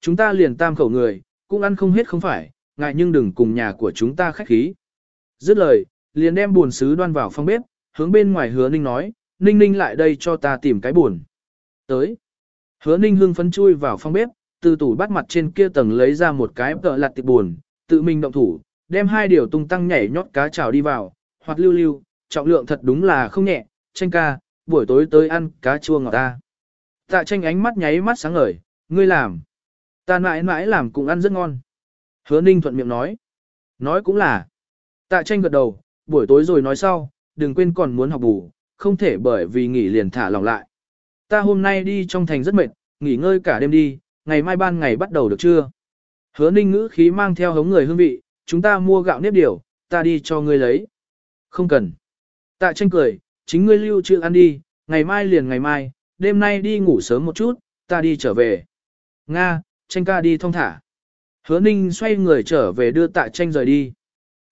Chúng ta liền tam khẩu người, cũng ăn không hết không phải, ngại nhưng đừng cùng nhà của chúng ta khách khí. Dứt lời, liền đem buồn sứ đoan vào phòng bếp, hướng bên ngoài hứa ninh nói, ninh ninh lại đây cho ta tìm cái buồn. Tới. Hứa ninh hương phấn chui vào phòng bếp, từ tủ bắt mặt trên kia tầng lấy ra một cái tợ lặt tiệp buồn, tự mình động thủ, đem hai điều tung tăng nhảy nhót cá trào đi vào, hoặc lưu lưu, trọng lượng thật đúng là không nhẹ, tranh ca, buổi tối tới ăn cá chua ngọt ta. Tạ tranh ánh mắt nháy mắt sáng ngời, ngươi làm. Ta mãi mãi làm cũng ăn rất ngon. Hứa ninh thuận miệng nói. Nói cũng là. Tạ tranh gật đầu, buổi tối rồi nói sau, đừng quên còn muốn học bù, không thể bởi vì nghỉ liền thả lòng lại. Ta hôm nay đi trong thành rất mệt, nghỉ ngơi cả đêm đi, ngày mai ban ngày bắt đầu được chưa? Hứa ninh ngữ khí mang theo hống người hương vị, chúng ta mua gạo nếp điều, ta đi cho ngươi lấy. Không cần. Tạ tranh cười, chính ngươi lưu trữ ăn đi, ngày mai liền ngày mai, đêm nay đi ngủ sớm một chút, ta đi trở về. Nga, tranh ca đi thong thả. Hứa ninh xoay người trở về đưa tạ tranh rời đi.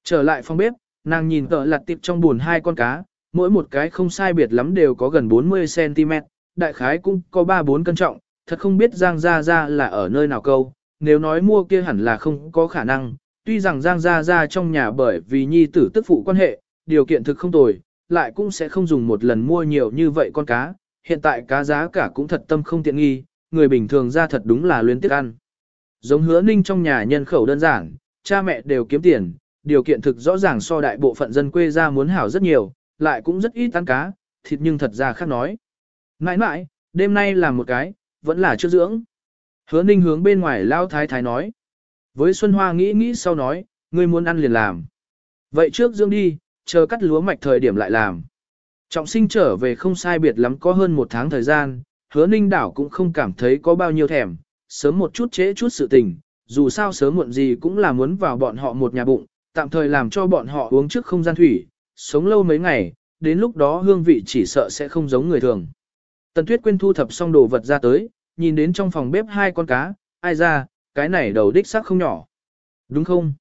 Trở lại phòng bếp, nàng nhìn tợ lặt tiệp trong buồn hai con cá, mỗi một cái không sai biệt lắm đều có gần 40cm, đại khái cũng có 3-4 cân trọng, thật không biết Giang Gia Gia là ở nơi nào câu, nếu nói mua kia hẳn là không có khả năng, tuy rằng Giang Gia Gia trong nhà bởi vì nhi tử tức phụ quan hệ, điều kiện thực không tồi, lại cũng sẽ không dùng một lần mua nhiều như vậy con cá, hiện tại cá giá cả cũng thật tâm không tiện nghi, người bình thường ra thật đúng là luyến tiếc ăn. Giống hứa ninh trong nhà nhân khẩu đơn giản, cha mẹ đều kiếm tiền, điều kiện thực rõ ràng so đại bộ phận dân quê ra muốn hảo rất nhiều, lại cũng rất ít ăn cá, thịt nhưng thật ra khác nói. Nãi nãi, đêm nay làm một cái, vẫn là chưa dưỡng. Hứa ninh hướng bên ngoài lao thái thái nói. Với Xuân Hoa nghĩ nghĩ sau nói, ngươi muốn ăn liền làm. Vậy trước dưỡng đi, chờ cắt lúa mạch thời điểm lại làm. Trọng sinh trở về không sai biệt lắm có hơn một tháng thời gian, hứa ninh đảo cũng không cảm thấy có bao nhiêu thèm, sớm một chút trễ chút sự tình, dù sao sớm muộn gì cũng là muốn vào bọn họ một nhà bụng, tạm thời làm cho bọn họ uống trước không gian thủy, sống lâu mấy ngày, đến lúc đó hương vị chỉ sợ sẽ không giống người thường. Tần Tuyết Quyên thu thập xong đồ vật ra tới, nhìn đến trong phòng bếp hai con cá, ai ra, cái này đầu đích sắc không nhỏ. Đúng không?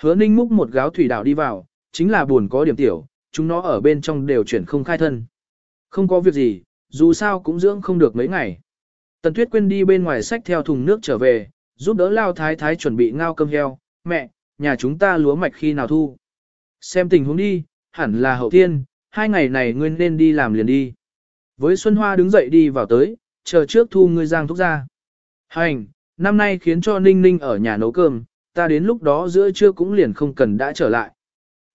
Hứa ninh múc một gáo thủy đảo đi vào, chính là buồn có điểm tiểu, chúng nó ở bên trong đều chuyển không khai thân. Không có việc gì, dù sao cũng dưỡng không được mấy ngày. Tần Tuyết Quyên đi bên ngoài xách theo thùng nước trở về, giúp đỡ Lao Thái Thái chuẩn bị ngao cơm heo. Mẹ, nhà chúng ta lúa mạch khi nào thu? Xem tình huống đi, hẳn là hậu thiên, hai ngày này ngươi nên đi làm liền đi. Với Xuân Hoa đứng dậy đi vào tới, chờ trước thu ngươi giang thúc ra. Hành, năm nay khiến cho Ninh Ninh ở nhà nấu cơm, ta đến lúc đó giữa trưa cũng liền không cần đã trở lại.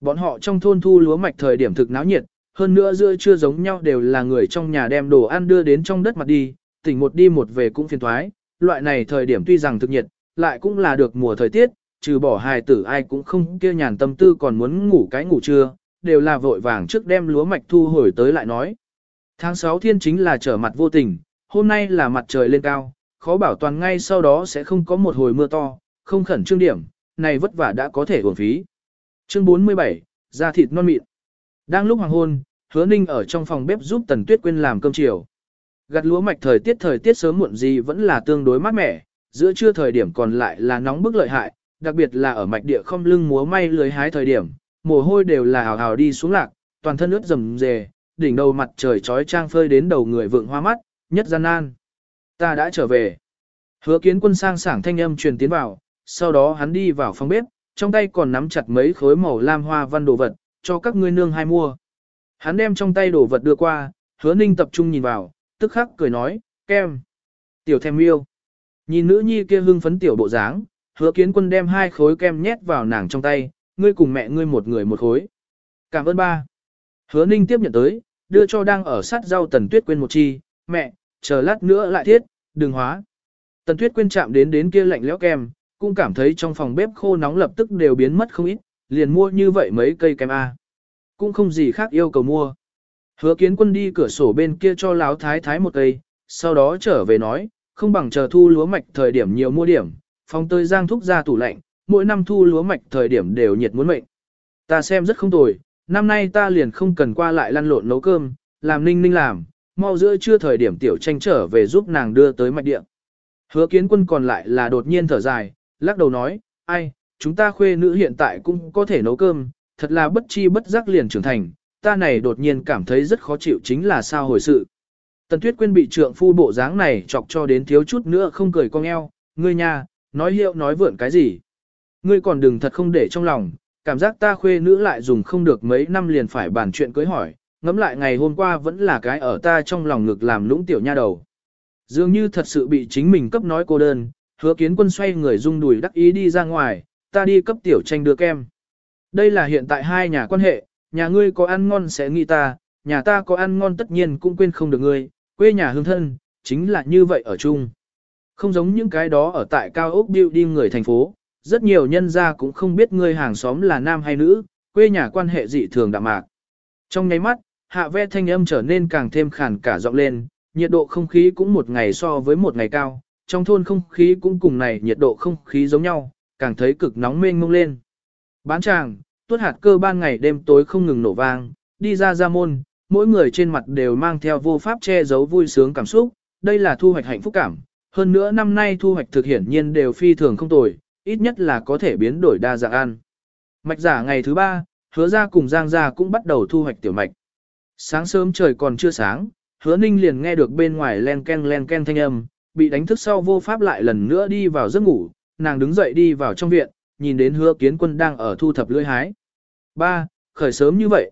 Bọn họ trong thôn thu lúa mạch thời điểm thực náo nhiệt, hơn nữa giữa trưa giống nhau đều là người trong nhà đem đồ ăn đưa đến trong đất mặt đi, tỉnh một đi một về cũng phiền thoái, loại này thời điểm tuy rằng thực nhiệt, lại cũng là được mùa thời tiết, trừ bỏ hài tử ai cũng không kia nhàn tâm tư còn muốn ngủ cái ngủ trưa, đều là vội vàng trước đem lúa mạch thu hồi tới lại nói. Tháng 6 thiên chính là trở mặt vô tình, hôm nay là mặt trời lên cao, khó bảo toàn ngay sau đó sẽ không có một hồi mưa to, không khẩn trương điểm, này vất vả đã có thể uổng phí. Chương 47, da thịt non mịn. Đang lúc hoàng hôn, hứa ninh ở trong phòng bếp giúp Tần Tuyết Quyên làm cơm chiều. Gặt lúa mạch thời tiết thời tiết sớm muộn gì vẫn là tương đối mát mẻ, giữa trưa thời điểm còn lại là nóng bức lợi hại, đặc biệt là ở mạch địa không lưng múa may lưới hái thời điểm, mồ hôi đều là hào hào đi xuống lạc, toàn thân ướt rầm rề, đỉnh đầu mặt trời trói trang phơi đến đầu người vượng hoa mắt, nhất gian nan. Ta đã trở về. Hứa kiến quân sang sảng thanh âm truyền tiến vào, sau đó hắn đi vào phòng bếp, trong tay còn nắm chặt mấy khối màu lam hoa văn đồ vật, cho các ngươi nương hai mua. Hắn đem trong tay đồ vật đưa qua, hứa ninh tập trung nhìn vào, tức khắc cười nói, kem. Tiểu thèm yêu. Nhìn nữ nhi kia hưng phấn tiểu bộ dáng, hứa kiến quân đem hai khối kem nhét vào nàng trong tay, ngươi cùng mẹ ngươi một người một khối. Cảm ơn ba. Hứa ninh tiếp nhận tới, đưa cho đang ở sát rau tần tuyết quên một chi, mẹ, chờ lát nữa lại thiết, đừng hóa. Tần tuyết quên chạm đến đến kia lạnh lẽo kem, cũng cảm thấy trong phòng bếp khô nóng lập tức đều biến mất không ít, liền mua như vậy mấy cây kem A. Cũng không gì khác yêu cầu mua. Hứa kiến quân đi cửa sổ bên kia cho láo thái thái một cây, sau đó trở về nói, không bằng chờ thu lúa mạch thời điểm nhiều mua điểm, phòng tơi giang thúc ra tủ lạnh, mỗi năm thu lúa mạch thời điểm đều nhiệt muốn mệnh. Ta xem rất không tồi, năm nay ta liền không cần qua lại lăn lộn nấu cơm, làm ninh ninh làm, mau giữa trưa thời điểm tiểu tranh trở về giúp nàng đưa tới mạch địa. Hứa kiến quân còn lại là đột nhiên thở dài, lắc đầu nói, ai, chúng ta khuê nữ hiện tại cũng có thể nấu cơm, thật là bất chi bất giác liền trưởng thành, ta này đột nhiên cảm thấy rất khó chịu chính là sao hồi sự. Tần Tuyết Quyên bị trượng phu bộ dáng này chọc cho đến thiếu chút nữa không cười cong eo, ngươi nha, nói hiệu nói vượn cái gì. Ngươi còn đừng thật không để trong lòng, cảm giác ta khuê nữ lại dùng không được mấy năm liền phải bàn chuyện cưới hỏi, ngẫm lại ngày hôm qua vẫn là cái ở ta trong lòng ngực làm lũng tiểu nha đầu. Dường như thật sự bị chính mình cấp nói cô đơn, hứa kiến quân xoay người rung đùi đắc ý đi ra ngoài, ta đi cấp tiểu tranh đưa kem. Đây là hiện tại hai nhà quan hệ, nhà ngươi có ăn ngon sẽ nghĩ ta, nhà ta có ăn ngon tất nhiên cũng quên không được ngươi, quê nhà hương thân, chính là như vậy ở chung. Không giống những cái đó ở tại cao ốc building người thành phố, rất nhiều nhân gia cũng không biết ngươi hàng xóm là nam hay nữ, quê nhà quan hệ dị thường đạm mạc. Trong nháy mắt, hạ ve thanh âm trở nên càng thêm khàn cả giọng lên, nhiệt độ không khí cũng một ngày so với một ngày cao, trong thôn không khí cũng cùng này nhiệt độ không khí giống nhau, càng thấy cực nóng mênh mông lên. Bán chàng, tuốt hạt cơ ban ngày đêm tối không ngừng nổ vang, đi ra ra môn, mỗi người trên mặt đều mang theo vô pháp che giấu vui sướng cảm xúc, đây là thu hoạch hạnh phúc cảm. Hơn nữa năm nay thu hoạch thực hiển nhiên đều phi thường không tồi, ít nhất là có thể biến đổi đa dạng ăn. Mạch giả ngày thứ ba, hứa ra cùng giang ra cũng bắt đầu thu hoạch tiểu mạch. Sáng sớm trời còn chưa sáng, hứa ninh liền nghe được bên ngoài len ken len ken thanh âm, bị đánh thức sau vô pháp lại lần nữa đi vào giấc ngủ, nàng đứng dậy đi vào trong viện, nhìn đến hứa kiến quân đang ở thu thập lưỡi hái. Ba, khởi sớm như vậy.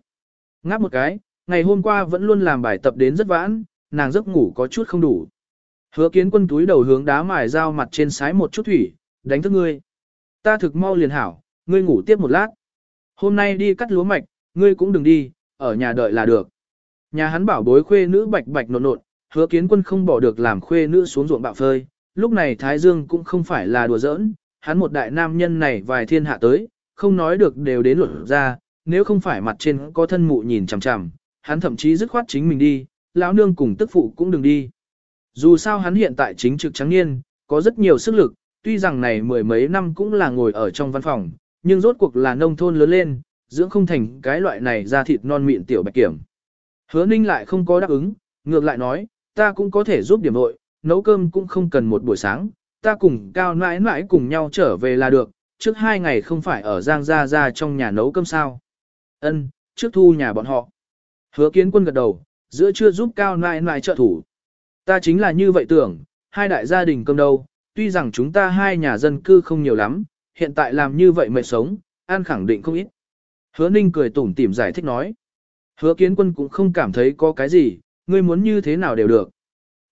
Ngáp một cái, ngày hôm qua vẫn luôn làm bài tập đến rất vãn, nàng giấc ngủ có chút không đủ. Hứa kiến quân túi đầu hướng đá mài dao mặt trên sái một chút thủy, đánh thức ngươi. Ta thực mau liền hảo, ngươi ngủ tiếp một lát. Hôm nay đi cắt lúa mạch, ngươi cũng đừng đi, ở nhà đợi là được. Nhà hắn bảo bối khuê nữ bạch bạch nộn nộn, hứa kiến quân không bỏ được làm khuê nữ xuống ruộng bạo phơi. Lúc này Thái Dương cũng không phải là đùa giỡn, hắn một đại nam nhân này vài thiên hạ tới, không nói được đều đến luật ra, nếu không phải mặt trên có thân mụ nhìn chằm chằm, hắn thậm chí dứt khoát chính mình đi, lão nương cùng tức phụ cũng đừng đi. Dù sao hắn hiện tại chính trực trắng niên, có rất nhiều sức lực, tuy rằng này mười mấy năm cũng là ngồi ở trong văn phòng, nhưng rốt cuộc là nông thôn lớn lên, dưỡng không thành cái loại này ra thịt non mịn tiểu bạch kiểm. Hứa ninh lại không có đáp ứng, ngược lại nói, ta cũng có thể giúp điểm nội, nấu cơm cũng không cần một buổi sáng, ta cùng cao nãi nãi cùng nhau trở về là được, trước hai ngày không phải ở Giang Gia Gia trong nhà nấu cơm sao. Ân, trước thu nhà bọn họ. Hứa kiến quân gật đầu, giữa trưa giúp cao nãi nãi trợ thủ. Ta chính là như vậy tưởng, hai đại gia đình cơm đâu, tuy rằng chúng ta hai nhà dân cư không nhiều lắm, hiện tại làm như vậy mệt sống, an khẳng định không ít. Hứa ninh cười tủm tỉm giải thích nói. Hứa kiến quân cũng không cảm thấy có cái gì, ngươi muốn như thế nào đều được.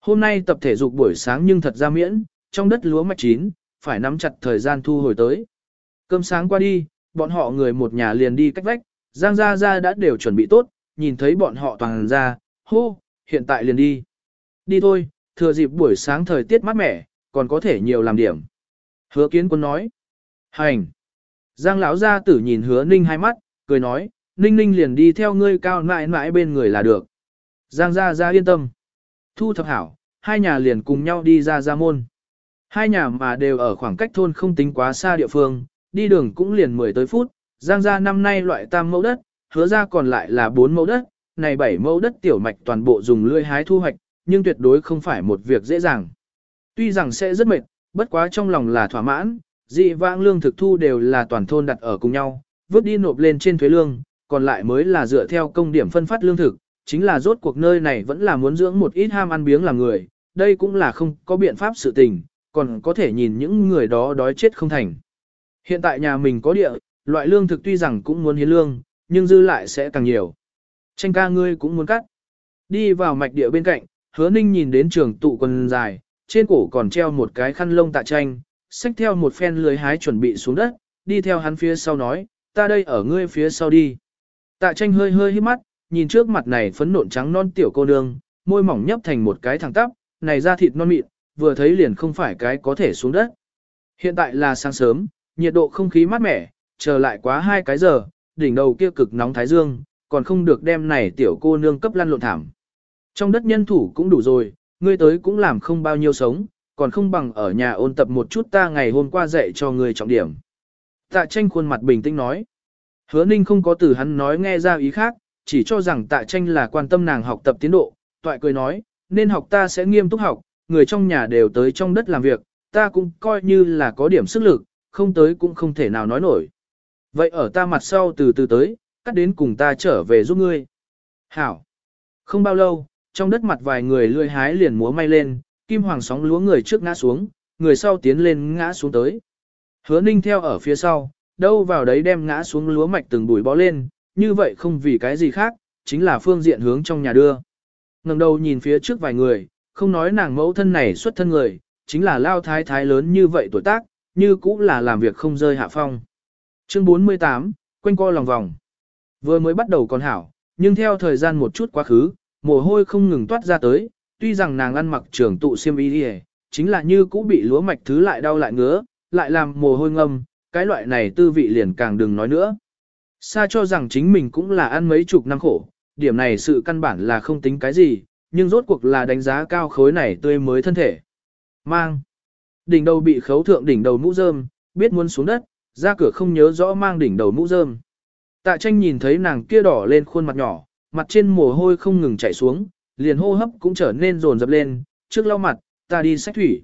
Hôm nay tập thể dục buổi sáng nhưng thật ra miễn, trong đất lúa mạch chín, phải nắm chặt thời gian thu hồi tới. Cơm sáng qua đi, bọn họ người một nhà liền đi cách vách, Giang Gia Gia đã đều chuẩn bị tốt, nhìn thấy bọn họ toàn ra, hô, hiện tại liền đi. Đi thôi, thừa dịp buổi sáng thời tiết mát mẻ, còn có thể nhiều làm điểm. Hứa kiến quân nói. Hành. Giang lão gia tử nhìn hứa ninh hai mắt, cười nói, ninh ninh liền đi theo ngươi cao nãi nãi bên người là được. Giang gia gia yên tâm. Thu thập hảo, hai nhà liền cùng nhau đi ra gia môn. Hai nhà mà đều ở khoảng cách thôn không tính quá xa địa phương, đi đường cũng liền 10 tới phút, Giang gia năm nay loại tam mẫu đất, hứa ra còn lại là 4 mẫu đất, này 7 mẫu đất tiểu mạch toàn bộ dùng lươi hái thu hoạch, nhưng tuyệt đối không phải một việc dễ dàng. Tuy rằng sẽ rất mệt, bất quá trong lòng là thỏa mãn, dị vãng lương thực thu đều là toàn thôn đặt ở cùng nhau, vớt đi nộp lên trên thuế lương, còn lại mới là dựa theo công điểm phân phát lương thực, chính là rốt cuộc nơi này vẫn là muốn dưỡng một ít ham ăn biếng làm người, đây cũng là không có biện pháp sự tình, còn có thể nhìn những người đó đói chết không thành. Hiện tại nhà mình có địa, loại lương thực tuy rằng cũng muốn hiến lương, nhưng dư lại sẽ càng nhiều. Tranh ca ngươi cũng muốn cắt. Đi vào mạch địa bên cạnh, hứa ninh nhìn đến trường tụ quần dài, trên cổ còn treo một cái khăn lông tạ tranh, xách theo một phen lưới hái chuẩn bị xuống đất, đi theo hắn phía sau nói, ta đây ở ngươi phía sau đi. Tạ tranh hơi hơi hít mắt, nhìn trước mặt này phấn nộn trắng non tiểu cô nương, môi mỏng nhấp thành một cái thẳng tắp, này da thịt non mịn, vừa thấy liền không phải cái có thể xuống đất. Hiện tại là sáng sớm, nhiệt độ không khí mát mẻ, chờ lại quá hai cái giờ, đỉnh đầu kia cực nóng thái dương, còn không được đem này tiểu cô nương cấp lăn lộn thảm. Trong đất nhân thủ cũng đủ rồi, ngươi tới cũng làm không bao nhiêu sống, còn không bằng ở nhà ôn tập một chút ta ngày hôm qua dạy cho ngươi trọng điểm. Tạ tranh khuôn mặt bình tĩnh nói. Hứa ninh không có từ hắn nói nghe ra ý khác, chỉ cho rằng tạ tranh là quan tâm nàng học tập tiến độ, toại cười nói, nên học ta sẽ nghiêm túc học, người trong nhà đều tới trong đất làm việc, ta cũng coi như là có điểm sức lực, không tới cũng không thể nào nói nổi. Vậy ở ta mặt sau từ từ tới, cắt đến cùng ta trở về giúp ngươi. Hảo. Không bao lâu, trong đất mặt vài người lươi hái liền múa may lên, kim hoàng sóng lúa người trước ngã xuống, người sau tiến lên ngã xuống tới. Hứa ninh theo ở phía sau, đâu vào đấy đem ngã xuống lúa mạch từng bụi bó lên, như vậy không vì cái gì khác, chính là phương diện hướng trong nhà đưa. ngẩng đầu nhìn phía trước vài người, không nói nàng mẫu thân này xuất thân người, chính là lao thái thái lớn như vậy tuổi tác, như cũng là làm việc không rơi hạ phong. Chương 48, quanh co lòng vòng. Vừa mới bắt đầu còn hảo, nhưng theo thời gian một chút quá khứ, mồ hôi không ngừng toát ra tới, tuy rằng nàng ăn mặc trưởng tụ xiêm y đi chính là như cũ bị lúa mạch thứ lại đau lại ngứa, lại làm mồ hôi ngâm, cái loại này tư vị liền càng đừng nói nữa. Sa cho rằng chính mình cũng là ăn mấy chục năm khổ, điểm này sự căn bản là không tính cái gì, nhưng rốt cuộc là đánh giá cao khối này tươi mới thân thể. Mang. Đỉnh đầu bị khấu thượng đỉnh đầu mũ rơm, biết muốn xuống đất, ra cửa không nhớ rõ mang đỉnh đầu mũ rơm. Tạ tranh nhìn thấy nàng kia đỏ lên khuôn mặt nhỏ, mặt trên mồ hôi không ngừng chảy xuống, liền hô hấp cũng trở nên rồn rập lên, trước lau mặt, ta đi sách thủy.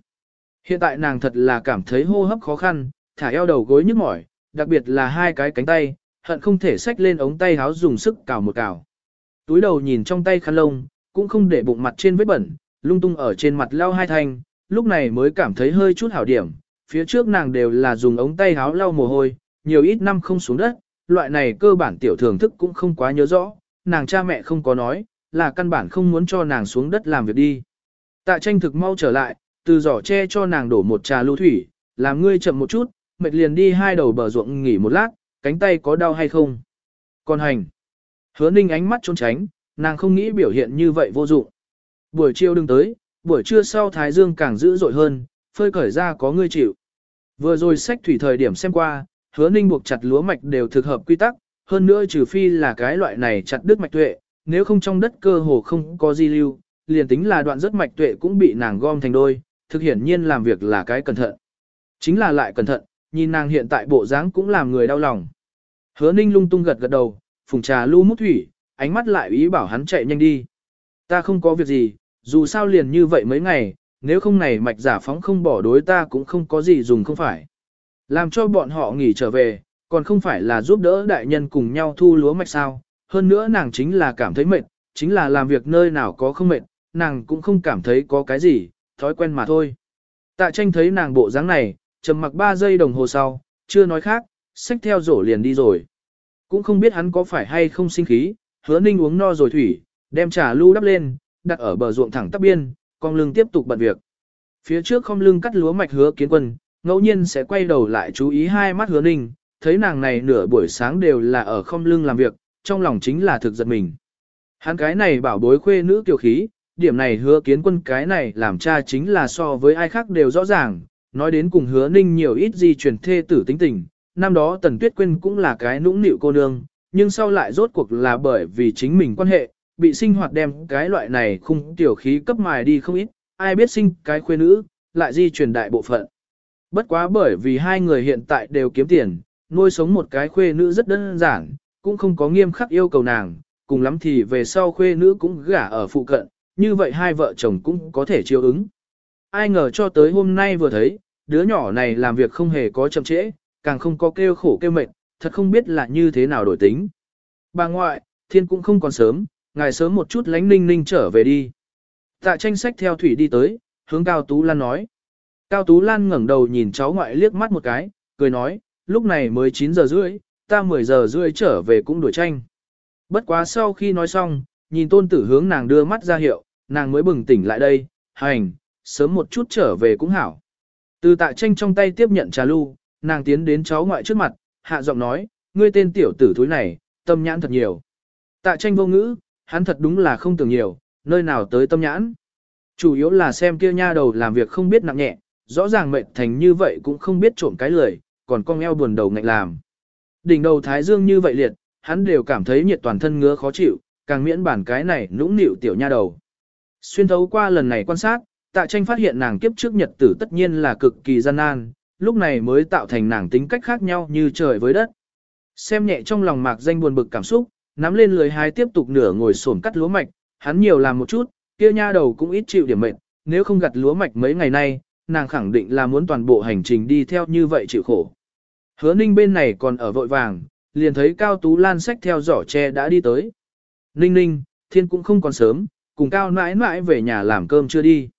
Hiện tại nàng thật là cảm thấy hô hấp khó khăn, thả eo đầu gối nhức mỏi, đặc biệt là hai cái cánh tay, hận không thể xách lên ống tay háo dùng sức cào một cào. Túi đầu nhìn trong tay khăn lông, cũng không để bụng mặt trên vết bẩn, lung tung ở trên mặt lau hai thanh, lúc này mới cảm thấy hơi chút hảo điểm. Phía trước nàng đều là dùng ống tay háo lau mồ hôi, nhiều ít năm không xuống đất, loại này cơ bản tiểu thường thức cũng không quá nhớ rõ, nàng cha mẹ không có nói, là căn bản không muốn cho nàng xuống đất làm việc đi. Tạ tranh thực mau trở lại, từ giỏ che cho nàng đổ một trà lưu thủy, làm ngươi chậm một chút, mệt liền đi hai đầu bờ ruộng nghỉ một lát, cánh tay có đau hay không. Còn hành. Hứa ninh ánh mắt trốn tránh, nàng không nghĩ biểu hiện như vậy vô dụng. Buổi chiều đừng tới, buổi trưa sau thái dương càng dữ dội hơn, phơi cởi ra có ngươi chịu. Vừa rồi sách thủy thời điểm xem qua, hứa ninh buộc chặt lúa mạch đều thực hợp quy tắc, hơn nữa trừ phi là cái loại này chặt đứt mạch tuệ, nếu không trong đất cơ hồ không có di lưu, liền tính là đoạn rất mạch tuệ cũng bị nàng gom thành đôi, thực hiển nhiên làm việc là cái cẩn thận. Chính là lại cẩn thận, nhìn nàng hiện tại bộ dáng cũng làm người đau lòng. Hứa ninh lung tung gật gật đầu, phùng trà lưu mút thủy, ánh mắt lại ý bảo hắn chạy nhanh đi. Ta không có việc gì, dù sao liền như vậy mấy ngày, nếu không này mạch giả phóng không bỏ đối ta cũng không có gì dùng không phải. Làm cho bọn họ nghỉ trở về, còn không phải là giúp đỡ đại nhân cùng nhau thu lúa mạch sao, hơn nữa nàng chính là cảm thấy mệt, chính là làm việc nơi nào có không mệt, nàng cũng không cảm thấy có cái gì, thói quen mà thôi. Tạ tranh thấy nàng bộ dáng này, trầm mặc 3 giây đồng hồ sau, chưa nói khác, xách theo rổ liền đi rồi. Cũng không biết hắn có phải hay không sinh khí, hứa ninh uống no rồi thủy, đem trà lưu đắp lên, đặt ở bờ ruộng thẳng tắp biên, con lưng tiếp tục bận việc. Phía trước không lưng cắt lúa mạch hứa kiến quân, ngẫu nhiên sẽ quay đầu lại chú ý hai mắt hứa ninh, thấy nàng này nửa buổi sáng đều là ở không lưng làm việc, trong lòng chính là thực giật mình. Hắn cái này bảo bối khuê nữ kiều khí, điểm này hứa kiến quân cái này làm cha chính là so với ai khác đều rõ ràng, nói đến cùng hứa ninh nhiều ít di truyền thê tử tính tình, năm đó Tần Tuyết Quyên cũng là cái nũng nịu cô nương, nhưng sau lại rốt cuộc là bởi vì chính mình quan hệ, bị sinh hoạt đem cái loại này khung tiểu khí cấp mài đi không ít, ai biết sinh cái khuê nữ, lại di truyền đại bộ phận. Bất quá bởi vì hai người hiện tại đều kiếm tiền, nuôi sống một cái khuê nữ rất đơn giản, cũng không có nghiêm khắc yêu cầu nàng, cùng lắm thì về sau khuê nữ cũng gả ở phụ cận, như vậy hai vợ chồng cũng có thể chiêu ứng. Ai ngờ cho tới hôm nay vừa thấy, đứa nhỏ này làm việc không hề có chậm trễ, càng không có kêu khổ kêu mệt, thật không biết là như thế nào đổi tính. Bà ngoại, thiên cũng không còn sớm, ngài sớm một chút lánh ninh ninh trở về đi. Tạ tranh sách theo thủy đi tới, hướng Cao Tú Lan nói. Cao Tú Lan ngẩng đầu nhìn cháu ngoại liếc mắt một cái, cười nói, lúc này mới 9 giờ rưỡi, ta 10 giờ rưỡi trở về cũng đuổi tranh. Bất quá sau khi nói xong, nhìn tôn tử hướng nàng đưa mắt ra hiệu, nàng mới bừng tỉnh lại đây, hành, sớm một chút trở về cũng hảo. Từ tạ tranh trong tay tiếp nhận trà lưu, nàng tiến đến cháu ngoại trước mặt, hạ giọng nói, ngươi tên tiểu tử thúi này, tâm nhãn thật nhiều. Tạ tranh vô ngữ, hắn thật đúng là không tưởng nhiều, nơi nào tới tâm nhãn. Chủ yếu là xem kia nha đầu làm việc không biết nặng nhẹ, rõ ràng mệnh thành như vậy cũng không biết trộm cái lười, còn con eo buồn đầu ngạnh làm. Đỉnh đầu thái dương như vậy liệt, hắn đều cảm thấy nhiệt toàn thân ngứa khó chịu, càng miễn bản cái này nũng nịu tiểu nha đầu. Xuyên thấu qua lần này quan sát, tạ tranh phát hiện nàng kiếp trước nhật tử tất nhiên là cực kỳ gian nan, lúc này mới tạo thành nàng tính cách khác nhau như trời với đất. Xem nhẹ trong lòng mạc danh buồn bực cảm xúc, nắm lên lưới hái tiếp tục nửa ngồi xổm cắt lúa mạch, hắn nhiều làm một chút, kia nha đầu cũng ít chịu điểm mệt, nếu không gặt lúa mạch mấy ngày nay, nàng khẳng định là muốn toàn bộ hành trình đi theo như vậy chịu khổ. Hứa ninh bên này còn ở vội vàng, liền thấy Cao Tú Lan sách theo giỏ tre đã đi tới. Ninh ninh, thiên cũng không còn sớm, cùng Cao nãi nãi về nhà làm cơm chưa đi.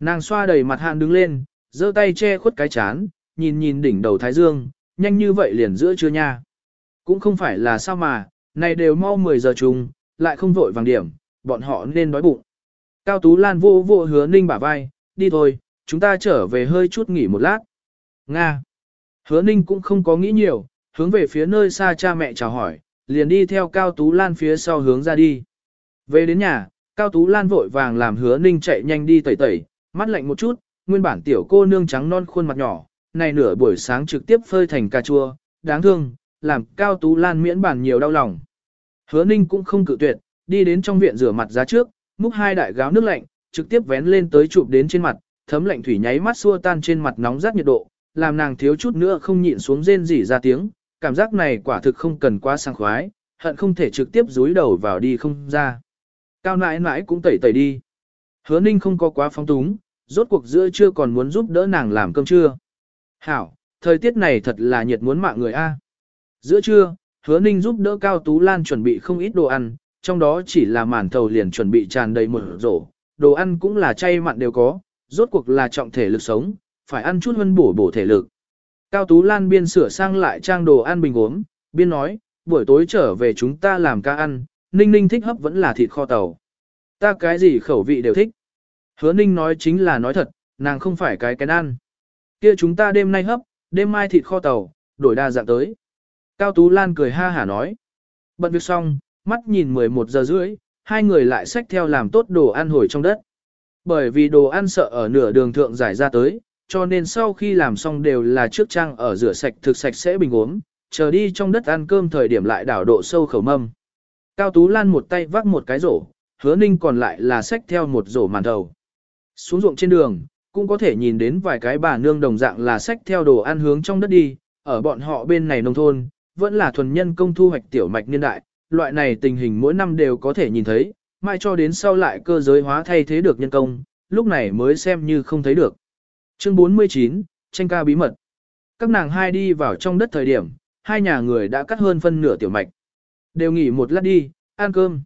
Nàng xoa đầy mặt hạn đứng lên, giơ tay che khuất cái chán, nhìn nhìn đỉnh đầu Thái Dương, nhanh như vậy liền giữa trưa nha. Cũng không phải là sao mà, này đều mau 10 giờ trùng, lại không vội vàng điểm, bọn họ nên đói bụng. Cao Tú Lan vô vô hứa ninh bả vai, đi thôi, chúng ta trở về hơi chút nghỉ một lát. Nga. Hứa ninh cũng không có nghĩ nhiều, hướng về phía nơi xa cha mẹ chào hỏi, liền đi theo Cao Tú Lan phía sau hướng ra đi. Về đến nhà, Cao Tú Lan vội vàng làm hứa ninh chạy nhanh đi tẩy tẩy, mắt lạnh một chút, nguyên bản tiểu cô nương trắng non khuôn mặt nhỏ, này nửa buổi sáng trực tiếp phơi thành cà chua, đáng thương, làm Cao Tú Lan miễn bản nhiều đau lòng. Hứa ninh cũng không cự tuyệt, đi đến trong viện rửa mặt ra trước, múc hai đại gáo nước lạnh, trực tiếp vén lên tới chụp đến trên mặt, thấm lạnh thủy nháy mắt xua tan trên mặt nóng rát nhiệt độ, làm nàng thiếu chút nữa không nhịn xuống rên rỉ ra tiếng, cảm giác này quả thực không cần quá sang khoái, hận không thể trực tiếp rúi đầu vào đi không ra. Cao nãi nãi cũng tẩy tẩy đi. Hứa ninh không có quá phong túng, rốt cuộc giữa trưa còn muốn giúp đỡ nàng làm cơm trưa. Hảo, thời tiết này thật là nhiệt muốn mạng người A. Giữa trưa, hứa ninh giúp đỡ Cao Tú Lan chuẩn bị không ít đồ ăn, trong đó chỉ là màn thầu liền chuẩn bị tràn đầy một rổ, đồ ăn cũng là chay mặn đều có, rốt cuộc là trọng thể lực sống, phải ăn chút hơn bổ bổ thể lực. Cao Tú Lan biên sửa sang lại trang đồ ăn bình uống, biên nói, buổi tối trở về chúng ta làm ca ăn, ninh ninh thích hấp vẫn là thịt kho tàu. Ta cái gì khẩu vị đều thích. Hứa ninh nói chính là nói thật, nàng không phải cái cái ăn. Kia chúng ta đêm nay hấp, đêm mai thịt kho tàu, đổi đa dạng tới. Cao Tú Lan cười ha hả nói. Bận việc xong, mắt nhìn 11 giờ rưỡi, hai người lại xách theo làm tốt đồ ăn hồi trong đất. Bởi vì đồ ăn sợ ở nửa đường thượng giải ra tới, cho nên sau khi làm xong đều là trước trang ở rửa sạch thực sạch sẽ bình uống, chờ đi trong đất ăn cơm thời điểm lại đảo độ sâu khẩu mâm. Cao Tú Lan một tay vác một cái rổ, hứa ninh còn lại là xách theo một rổ màn thầu. Xuống ruộng trên đường, cũng có thể nhìn đến vài cái bà nương đồng dạng là xách theo đồ ăn hướng trong đất đi, ở bọn họ bên này nông thôn, vẫn là thuần nhân công thu hoạch tiểu mạch niên đại, loại này tình hình mỗi năm đều có thể nhìn thấy, mai cho đến sau lại cơ giới hóa thay thế được nhân công, lúc này mới xem như không thấy được. Chương 49, tranh ca bí mật. Các nàng hai đi vào trong đất thời điểm, hai nhà người đã cắt hơn phân nửa tiểu mạch. Đều nghỉ một lát đi, ăn cơm.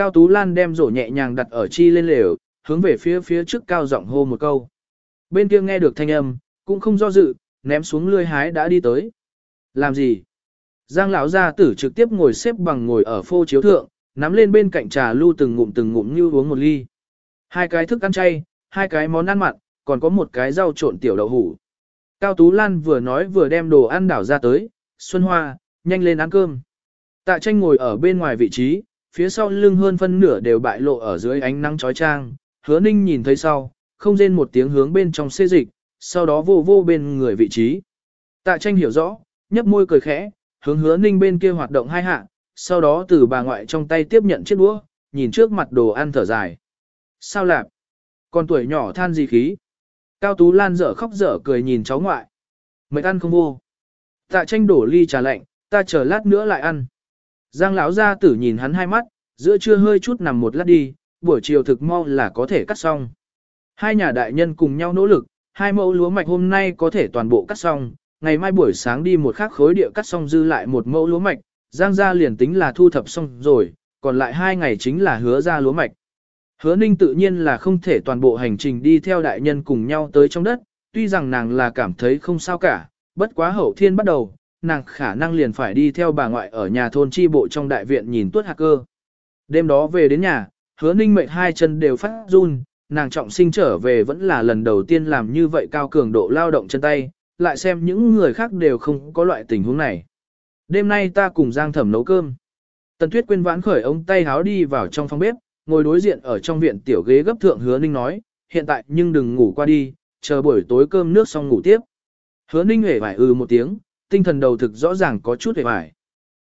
Cao Tú Lan đem rổ nhẹ nhàng đặt ở chi lên lều, hướng về phía phía trước cao giọng hô một câu. Bên kia nghe được thanh âm, cũng không do dự, ném xuống lươi hái đã đi tới. Làm gì? Giang lão gia tử trực tiếp ngồi xếp bằng ngồi ở phô chiếu thượng, nắm lên bên cạnh trà lưu từng ngụm từng ngụm như uống một ly. Hai cái thức ăn chay, hai cái món ăn mặn, còn có một cái rau trộn tiểu đậu hủ. Cao Tú Lan vừa nói vừa đem đồ ăn đảo ra tới, Xuân Hoa, nhanh lên ăn cơm. Tạ tranh ngồi ở bên ngoài vị trí, phía sau lưng hơn phân nửa đều bại lộ ở dưới ánh nắng chói chang, hứa ninh nhìn thấy sau, không rên một tiếng hướng bên trong xê dịch, sau đó vô vô bên người vị trí. Tạ tranh hiểu rõ, nhấp môi cười khẽ, hướng hứa ninh bên kia hoạt động hai hạ, sau đó từ bà ngoại trong tay tiếp nhận chiếc đũa, nhìn trước mặt đồ ăn thở dài. Sao lạc? Con tuổi nhỏ than gì khí? Cao Tú Lan dở khóc dở cười nhìn cháu ngoại. Mệt ăn không vô. Tạ tranh đổ ly trà lạnh, ta chờ lát nữa lại ăn. Giang lão gia tử nhìn hắn hai mắt, giữa trưa hơi chút nằm một lát đi, buổi chiều thực mau là có thể cắt xong. Hai nhà đại nhân cùng nhau nỗ lực, hai mẫu lúa mạch hôm nay có thể toàn bộ cắt xong, ngày mai buổi sáng đi một khắc khối địa cắt xong dư lại một mẫu lúa mạch, Giang gia liền tính là thu thập xong rồi, còn lại hai ngày chính là hứa ra lúa mạch. Hứa ninh tự nhiên là không thể toàn bộ hành trình đi theo đại nhân cùng nhau tới trong đất, tuy rằng nàng là cảm thấy không sao cả, bất quá hậu thiên bắt đầu, nàng khả năng liền phải đi theo bà ngoại ở nhà thôn chi bộ trong đại viện nhìn tuất hạc cơ. Đêm đó về đến nhà, hứa ninh mệnh hai chân đều phát run, nàng trọng sinh trở về vẫn là lần đầu tiên làm như vậy cao cường độ lao động chân tay, lại xem những người khác đều không có loại tình huống này. Đêm nay ta cùng Giang Thẩm nấu cơm. Tần Tuyết quên vãn khởi ông tay háo đi vào trong phòng bếp, ngồi đối diện ở trong viện tiểu ghế gấp thượng hứa ninh nói, hiện tại nhưng đừng ngủ qua đi, chờ buổi tối cơm nước xong ngủ tiếp. Hứa ninh hề vải ừ một tiếng, tinh thần đầu thực rõ ràng có chút hề vải.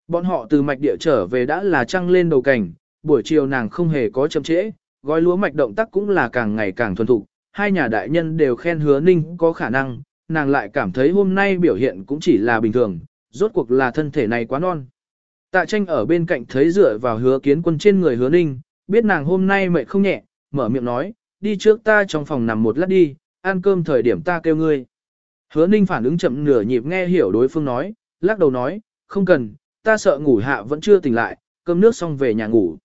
Bọn họ từ mạch địa trở về đã là trăng lên đầu cảnh, buổi chiều nàng không hề có chậm trễ, gói lúa mạch động tác cũng là càng ngày càng thuần thục. Hai nhà đại nhân đều khen hứa ninh có khả năng, nàng lại cảm thấy hôm nay biểu hiện cũng chỉ là bình thường, rốt cuộc là thân thể này quá non. Tạ tranh ở bên cạnh thấy dựa vào hứa kiến quân trên người hứa ninh, biết nàng hôm nay mệt không nhẹ, mở miệng nói, đi trước ta trong phòng nằm một lát đi, ăn cơm thời điểm ta kêu ngươi. Hứa ninh phản ứng chậm nửa nhịp nghe hiểu đối phương nói, lắc đầu nói, không cần, ta sợ ngủ hạ vẫn chưa tỉnh lại, cơm nước xong về nhà ngủ.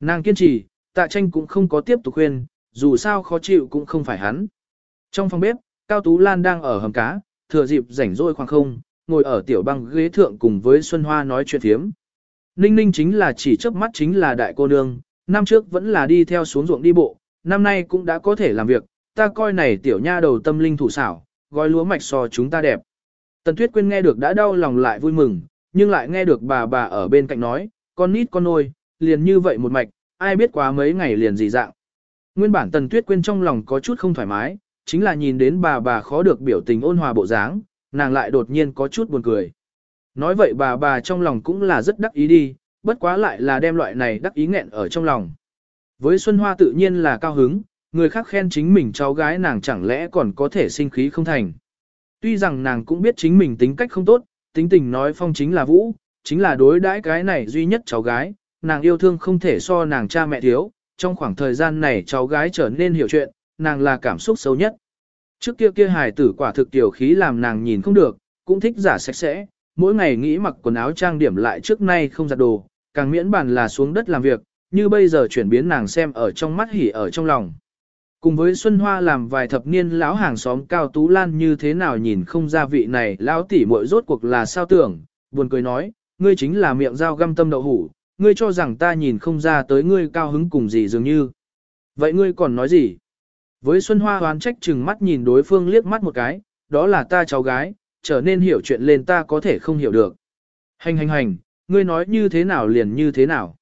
Nàng kiên trì, tạ tranh cũng không có tiếp tục khuyên, dù sao khó chịu cũng không phải hắn. Trong phòng bếp, Cao Tú Lan đang ở hầm cá, thừa dịp rảnh rỗi khoảng không, ngồi ở tiểu băng ghế thượng cùng với Xuân Hoa nói chuyện thiếm. Ninh ninh chính là chỉ chớp mắt chính là đại cô nương, năm trước vẫn là đi theo xuống ruộng đi bộ, năm nay cũng đã có thể làm việc, ta coi này tiểu nha đầu tâm linh thủ xảo, gói lúa mạch so chúng ta đẹp. Tần Tuyết Quyên nghe được đã đau lòng lại vui mừng, nhưng lại nghe được bà bà ở bên cạnh nói, con nít con nôi, liền như vậy một mạch, ai biết quá mấy ngày liền gì dạng. Nguyên bản Tần Tuyết Quyên trong lòng có chút không thoải mái, chính là nhìn đến bà bà khó được biểu tình ôn hòa bộ dáng, nàng lại đột nhiên có chút buồn cười. Nói vậy bà bà trong lòng cũng là rất đắc ý đi, bất quá lại là đem loại này đắc ý nghẹn ở trong lòng. Với Xuân Hoa tự nhiên là cao hứng, người khác khen chính mình cháu gái nàng chẳng lẽ còn có thể sinh khí không thành. Tuy rằng nàng cũng biết chính mình tính cách không tốt, tính tình nói phong chính là vũ, chính là đối đãi cái này duy nhất cháu gái, nàng yêu thương không thể so nàng cha mẹ thiếu, trong khoảng thời gian này cháu gái trở nên hiểu chuyện, nàng là cảm xúc sâu nhất. Trước kia kia hài tử quả thực tiểu khí làm nàng nhìn không được, cũng thích giả sạch sẽ, mỗi ngày nghĩ mặc quần áo trang điểm lại trước nay không giặt đồ, càng miễn bàn là xuống đất làm việc, như bây giờ chuyển biến nàng xem ở trong mắt hỉ ở trong lòng. Cùng với Xuân Hoa làm vài thập niên lão hàng xóm Cao Tú Lan như thế nào nhìn không ra vị này lão tỷ muội rốt cuộc là sao tưởng, buồn cười nói, ngươi chính là miệng dao găm tâm đậu hủ, ngươi cho rằng ta nhìn không ra tới ngươi cao hứng cùng gì dường như. Vậy ngươi còn nói gì? Với Xuân Hoa hoán trách chừng mắt nhìn đối phương liếc mắt một cái, đó là ta cháu gái, trở nên hiểu chuyện lên ta có thể không hiểu được. Hành hành hành, ngươi nói như thế nào liền như thế nào.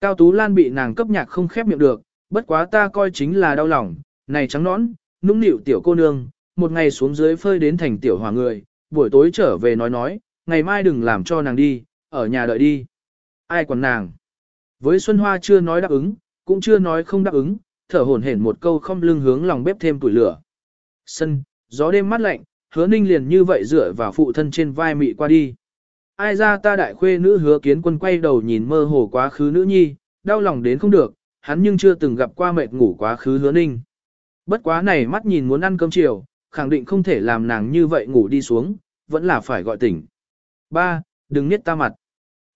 Cao Tú Lan bị nàng cấp nhạc không khép miệng được, bất quá ta coi chính là đau lòng, này trắng nõn, nũng nịu tiểu cô nương, một ngày xuống dưới phơi đến thành tiểu hòa người, buổi tối trở về nói nói, ngày mai đừng làm cho nàng đi, ở nhà đợi đi. Ai còn nàng? Với Xuân Hoa chưa nói đáp ứng, cũng chưa nói không đáp ứng, thở hổn hển một câu không lưng hướng lòng bếp thêm tuổi lửa. Sân, gió đêm mát lạnh, hứa ninh liền như vậy dựa vào phụ thân trên vai mị qua đi. Ai ra ta đại khuê nữ hứa kiến quân quay đầu nhìn mơ hồ quá khứ nữ nhi, đau lòng đến không được, hắn nhưng chưa từng gặp qua mệt ngủ quá khứ hứa ninh. Bất quá này mắt nhìn muốn ăn cơm chiều, khẳng định không thể làm nàng như vậy ngủ đi xuống, vẫn là phải gọi tỉnh. Ba, đừng niết ta mặt.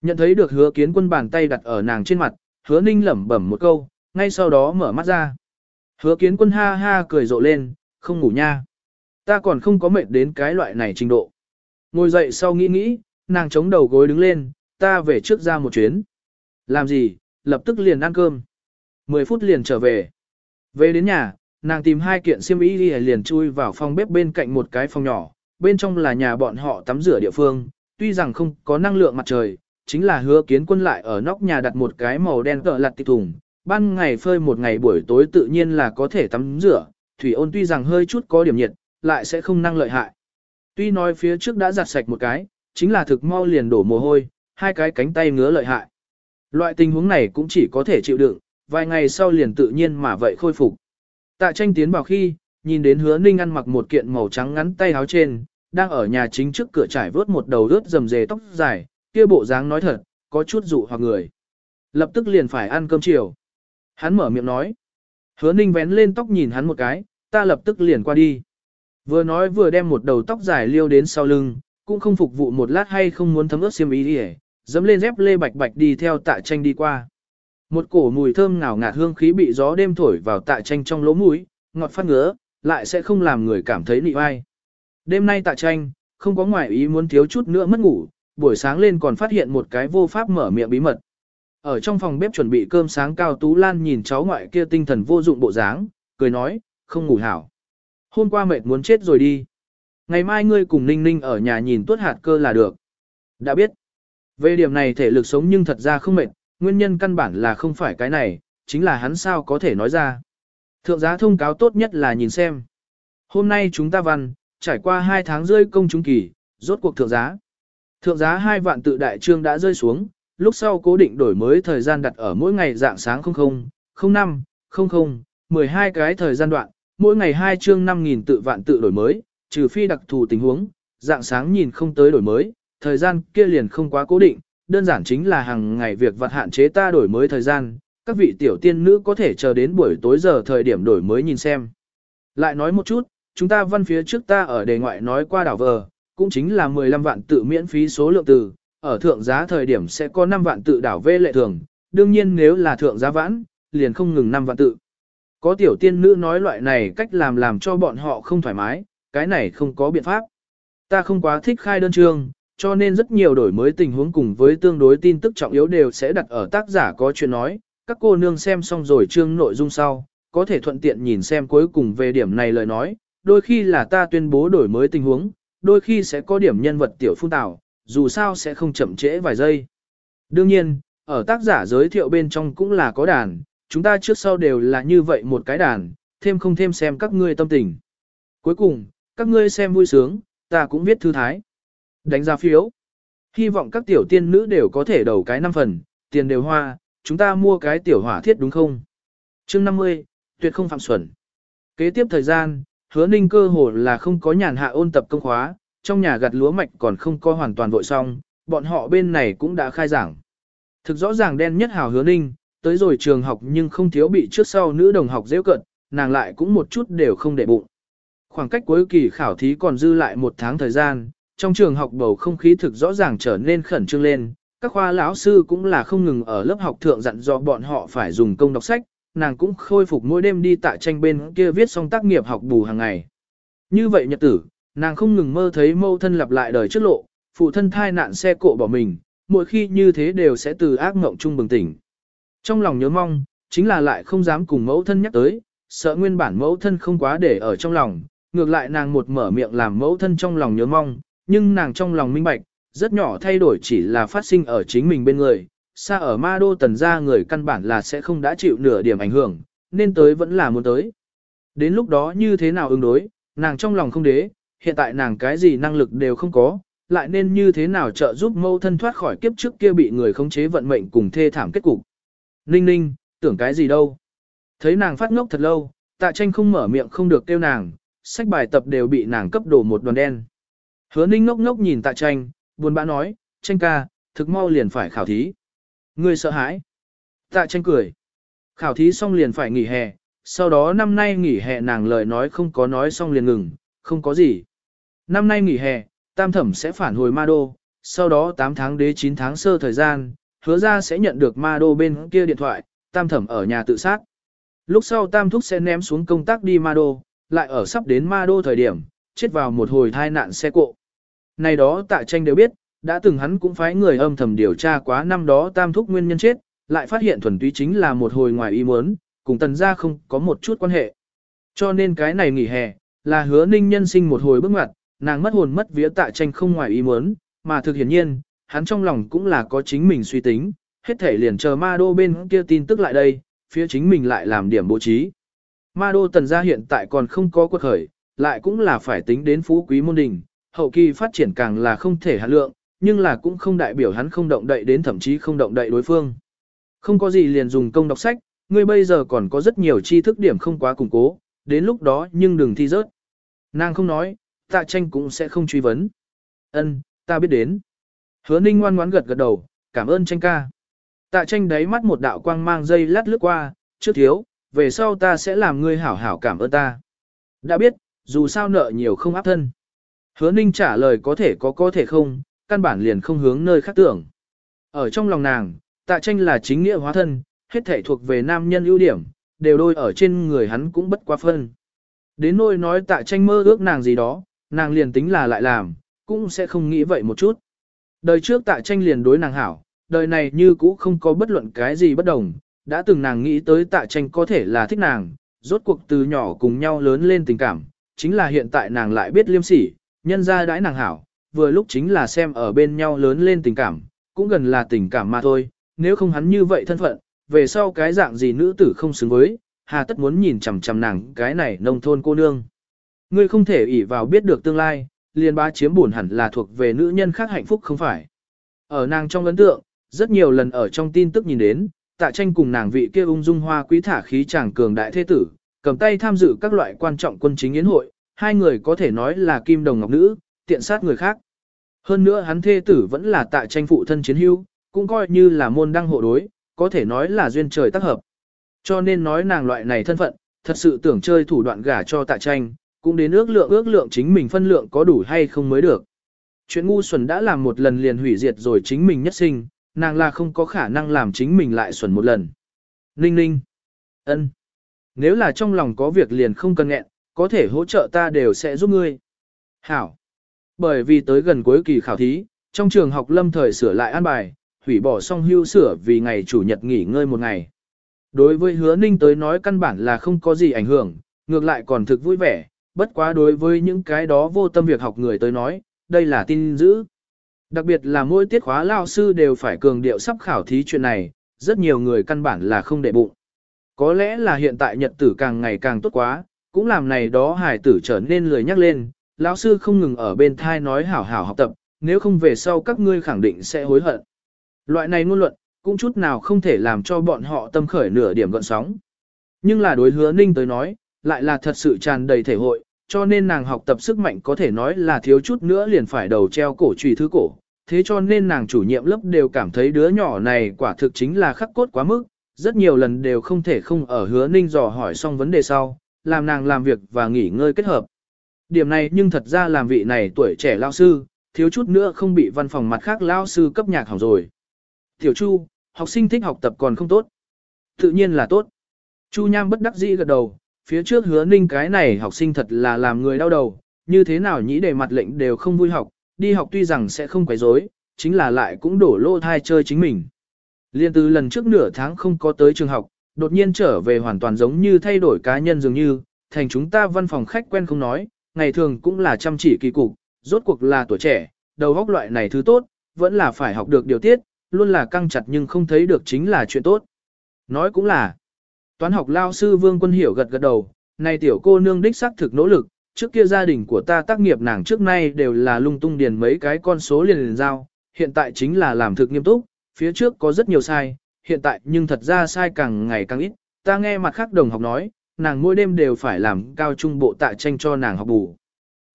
Nhận thấy được hứa kiến quân bàn tay đặt ở nàng trên mặt, hứa ninh lẩm bẩm một câu, ngay sau đó mở mắt ra. Hứa kiến quân ha ha cười rộ lên, không ngủ nha. Ta còn không có mệt đến cái loại này trình độ. Ngồi dậy sau nghĩ nghĩ, nàng chống đầu gối đứng lên, ta về trước ra một chuyến. Làm gì, lập tức liền ăn cơm. 10 phút liền trở về. Về đến nhà, nàng tìm hai kiện xiêm y liền chui vào phòng bếp bên cạnh một cái phòng nhỏ, bên trong là nhà bọn họ tắm rửa địa phương, tuy rằng không có năng lượng mặt trời, chính là hứa kiến quân lại ở nóc nhà đặt một cái màu đen cỡ lặt tịch thùng, ban ngày phơi một ngày buổi tối tự nhiên là có thể tắm rửa, thủy ôn tuy rằng hơi chút có điểm nhiệt, lại sẽ không năng lợi hại. Tuy nói phía trước đã giặt sạch một cái, chính là thực mau liền đổ mồ hôi, hai cái cánh tay ngứa lợi hại. Loại tình huống này cũng chỉ có thể chịu đựng, vài ngày sau liền tự nhiên mà vậy khôi phục. Tạ tranh tiến vào khi, nhìn đến hứa ninh ăn mặc một kiện màu trắng ngắn tay áo trên, đang ở nhà chính trước cửa trải vớt một đầu rớt rầm rề tóc dài, kia bộ dáng nói thật, có chút dụ hoặc người. Lập tức liền phải ăn cơm chiều. Hắn mở miệng nói. Hứa ninh vén lên tóc nhìn hắn một cái, ta lập tức liền qua đi. Vừa nói vừa đem một đầu tóc dài liêu đến sau lưng, cũng không phục vụ một lát hay không muốn thấm ướt xiêm ý đi dẫm lên dép lê bạch bạch đi theo tạ tranh đi qua. Một cổ mùi thơm ngào ngạt hương khí bị gió đêm thổi vào tạ tranh trong lỗ mũi, ngọt phát ngứa, lại sẽ không làm người cảm thấy nị vai. Đêm nay tạ tranh, không có ngoại ý muốn thiếu chút nữa mất ngủ, buổi sáng lên còn phát hiện một cái vô pháp mở miệng bí mật. Ở trong phòng bếp chuẩn bị cơm sáng Cao Tú Lan nhìn cháu ngoại kia tinh thần vô dụng bộ dáng, cười nói, không ngủ hảo. Hôm qua mệt muốn chết rồi đi. Ngày mai ngươi cùng Ninh Ninh ở nhà nhìn tuốt hạt cơ là được. Đã biết. Về điểm này thể lực sống nhưng thật ra không mệt, nguyên nhân căn bản là không phải cái này, chính là hắn sao có thể nói ra. Thượng giá thông cáo tốt nhất là nhìn xem. Hôm nay chúng ta văn, trải qua 2 tháng rơi công chúng kỳ, rốt cuộc thượng giá. Thượng giá 2 vạn tự đại trương đã rơi xuống, lúc sau cố định đổi mới thời gian đặt ở mỗi ngày dạng sáng 00, 05, 00, 12 cái thời gian đoạn, mỗi ngày 2 chương 5.000 tự vạn tự đổi mới, trừ phi đặc thù tình huống, dạng sáng nhìn không tới đổi mới, thời gian kia liền không quá cố định, đơn giản chính là hàng ngày việc vặt hạn chế ta đổi mới thời gian, các vị tiểu tiên nữ có thể chờ đến buổi tối giờ thời điểm đổi mới nhìn xem. Lại nói một chút, chúng ta văn phía trước ta ở đề ngoại nói qua đảo vờ, cũng chính là 15 vạn tự miễn phí số lượng từ, ở thượng giá thời điểm sẽ có 5 vạn tự đảo vê lệ thường, đương nhiên nếu là thượng giá vãn, liền không ngừng 5 vạn tự. Có tiểu tiên nữ nói loại này cách làm làm cho bọn họ không thoải mái, cái này không có biện pháp. Ta không quá thích khai đơn chương, cho nên rất nhiều đổi mới tình huống cùng với tương đối tin tức trọng yếu đều sẽ đặt ở tác giả có chuyện nói, các cô nương xem xong rồi chương nội dung sau, có thể thuận tiện nhìn xem cuối cùng về điểm này lời nói, đôi khi là ta tuyên bố đổi mới tình huống, đôi khi sẽ có điểm nhân vật tiểu phun tạo, dù sao sẽ không chậm trễ vài giây. Đương nhiên, ở tác giả giới thiệu bên trong cũng là có đàn, chúng ta trước sau đều là như vậy một cái đàn, thêm không thêm xem các ngươi tâm tình. Cuối cùng, các ngươi xem vui sướng, ta cũng viết thư thái. Đánh giá phiếu. Hy vọng các tiểu tiên nữ đều có thể đầu cái năm phần, tiền đều hoa, chúng ta mua cái tiểu hỏa thiết đúng không? chương 50, tuyệt không phạm xuẩn. Kế tiếp thời gian, hứa ninh cơ hồ là không có nhàn hạ ôn tập công khóa, trong nhà gặt lúa mạch còn không có hoàn toàn vội xong, bọn họ bên này cũng đã khai giảng. Thực rõ ràng đen nhất hào hứa ninh, tới rồi trường học nhưng không thiếu bị trước sau nữ đồng học dễ cận, nàng lại cũng một chút đều không để bụng. Khoảng cách cuối kỳ khảo thí còn dư lại một tháng thời gian, trong trường học bầu không khí thực rõ ràng trở nên khẩn trương lên, các khoa lão sư cũng là không ngừng ở lớp học thượng dặn dò bọn họ phải dùng công đọc sách, nàng cũng khôi phục mỗi đêm đi tại tranh bên kia viết xong tác nghiệp học bù hàng ngày. Như vậy nhật tử, nàng không ngừng mơ thấy mâu thân lặp lại đời trước lộ, phụ thân thai nạn xe cộ bỏ mình, mỗi khi như thế đều sẽ từ ác mộng chung bừng tỉnh. Trong lòng nhớ mong, chính là lại không dám cùng mẫu thân nhắc tới, sợ nguyên bản mẫu thân không quá để ở trong lòng, ngược lại nàng một mở miệng làm mẫu thân trong lòng nhớ mong, nhưng nàng trong lòng minh bạch, rất nhỏ thay đổi chỉ là phát sinh ở chính mình bên người, xa ở ma đô tần gia người căn bản là sẽ không đã chịu nửa điểm ảnh hưởng, nên tới vẫn là muốn tới. Đến lúc đó như thế nào ứng đối, nàng trong lòng không đế, hiện tại nàng cái gì năng lực đều không có, lại nên như thế nào trợ giúp mâu thân thoát khỏi kiếp trước kia bị người khống chế vận mệnh cùng thê thảm kết cục. Ninh ninh, tưởng cái gì đâu. Thấy nàng phát ngốc thật lâu, tạ tranh không mở miệng không được kêu nàng, sách bài tập đều bị nàng cấp đổ một đoàn đen. Hứa ninh ngốc ngốc nhìn tạ tranh, buồn bã nói, tranh ca, thực mau liền phải khảo thí. Ngươi sợ hãi. Tạ tranh cười. Khảo thí xong liền phải nghỉ hè, sau đó năm nay nghỉ hè nàng lời nói không có nói xong liền ngừng, không có gì. Năm nay nghỉ hè, tam thẩm sẽ phản hồi ma đô, sau đó 8 tháng đế 9 tháng sơ thời gian, hứa ra sẽ nhận được ma đô bên kia điện thoại, tam thẩm ở nhà tự sát. Lúc sau tam thúc sẽ ném xuống công tác đi ma đô, lại ở sắp đến ma đô thời điểm, chết vào một hồi thai nạn xe cộ. Này đó tạ tranh đều biết, đã từng hắn cũng phái người âm thầm điều tra quá năm đó tam thúc nguyên nhân chết, lại phát hiện thuần túy chính là một hồi ngoài ý muốn, cùng tần gia không có một chút quan hệ. Cho nên cái này nghỉ hè, là hứa ninh nhân sinh một hồi bước ngoặt, nàng mất hồn mất vía tạ tranh không ngoài ý muốn, mà thực hiển nhiên, hắn trong lòng cũng là có chính mình suy tính, hết thể liền chờ ma đô bên kia tin tức lại đây, phía chính mình lại làm điểm bố trí. Ma đô tần gia hiện tại còn không có quật khởi, lại cũng là phải tính đến phú quý môn đình, hậu kỳ phát triển càng là không thể hạ lượng, nhưng là cũng không đại biểu hắn không động đậy đến thậm chí không động đậy đối phương. Không có gì liền dùng công đọc sách, ngươi bây giờ còn có rất nhiều tri thức điểm không quá củng cố, đến lúc đó nhưng đừng thi rớt. Nàng không nói, tạ tranh cũng sẽ không truy vấn. Ân, ta biết đến. Hứa ninh ngoan ngoãn gật gật đầu, cảm ơn tranh ca. Tạ tranh đáy mắt một đạo quang mang dây lát lướt qua, trước thiếu, về sau ta sẽ làm ngươi hảo hảo cảm ơn ta. Đã biết, dù sao nợ nhiều không áp thân. Hứa ninh trả lời có thể có có thể không, căn bản liền không hướng nơi khác tưởng. Ở trong lòng nàng, tạ tranh là chính nghĩa hóa thân, hết thể thuộc về nam nhân ưu điểm, đều đôi ở trên người hắn cũng bất quá phân. Đến nỗi nói tạ tranh mơ ước nàng gì đó, nàng liền tính là lại làm, cũng sẽ không nghĩ vậy một chút. Đời trước tạ tranh liền đối nàng hảo, đời này như cũ không có bất luận cái gì bất đồng, đã từng nàng nghĩ tới tạ tranh có thể là thích nàng, rốt cuộc từ nhỏ cùng nhau lớn lên tình cảm, chính là hiện tại nàng lại biết liêm sỉ, nhân ra đãi nàng hảo, vừa lúc chính là xem ở bên nhau lớn lên tình cảm, cũng gần là tình cảm mà thôi, nếu không hắn như vậy thân phận, về sau cái dạng gì nữ tử không xứng với, hà tất muốn nhìn chằm chằm nàng cái này nông thôn cô nương. Ngươi không thể ỷ vào biết được tương lai, liền ba chiếm buồn hẳn là thuộc về nữ nhân khác hạnh phúc không phải. Ở nàng trong ấn tượng, rất nhiều lần ở trong tin tức nhìn đến, tạ tranh cùng nàng vị kia ung dung hoa quý thả khí chàng cường đại thế tử, cầm tay tham dự các loại quan trọng quân chính yến hội, hai người có thể nói là kim đồng ngọc nữ, tiện sát người khác. Hơn nữa hắn thê tử vẫn là tạ tranh phụ thân chiến hữu, cũng coi như là môn đăng hộ đối, có thể nói là duyên trời tác hợp. Cho nên nói nàng loại này thân phận, thật sự tưởng chơi thủ đoạn gả cho tạ tranh, cũng đến ước lượng ước lượng chính mình phân lượng có đủ hay không mới được. Chuyện ngu xuẩn đã làm một lần liền hủy diệt rồi chính mình nhất sinh, nàng là không có khả năng làm chính mình lại xuẩn một lần. Ninh ninh. ân. Nếu là trong lòng có việc liền không cần nghẹn, có thể hỗ trợ ta đều sẽ giúp ngươi. Hảo. Bởi vì tới gần cuối kỳ khảo thí, trong trường học lâm thời sửa lại an bài, hủy bỏ xong hưu sửa vì ngày chủ nhật nghỉ ngơi một ngày. Đối với hứa ninh tới nói căn bản là không có gì ảnh hưởng, ngược lại còn thực vui vẻ, bất quá đối với những cái đó vô tâm việc học người tới nói, đây là tin dữ. Đặc biệt là mỗi tiết khóa lao sư đều phải cường điệu sắp khảo thí chuyện này, rất nhiều người căn bản là không để bụng. Có lẽ là hiện tại nhật tử càng ngày càng tốt quá, cũng làm này đó hải tử trở nên lười nhắc lên, lão sư không ngừng ở bên thai nói hảo hảo học tập, nếu không về sau các ngươi khẳng định sẽ hối hận. Loại này ngôn luận, cũng chút nào không thể làm cho bọn họ tâm khởi nửa điểm gợn sóng. Nhưng là đối hứa ninh tới nói, lại là thật sự tràn đầy thể hội, cho nên nàng học tập sức mạnh có thể nói là thiếu chút nữa liền phải đầu treo cổ trùy thứ cổ. Thế cho nên nàng chủ nhiệm lớp đều cảm thấy đứa nhỏ này quả thực chính là khắc cốt quá mức, rất nhiều lần đều không thể không ở hứa ninh dò hỏi xong vấn đề sau, làm nàng làm việc và nghỉ ngơi kết hợp. Điểm này nhưng thật ra làm vị này tuổi trẻ lao sư, thiếu chút nữa không bị văn phòng mặt khác lao sư cấp nhạc hỏng rồi. Tiểu Chu, học sinh thích học tập còn không tốt. Tự nhiên là tốt. Chu Nham bất đắc dĩ gật đầu, phía trước hứa ninh cái này học sinh thật là làm người đau đầu, như thế nào nhĩ để mặt lệnh đều không vui học, đi học tuy rằng sẽ không quấy rối, chính là lại cũng đổ lô thai chơi chính mình. Liên từ lần trước nửa tháng không có tới trường học, đột nhiên trở về hoàn toàn giống như thay đổi cá nhân dường như, thành chúng ta văn phòng khách quen không nói, ngày thường cũng là chăm chỉ kỳ cục, rốt cuộc là tuổi trẻ, đầu góc loại này thứ tốt, vẫn là phải học được điều tiết, luôn là căng chặt nhưng không thấy được chính là chuyện tốt. Nói cũng là, toán học lao sư Vương Quân Hiểu gật gật đầu, này tiểu cô nương đích xác thực nỗ lực, trước kia gia đình của ta tác nghiệp nàng trước nay đều là lung tung điền mấy cái con số liền liền giao, hiện tại chính là làm thực nghiêm túc, phía trước có rất nhiều sai, hiện tại nhưng thật ra sai càng ngày càng ít, ta nghe mặt khác đồng học nói, nàng mỗi đêm đều phải làm cao trung bộ tạ tranh cho nàng học bù.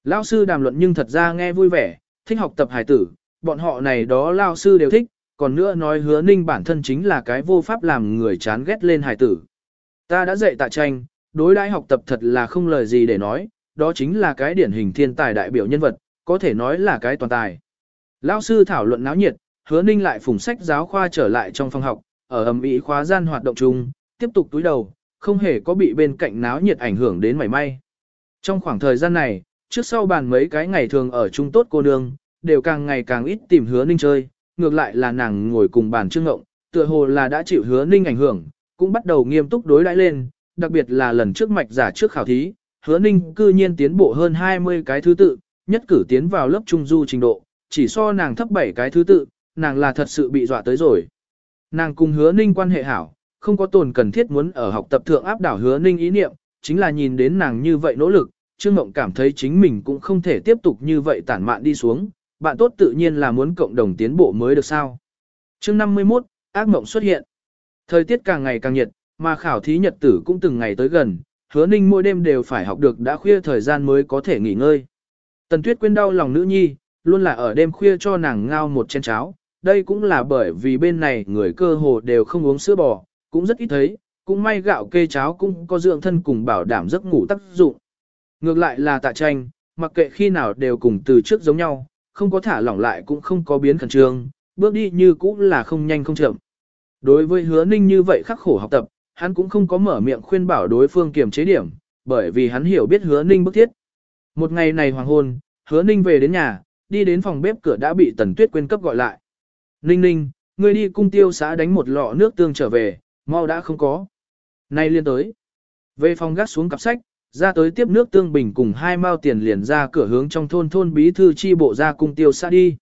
Lão sư đàm luận nhưng thật ra nghe vui vẻ, thích học tập hài tử, bọn họ này đó lao sư đều thích, còn nữa nói hứa ninh bản thân chính là cái vô pháp làm người chán ghét lên hài tử. Ta đã dạy tạ tranh, đối đãi học tập thật là không lời gì để nói, đó chính là cái điển hình thiên tài đại biểu nhân vật, có thể nói là cái toàn tài. Lão sư thảo luận náo nhiệt, hứa ninh lại phủng sách giáo khoa trở lại trong phòng học, ở ầm ĩ khóa gian hoạt động chung, tiếp tục túi đầu, không hề có bị bên cạnh náo nhiệt ảnh hưởng đến mảy may. Trong khoảng thời gian này, trước sau bàn mấy cái ngày thường ở chung tốt cô nương, đều càng ngày càng ít tìm hứa ninh chơi, ngược lại là nàng ngồi cùng bàn trương ngộng, tựa hồ là đã chịu hứa ninh ảnh hưởng, cũng bắt đầu nghiêm túc đối đãi lên, đặc biệt là lần trước mạch giả trước khảo thí, hứa ninh cư nhiên tiến bộ hơn 20 cái thứ tự, nhất cử tiến vào lớp trung du trình độ, chỉ so nàng thấp 7 cái thứ tự, nàng là thật sự bị dọa tới rồi. Nàng cùng hứa ninh quan hệ hảo, không có tồn cần thiết muốn ở học tập thượng áp đảo hứa ninh ý niệm, chính là nhìn đến nàng như vậy nỗ lực, Trương Mộng cảm thấy chính mình cũng không thể tiếp tục như vậy tản mạn đi xuống, bạn tốt tự nhiên là muốn cộng đồng tiến bộ mới được sao. chương 51, ác mộng xuất hiện. Thời tiết càng ngày càng nhiệt, mà khảo thí nhật tử cũng từng ngày tới gần, hứa ninh mỗi đêm đều phải học được đã khuya thời gian mới có thể nghỉ ngơi. Tần Tuyết quên đau lòng nữ nhi, luôn là ở đêm khuya cho nàng ngao một chén cháo, đây cũng là bởi vì bên này người cơ hồ đều không uống sữa bò, cũng rất ít thấy, cũng may gạo kê cháo cũng có dưỡng thân cùng bảo đảm giấc ngủ tác dụng. Ngược lại là tạ tranh, mặc kệ khi nào đều cùng từ trước giống nhau, không có thả lỏng lại cũng không có biến khẩn trương, bước đi như cũ là không nhanh không chậm. Đối với hứa ninh như vậy khắc khổ học tập, hắn cũng không có mở miệng khuyên bảo đối phương kiềm chế điểm, bởi vì hắn hiểu biết hứa ninh bức thiết. Một ngày này hoàng hôn, hứa ninh về đến nhà, đi đến phòng bếp cửa đã bị tần tuyết quên cấp gọi lại. Ninh ninh, ngươi đi cung tiêu xã đánh một lọ nước tương trở về, mau đã không có. Nay liên tới. Về phòng gác xuống cặp sách, ra tới tiếp nước tương bình cùng hai mao tiền liền ra cửa hướng trong thôn thôn bí thư chi bộ ra cung tiêu xã đi.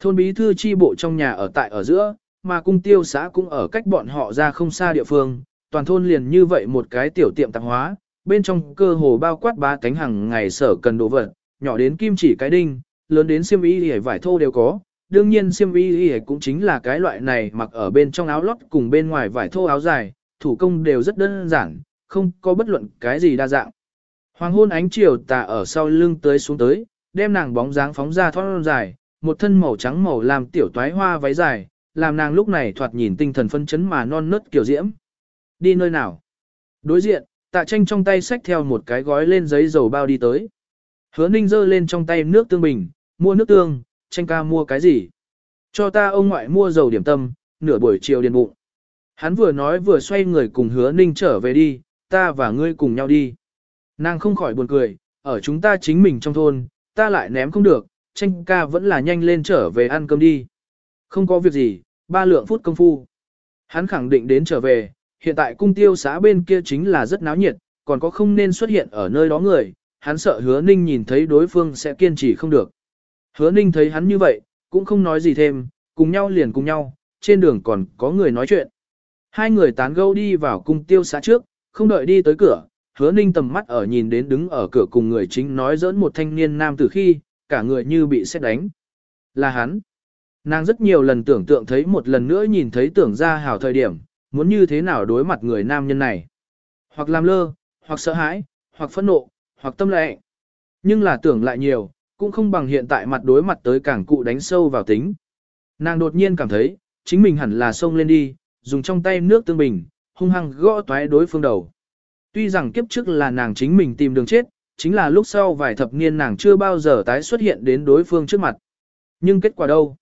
Thôn bí thư chi bộ trong nhà ở tại ở giữa, mà cung tiêu xã cũng ở cách bọn họ ra không xa địa phương, toàn thôn liền như vậy một cái tiểu tiệm tạp hóa, bên trong cơ hồ bao quát ba cánh hàng ngày sở cần đồ vật, nhỏ đến kim chỉ cái đinh, lớn đến xiêm y hề vải thô đều có. Đương nhiên xiêm y hề cũng chính là cái loại này mặc ở bên trong áo lót cùng bên ngoài vải thô áo dài, thủ công đều rất đơn giản, không có bất luận cái gì đa dạng. Hoàng hôn ánh chiều tà ở sau lưng tới xuống tới, đem nàng bóng dáng phóng ra thoát dài, một thân màu trắng màu làm tiểu toái hoa váy dài, làm nàng lúc này thoạt nhìn tinh thần phân chấn mà non nớt kiểu diễm. Đi nơi nào? Đối diện, tạ tranh trong tay xách theo một cái gói lên giấy dầu bao đi tới. Hứa ninh giơ lên trong tay nước tương bình, mua nước tương, tranh ca mua cái gì? Cho ta ông ngoại mua dầu điểm tâm, nửa buổi chiều điền bụng. Hắn vừa nói vừa xoay người cùng hứa ninh trở về đi, ta và ngươi cùng nhau đi. Nàng không khỏi buồn cười, ở chúng ta chính mình trong thôn, ta lại ném không được, tranh ca vẫn là nhanh lên trở về ăn cơm đi. Không có việc gì, ba lượng phút công phu. Hắn khẳng định đến trở về, hiện tại cung tiêu xã bên kia chính là rất náo nhiệt, còn có không nên xuất hiện ở nơi đó người, hắn sợ hứa ninh nhìn thấy đối phương sẽ kiên trì không được. Hứa ninh thấy hắn như vậy, cũng không nói gì thêm, cùng nhau liền cùng nhau, trên đường còn có người nói chuyện. Hai người tán gẫu đi vào cung tiêu xã trước, không đợi đi tới cửa, hứa ninh tầm mắt ở nhìn đến đứng ở cửa cùng người chính nói dẫn một thanh niên nam từ khi, cả người như bị xét đánh. Là hắn. Nàng rất nhiều lần tưởng tượng thấy một lần nữa nhìn thấy tưởng ra hảo thời điểm, muốn như thế nào đối mặt người nam nhân này. Hoặc làm lơ, hoặc sợ hãi, hoặc phẫn nộ, hoặc tâm lệ. Nhưng là tưởng lại nhiều, cũng không bằng hiện tại mặt đối mặt tới cảng cụ đánh sâu vào tính. Nàng đột nhiên cảm thấy, chính mình hẳn là xông lên đi, dùng trong tay nước tương bình, hung hăng gõ toái đối phương đầu. Tuy rằng kiếp trước là nàng chính mình tìm đường chết, chính là lúc sau vài thập niên nàng chưa bao giờ tái xuất hiện đến đối phương trước mặt. Nhưng kết quả đâu?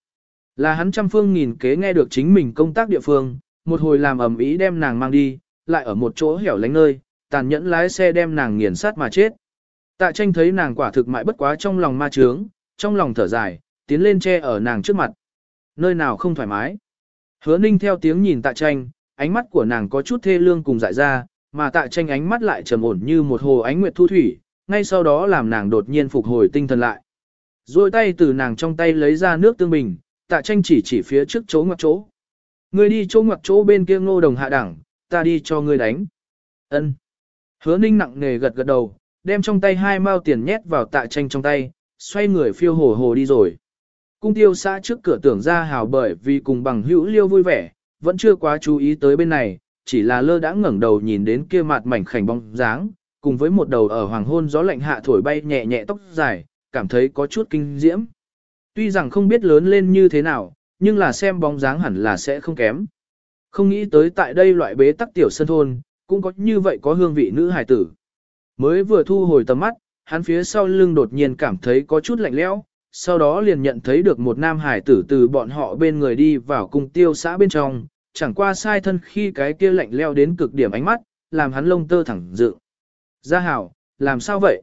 Là hắn trăm phương nghìn kế nghe được chính mình công tác địa phương, một hồi làm ẩm ý đem nàng mang đi, lại ở một chỗ hẻo lánh nơi, tàn nhẫn lái xe đem nàng nghiền sát mà chết. Tạ tranh thấy nàng quả thực mại bất quá trong lòng ma trướng, trong lòng thở dài, tiến lên che ở nàng trước mặt. Nơi nào không thoải mái. Hứa ninh theo tiếng nhìn tạ tranh, ánh mắt của nàng có chút thê lương cùng dại ra, mà tạ tranh ánh mắt lại trầm ổn như một hồ ánh nguyệt thu thủy, ngay sau đó làm nàng đột nhiên phục hồi tinh thần lại. Rồi tay từ nàng trong tay lấy ra nước tương bình, tạ tranh chỉ chỉ phía trước chỗ ngoặc chỗ. người đi chỗ ngoặc chỗ bên kia ngô đồng hạ đẳng, ta đi cho ngươi đánh. ân Hứa ninh nặng nề gật gật đầu, đem trong tay hai mao tiền nhét vào tạ tranh trong tay, xoay người phiêu hồ hồ đi rồi. Cung tiêu xã trước cửa tưởng ra hào bởi vì cùng bằng hữu liêu vui vẻ, vẫn chưa quá chú ý tới bên này, chỉ là lơ đã ngẩng đầu nhìn đến kia mặt mảnh khảnh bóng dáng, cùng với một đầu ở hoàng hôn gió lạnh hạ thổi bay nhẹ nhẹ tóc dài, cảm thấy có chút kinh diễm. Tuy rằng không biết lớn lên như thế nào, nhưng là xem bóng dáng hẳn là sẽ không kém. Không nghĩ tới tại đây loại bế tắc tiểu sân thôn, cũng có như vậy có hương vị nữ hài tử. Mới vừa thu hồi tầm mắt, hắn phía sau lưng đột nhiên cảm thấy có chút lạnh lẽo, sau đó liền nhận thấy được một nam hải tử từ bọn họ bên người đi vào cung tiêu xã bên trong, chẳng qua sai thân khi cái kia lạnh leo đến cực điểm ánh mắt, làm hắn lông tơ thẳng dự. Gia Hảo, làm sao vậy?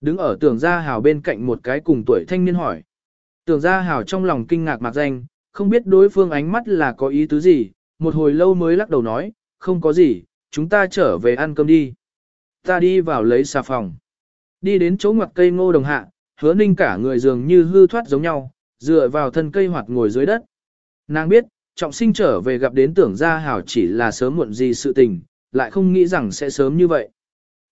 Đứng ở tường Gia Hảo bên cạnh một cái cùng tuổi thanh niên hỏi. Tường Gia Hảo trong lòng kinh ngạc mạc danh, không biết đối phương ánh mắt là có ý tứ gì, một hồi lâu mới lắc đầu nói, không có gì, chúng ta trở về ăn cơm đi. Ta đi vào lấy xà phòng. Đi đến chỗ ngoặt cây ngô đồng hạ, hứa ninh cả người dường như hư thoát giống nhau, dựa vào thân cây hoặc ngồi dưới đất. Nàng biết, trọng sinh trở về gặp đến tưởng gia hảo chỉ là sớm muộn gì sự tình, lại không nghĩ rằng sẽ sớm như vậy.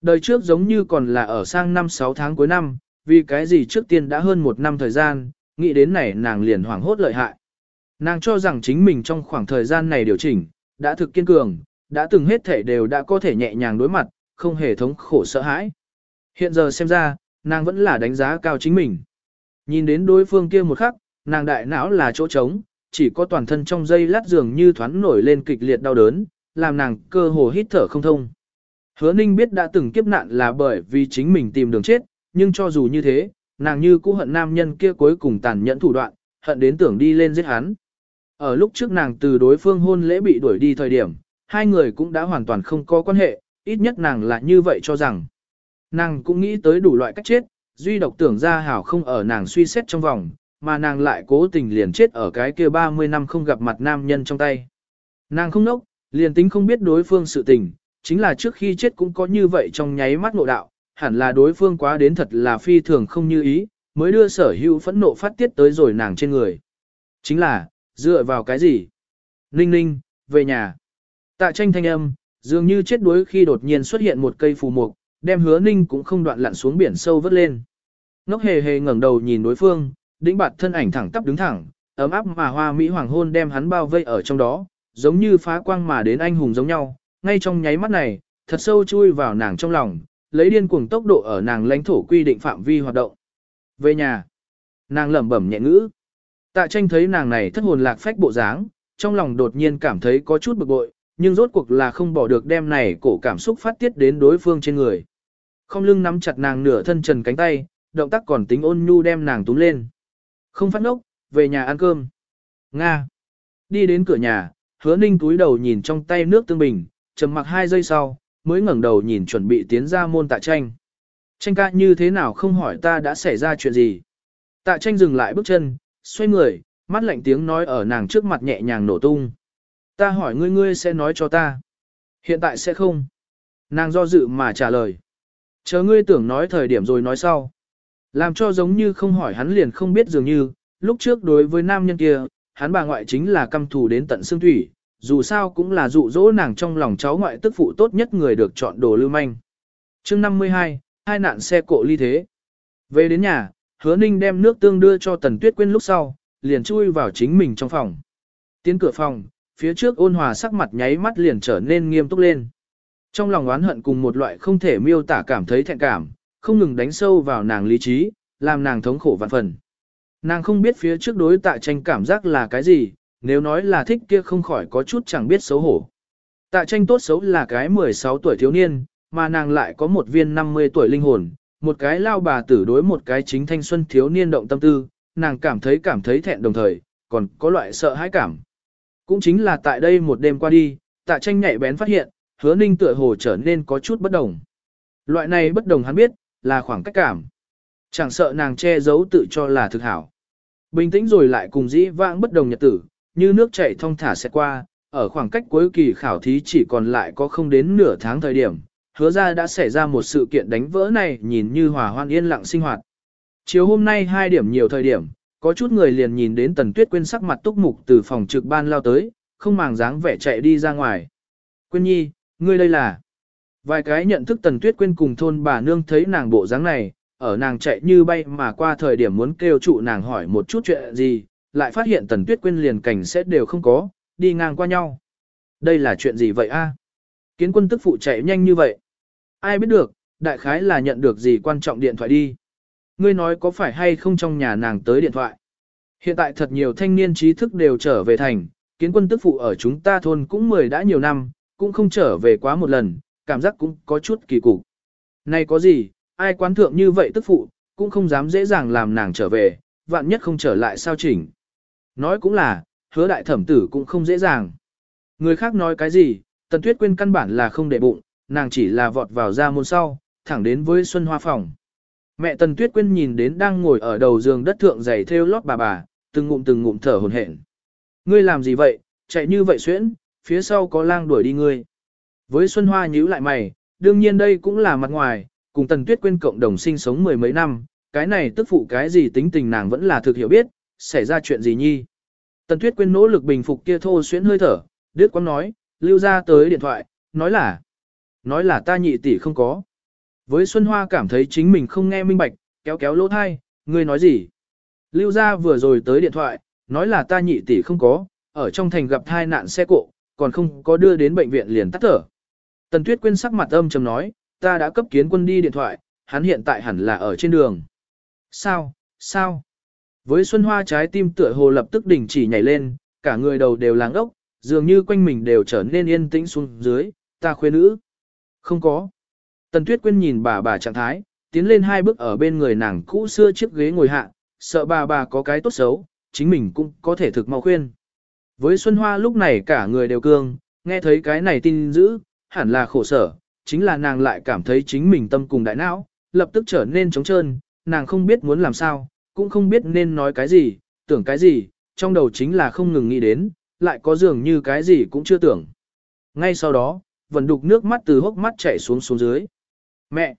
Đời trước giống như còn là ở sang năm 6 tháng cuối năm, vì cái gì trước tiên đã hơn một năm thời gian, nghĩ đến này nàng liền hoảng hốt lợi hại. Nàng cho rằng chính mình trong khoảng thời gian này điều chỉnh, đã thực kiên cường, đã từng hết thể đều đã có thể nhẹ nhàng đối mặt, không hề thống khổ sợ hãi. Hiện giờ xem ra, nàng vẫn là đánh giá cao chính mình. Nhìn đến đối phương kia một khắc, nàng đại não là chỗ trống, chỉ có toàn thân trong dây lát dường như thoáng nổi lên kịch liệt đau đớn, làm nàng cơ hồ hít thở không thông. Hứa Ninh biết đã từng kiếp nạn là bởi vì chính mình tìm đường chết, nhưng cho dù như thế, nàng như cũ hận nam nhân kia cuối cùng tàn nhẫn thủ đoạn, hận đến tưởng đi lên giết hắn. Ở lúc trước nàng từ đối phương hôn lễ bị đuổi đi thời điểm, hai người cũng đã hoàn toàn không có quan hệ, ít nhất nàng là như vậy cho rằng. Nàng cũng nghĩ tới đủ loại cách chết, duy độc tưởng ra hảo không ở nàng suy xét trong vòng, mà nàng lại cố tình liền chết ở cái kia 30 năm không gặp mặt nam nhân trong tay. Nàng không nốc, liền tính không biết đối phương sự tình, chính là trước khi chết cũng có như vậy trong nháy mắt ngộ đạo, hẳn là đối phương quá đến thật là phi thường không như ý, mới đưa sở hữu phẫn nộ phát tiết tới rồi nàng trên người. Chính là, dựa vào cái gì? Ninh ninh, về nhà. Tạ tranh thanh âm, dường như chết đuối khi đột nhiên xuất hiện một cây phù mục, đem hứa ninh cũng không đoạn lặn xuống biển sâu vớt lên. Ngốc hề hề ngẩng đầu nhìn đối phương, đĩnh bạt thân ảnh thẳng tắp đứng thẳng, ấm áp mà hoa mỹ hoàng hôn đem hắn bao vây ở trong đó, giống như phá quang mà đến anh hùng giống nhau, ngay trong nháy mắt này, thật sâu chui vào nàng trong lòng, lấy điên cuồng tốc độ ở nàng lãnh thổ quy định phạm vi hoạt động. Về nhà, nàng lẩm bẩm nhẹ ngữ. Tạ tranh thấy nàng này thất hồn lạc phách bộ dáng, trong lòng đột nhiên cảm thấy có chút bực bội, nhưng rốt cuộc là không bỏ được đem này cổ cảm xúc phát tiết đến đối phương trên người. Không lưng nắm chặt nàng nửa thân trần cánh tay, động tác còn tính ôn nhu đem nàng túm lên. Không phát ngốc, về nhà ăn cơm. Nga. Đi đến cửa nhà, hứa ninh túi đầu nhìn trong tay nước tương bình, trầm mặc hai giây sau, mới ngẩng đầu nhìn chuẩn bị tiến ra môn tạ tranh. Tranh ca như thế nào không hỏi ta đã xảy ra chuyện gì. Tạ tranh dừng lại bước chân, xoay người, mắt lạnh tiếng nói ở nàng trước mặt nhẹ nhàng nổ tung. Ta hỏi ngươi ngươi sẽ nói cho ta. Hiện tại sẽ không. Nàng do dự mà trả lời. Chờ ngươi tưởng nói thời điểm rồi nói sau. Làm cho giống như không hỏi hắn liền không biết dường như, lúc trước đối với nam nhân kia, hắn bà ngoại chính là căm thù đến tận xương thủy, dù sao cũng là dụ dỗ nàng trong lòng cháu ngoại tức phụ tốt nhất người được chọn đồ lưu manh. chương 52, hai nạn xe cộ ly thế. Về đến nhà, hứa ninh đem nước tương đưa cho tần tuyết quên lúc sau, liền chui vào chính mình trong phòng. Tiến cửa phòng, phía trước ôn hòa sắc mặt nháy mắt liền trở nên nghiêm túc lên. Trong lòng oán hận cùng một loại không thể miêu tả cảm thấy thẹn cảm, không ngừng đánh sâu vào nàng lý trí, làm nàng thống khổ vạn phần. Nàng không biết phía trước đối tạ tranh cảm giác là cái gì, nếu nói là thích kia không khỏi có chút chẳng biết xấu hổ. Tạ tranh tốt xấu là cái 16 tuổi thiếu niên, mà nàng lại có một viên 50 tuổi linh hồn, một cái lao bà tử đối một cái chính thanh xuân thiếu niên động tâm tư, nàng cảm thấy cảm thấy thẹn đồng thời, còn có loại sợ hãi cảm. Cũng chính là tại đây một đêm qua đi, tạ tranh nhạy bén phát hiện, hứa ninh tựa hồ trở nên có chút bất đồng. Loại này bất đồng hắn biết, là khoảng cách cảm. Chẳng sợ nàng che giấu tự cho là thực hảo. Bình tĩnh rồi lại cùng dĩ vãng bất đồng nhật tử, như nước chảy thong thả sẽ qua, ở khoảng cách cuối kỳ khảo thí chỉ còn lại có không đến nửa tháng thời điểm, hứa ra đã xảy ra một sự kiện đánh vỡ này nhìn như hòa hoan yên lặng sinh hoạt. Chiều hôm nay hai điểm nhiều thời điểm, có chút người liền nhìn đến tần tuyết quên sắc mặt túc mục từ phòng trực ban lao tới, không màng dáng vẻ chạy đi ra ngoài. Quyên nhi, ngươi đây là... Vài cái nhận thức tần tuyết quên cùng thôn bà nương thấy nàng bộ dáng này, ở nàng chạy như bay mà qua thời điểm muốn kêu trụ nàng hỏi một chút chuyện gì, lại phát hiện tần tuyết quên liền cảnh xét đều không có, đi ngang qua nhau. Đây là chuyện gì vậy a? Kiến quân tức phụ chạy nhanh như vậy. Ai biết được, đại khái là nhận được gì quan trọng điện thoại đi. Ngươi nói có phải hay không trong nhà nàng tới điện thoại. Hiện tại thật nhiều thanh niên trí thức đều trở về thành, kiến quân tức phụ ở chúng ta thôn cũng mười đã nhiều năm, cũng không trở về quá một lần, cảm giác cũng có chút kỳ cục. Này có gì, ai quán thượng như vậy tức phụ, cũng không dám dễ dàng làm nàng trở về, vạn nhất không trở lại sao chỉnh. Nói cũng là, hứa đại thẩm tử cũng không dễ dàng. Người khác nói cái gì, Tần Tuyết Quyên căn bản là không để bụng, nàng chỉ là vọt vào ra môn sau, thẳng đến với Xuân Hoa phòng. Mẹ Tần Tuyết Quyên nhìn đến đang ngồi ở đầu giường đất thượng giày theo lót bà bà, từng ngụm từng ngụm thở hổn hển. Ngươi làm gì vậy, chạy như vậy xuyễn, phía sau có lang đuổi đi ngươi. Với Xuân Hoa nhíu lại mày, đương nhiên đây cũng là mặt ngoài, cùng Tần Tuyết Quyên cộng đồng sinh sống mười mấy năm, cái này tức phụ cái gì tính tình nàng vẫn là thực hiểu biết, xảy ra chuyện gì nhi. Tần Tuyết Quyên nỗ lực bình phục kia thô xuyễn hơi thở, đứt quăng nói, lưu ra tới điện thoại, nói là, nói là ta nhị tỷ không có. Với Xuân Hoa cảm thấy chính mình không nghe minh bạch, kéo kéo lỗ thai, ngươi nói gì? Lưu gia vừa rồi tới điện thoại, nói là ta nhị tỷ không có, ở trong thành gặp thai nạn xe cộ, còn không có đưa đến bệnh viện liền tắt thở. Tần Tuyết Quyên sắc mặt âm trầm nói, ta đã cấp kiến quân đi điện thoại, hắn hiện tại hẳn là ở trên đường. Sao, sao? Với Xuân Hoa trái tim tựa hồ lập tức đỉnh chỉ nhảy lên, cả người đầu đều láng ốc, dường như quanh mình đều trở nên yên tĩnh xuống dưới, ta khuê nữ. Không có. Tần Tuyết Quyên nhìn bà bà trạng thái, tiến lên hai bước ở bên người nàng cũ xưa chiếc ghế ngồi hạ, sợ bà bà có cái tốt xấu, chính mình cũng có thể thực mau khuyên. Với Xuân Hoa lúc này cả người đều cương, nghe thấy cái này tin dữ, hẳn là khổ sở, chính là nàng lại cảm thấy chính mình tâm cùng đại não, lập tức trở nên trống trơn, nàng không biết muốn làm sao, cũng không biết nên nói cái gì, tưởng cái gì, trong đầu chính là không ngừng nghĩ đến, lại có dường như cái gì cũng chưa tưởng. Ngay sau đó, vẫn đục nước mắt từ hốc mắt chảy xuống xuống dưới. Mẹ!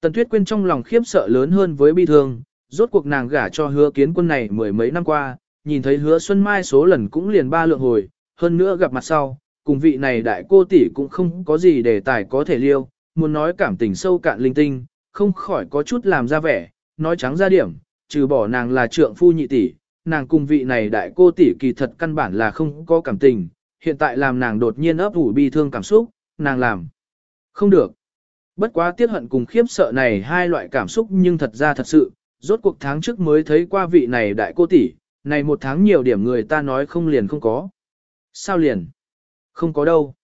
Tần Tuyết Quyên trong lòng khiếp sợ lớn hơn với bi thương, rốt cuộc nàng gả cho hứa kiến quân này mười mấy năm qua, nhìn thấy hứa Xuân Mai số lần cũng liền ba lượng hồi, hơn nữa gặp mặt sau, cùng vị này đại cô tỷ cũng không có gì để tài có thể liêu, muốn nói cảm tình sâu cạn linh tinh, không khỏi có chút làm ra vẻ, nói trắng ra điểm, trừ bỏ nàng là trượng phu nhị tỷ, nàng cùng vị này đại cô tỷ kỳ thật căn bản là không có cảm tình, hiện tại làm nàng đột nhiên ấp ủ bi thương cảm xúc, nàng làm không được. Bất quá tiết hận cùng khiếp sợ này hai loại cảm xúc nhưng thật ra thật sự, rốt cuộc tháng trước mới thấy qua vị này đại cô tỷ, này một tháng nhiều điểm người ta nói không liền không có. Sao liền? Không có đâu.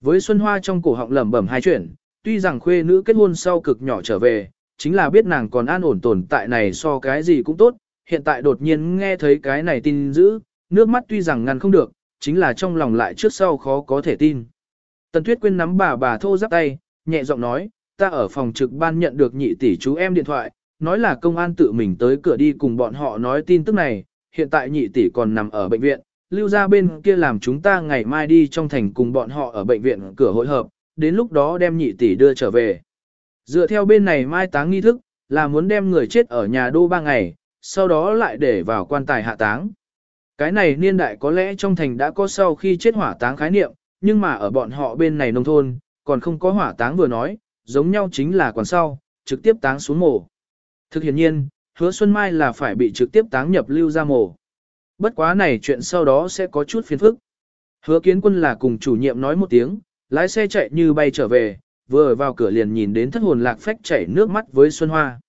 Với Xuân Hoa trong cổ họng lẩm bẩm hai chuyện, tuy rằng khuê nữ kết hôn sau cực nhỏ trở về, chính là biết nàng còn an ổn tồn tại này so cái gì cũng tốt, hiện tại đột nhiên nghe thấy cái này tin dữ, nước mắt tuy rằng ngăn không được, chính là trong lòng lại trước sau khó có thể tin. Tần Tuyết Quyên nắm bà bà thô giáp tay, nhẹ giọng nói, ta ở phòng trực ban nhận được nhị tỷ chú em điện thoại, nói là công an tự mình tới cửa đi cùng bọn họ nói tin tức này, hiện tại nhị tỷ còn nằm ở bệnh viện, lưu ra bên kia làm chúng ta ngày mai đi trong thành cùng bọn họ ở bệnh viện cửa hội hợp, đến lúc đó đem nhị tỷ đưa trở về. Dựa theo bên này mai táng nghi thức, là muốn đem người chết ở nhà đô ba ngày, sau đó lại để vào quan tài hạ táng. Cái này niên đại có lẽ trong thành đã có sau khi chết hỏa táng khái niệm, nhưng mà ở bọn họ bên này nông thôn, còn không có hỏa táng vừa nói, giống nhau chính là còn sau, trực tiếp táng xuống mổ. Thực hiện nhiên, hứa Xuân Mai là phải bị trực tiếp táng nhập lưu ra mổ. Bất quá này chuyện sau đó sẽ có chút phiền phức. Hứa kiến quân là cùng chủ nhiệm nói một tiếng, lái xe chạy như bay trở về, vừa vào cửa liền nhìn đến thất hồn lạc phách chảy nước mắt với Xuân Hoa.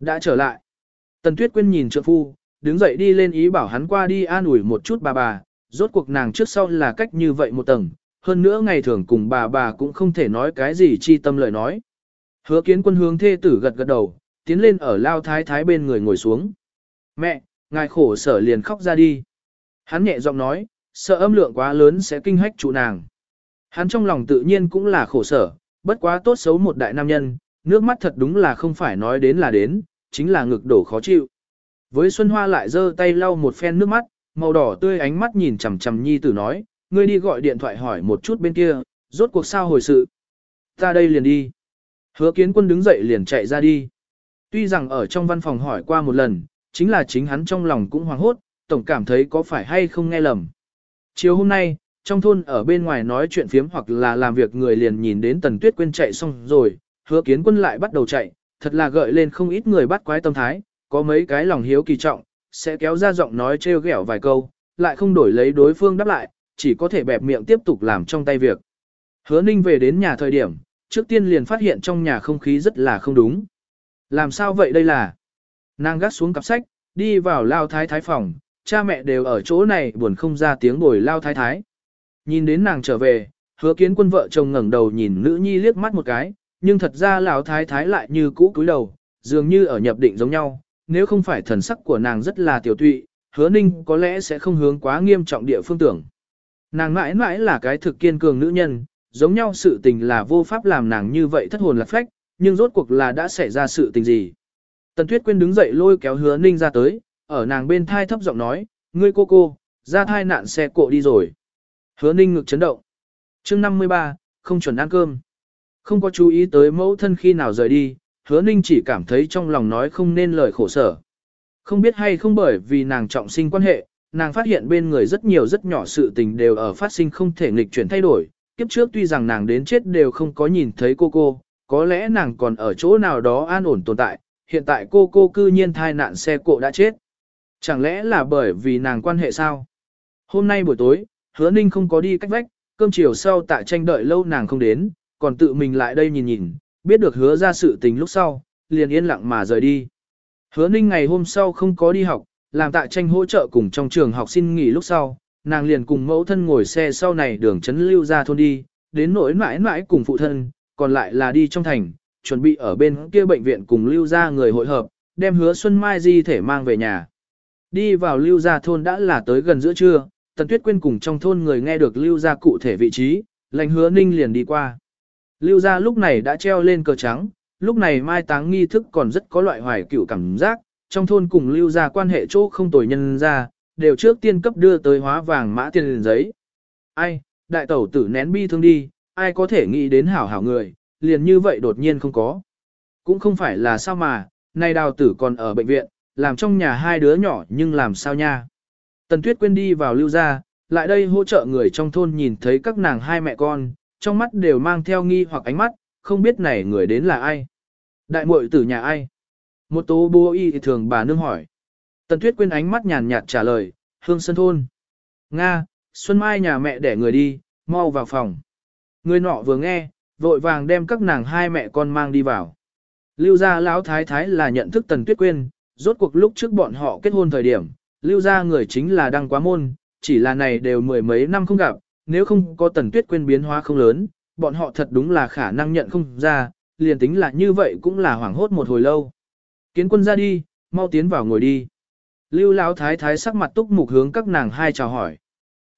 Đã trở lại. Tần Tuyết Quyên nhìn trợ phu, đứng dậy đi lên ý bảo hắn qua đi an ủi một chút bà bà, rốt cuộc nàng trước sau là cách như vậy một tầng, hơn nữa ngày thường cùng bà bà cũng không thể nói cái gì chi tâm lời nói. Hứa kiến quân hướng thê tử gật gật đầu, tiến lên ở lao thái thái bên người ngồi xuống. Mẹ, ngài khổ sở liền khóc ra đi. Hắn nhẹ giọng nói, sợ âm lượng quá lớn sẽ kinh hách trụ nàng. Hắn trong lòng tự nhiên cũng là khổ sở, bất quá tốt xấu một đại nam nhân, nước mắt thật đúng là không phải nói đến là đến, chính là ngực đổ khó chịu. Với Xuân Hoa lại giơ tay lau một phen nước mắt, màu đỏ tươi ánh mắt nhìn chằm chằm nhi tử nói, ngươi đi gọi điện thoại hỏi một chút bên kia, rốt cuộc sao hồi sự. Ta đây liền đi. Hứa kiến quân đứng dậy liền chạy ra đi. Tuy rằng ở trong văn phòng hỏi qua một lần, chính là chính hắn trong lòng cũng hoảng hốt, tổng cảm thấy có phải hay không nghe lầm. Chiều hôm nay, trong thôn ở bên ngoài nói chuyện phiếm hoặc là làm việc người liền nhìn đến Tần Tuyết quên chạy xong rồi, hứa kiến quân lại bắt đầu chạy, thật là gợi lên không ít người bắt quái tâm thái, có mấy cái lòng hiếu kỳ trọng, sẽ kéo ra giọng nói trêu ghẹo vài câu, lại không đổi lấy đối phương đáp lại, chỉ có thể bẹp miệng tiếp tục làm trong tay việc. Hứa Ninh về đến nhà thời điểm, trước tiên liền phát hiện trong nhà không khí rất là không đúng. Làm sao vậy đây là? Nàng gắt xuống cặp sách, đi vào lao thái thái phòng, cha mẹ đều ở chỗ này buồn không ra tiếng bồi lao thái thái. Nhìn đến nàng trở về, hứa kiến quân vợ chồng ngẩng đầu nhìn nữ nhi liếc mắt một cái, nhưng thật ra lão thái thái lại như cũ cúi đầu, dường như ở nhập định giống nhau, nếu không phải thần sắc của nàng rất là tiểu tụy, hứa ninh có lẽ sẽ không hướng quá nghiêm trọng địa phương tưởng. Nàng mãi mãi là cái thực kiên cường nữ nhân, giống nhau sự tình là vô pháp làm nàng như vậy thất hồn lạc phách, nhưng rốt cuộc là đã xảy ra sự tình gì. Tần Tuyết Quyên đứng dậy lôi kéo hứa ninh ra tới, ở nàng bên thai thấp giọng nói, ngươi cô cô, ra thai nạn xe cộ đi rồi. Hứa ninh ngực chấn động. chương 53, không chuẩn ăn cơm. Không có chú ý tới mẫu thân khi nào rời đi, hứa ninh chỉ cảm thấy trong lòng nói không nên lời khổ sở. Không biết hay không bởi vì nàng trọng sinh quan hệ, nàng phát hiện bên người rất nhiều rất nhỏ sự tình đều ở phát sinh không thể nghịch chuyển thay đổi. Kiếp trước tuy rằng nàng đến chết đều không có nhìn thấy cô cô, có lẽ nàng còn ở chỗ nào đó an ổn tồn tại, hiện tại cô cô cư nhiên thai nạn xe cộ đã chết. Chẳng lẽ là bởi vì nàng quan hệ sao? Hôm nay buổi tối, hứa ninh không có đi cách vách, cơm chiều sau tại tranh đợi lâu nàng không đến, còn tự mình lại đây nhìn nhìn, biết được hứa ra sự tình lúc sau, liền yên lặng mà rời đi. Hứa ninh ngày hôm sau không có đi học, làm tại tranh hỗ trợ cùng trong trường học xin nghỉ lúc sau, nàng liền cùng mẫu thân ngồi xe sau này đường trấn lưu ra thôn đi, đến nỗi mãi mãi cùng phụ thân, còn lại là đi trong thành, chuẩn bị ở bên kia bệnh viện cùng lưu ra người hội hợp, đem hứa Xuân Mai di thể mang về nhà. Đi vào lưu ra thôn đã là tới gần giữa trưa, Tần Tuyết Quyên cùng trong thôn người nghe được lưu ra cụ thể vị trí, lành hứa ninh liền đi qua. Lưu ra lúc này đã treo lên cờ trắng, lúc này mai táng nghi thức còn rất có loại hoài cựu cảm giác, trong thôn cùng lưu ra quan hệ chỗ không tồi nhân ra, đều trước tiên cấp đưa tới hóa vàng mã tiền liền giấy. Ai, đại tẩu tử nén bi thương đi, ai có thể nghĩ đến hảo hảo người, liền như vậy đột nhiên không có. Cũng không phải là sao mà, nay đào tử còn ở bệnh viện, làm trong nhà hai đứa nhỏ nhưng làm sao nha. Tần Tuyết quên đi vào lưu ra, lại đây hỗ trợ người trong thôn nhìn thấy các nàng hai mẹ con, trong mắt đều mang theo nghi hoặc ánh mắt, không biết này người đến là ai. Đại muội tử nhà ai? Một tố bố y thì thường bà nương hỏi. Tần Tuyết quên ánh mắt nhàn nhạt trả lời, hương sân thôn. Nga, Xuân Mai nhà mẹ để người đi, mau vào phòng. Người nọ vừa nghe, vội vàng đem các nàng hai mẹ con mang đi vào. Lưu gia lão thái thái là nhận thức Tần Tuyết Quyên, rốt cuộc lúc trước bọn họ kết hôn thời điểm, lưu gia người chính là đăng quá môn, chỉ là này đều mười mấy năm không gặp, nếu không có Tần Tuyết Quyên biến hóa không lớn, bọn họ thật đúng là khả năng nhận không ra, liền tính là như vậy cũng là hoảng hốt một hồi lâu. Kiến quân ra đi, mau tiến vào ngồi đi. Lưu lão thái thái sắc mặt túc mục hướng các nàng hai chào hỏi.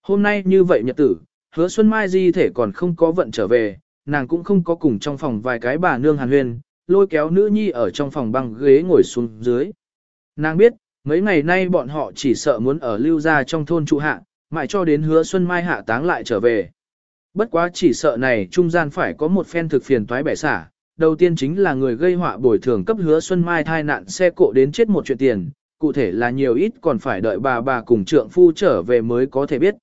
Hôm nay như vậy nhật tử, hứa Xuân Mai di thể còn không có vận trở về, nàng cũng không có cùng trong phòng vài cái bà nương hàn huyền, lôi kéo nữ nhi ở trong phòng băng ghế ngồi xuống dưới. Nàng biết, mấy ngày nay bọn họ chỉ sợ muốn ở lưu gia trong thôn trụ hạ, mãi cho đến hứa xuân mai hạ táng lại trở về. Bất quá chỉ sợ này trung gian phải có một phen thực phiền toái bẻ xả, đầu tiên chính là người gây họa bồi thường cấp hứa xuân mai thai nạn xe cộ đến chết một chuyện tiền, cụ thể là nhiều ít còn phải đợi bà bà cùng trượng phu trở về mới có thể biết.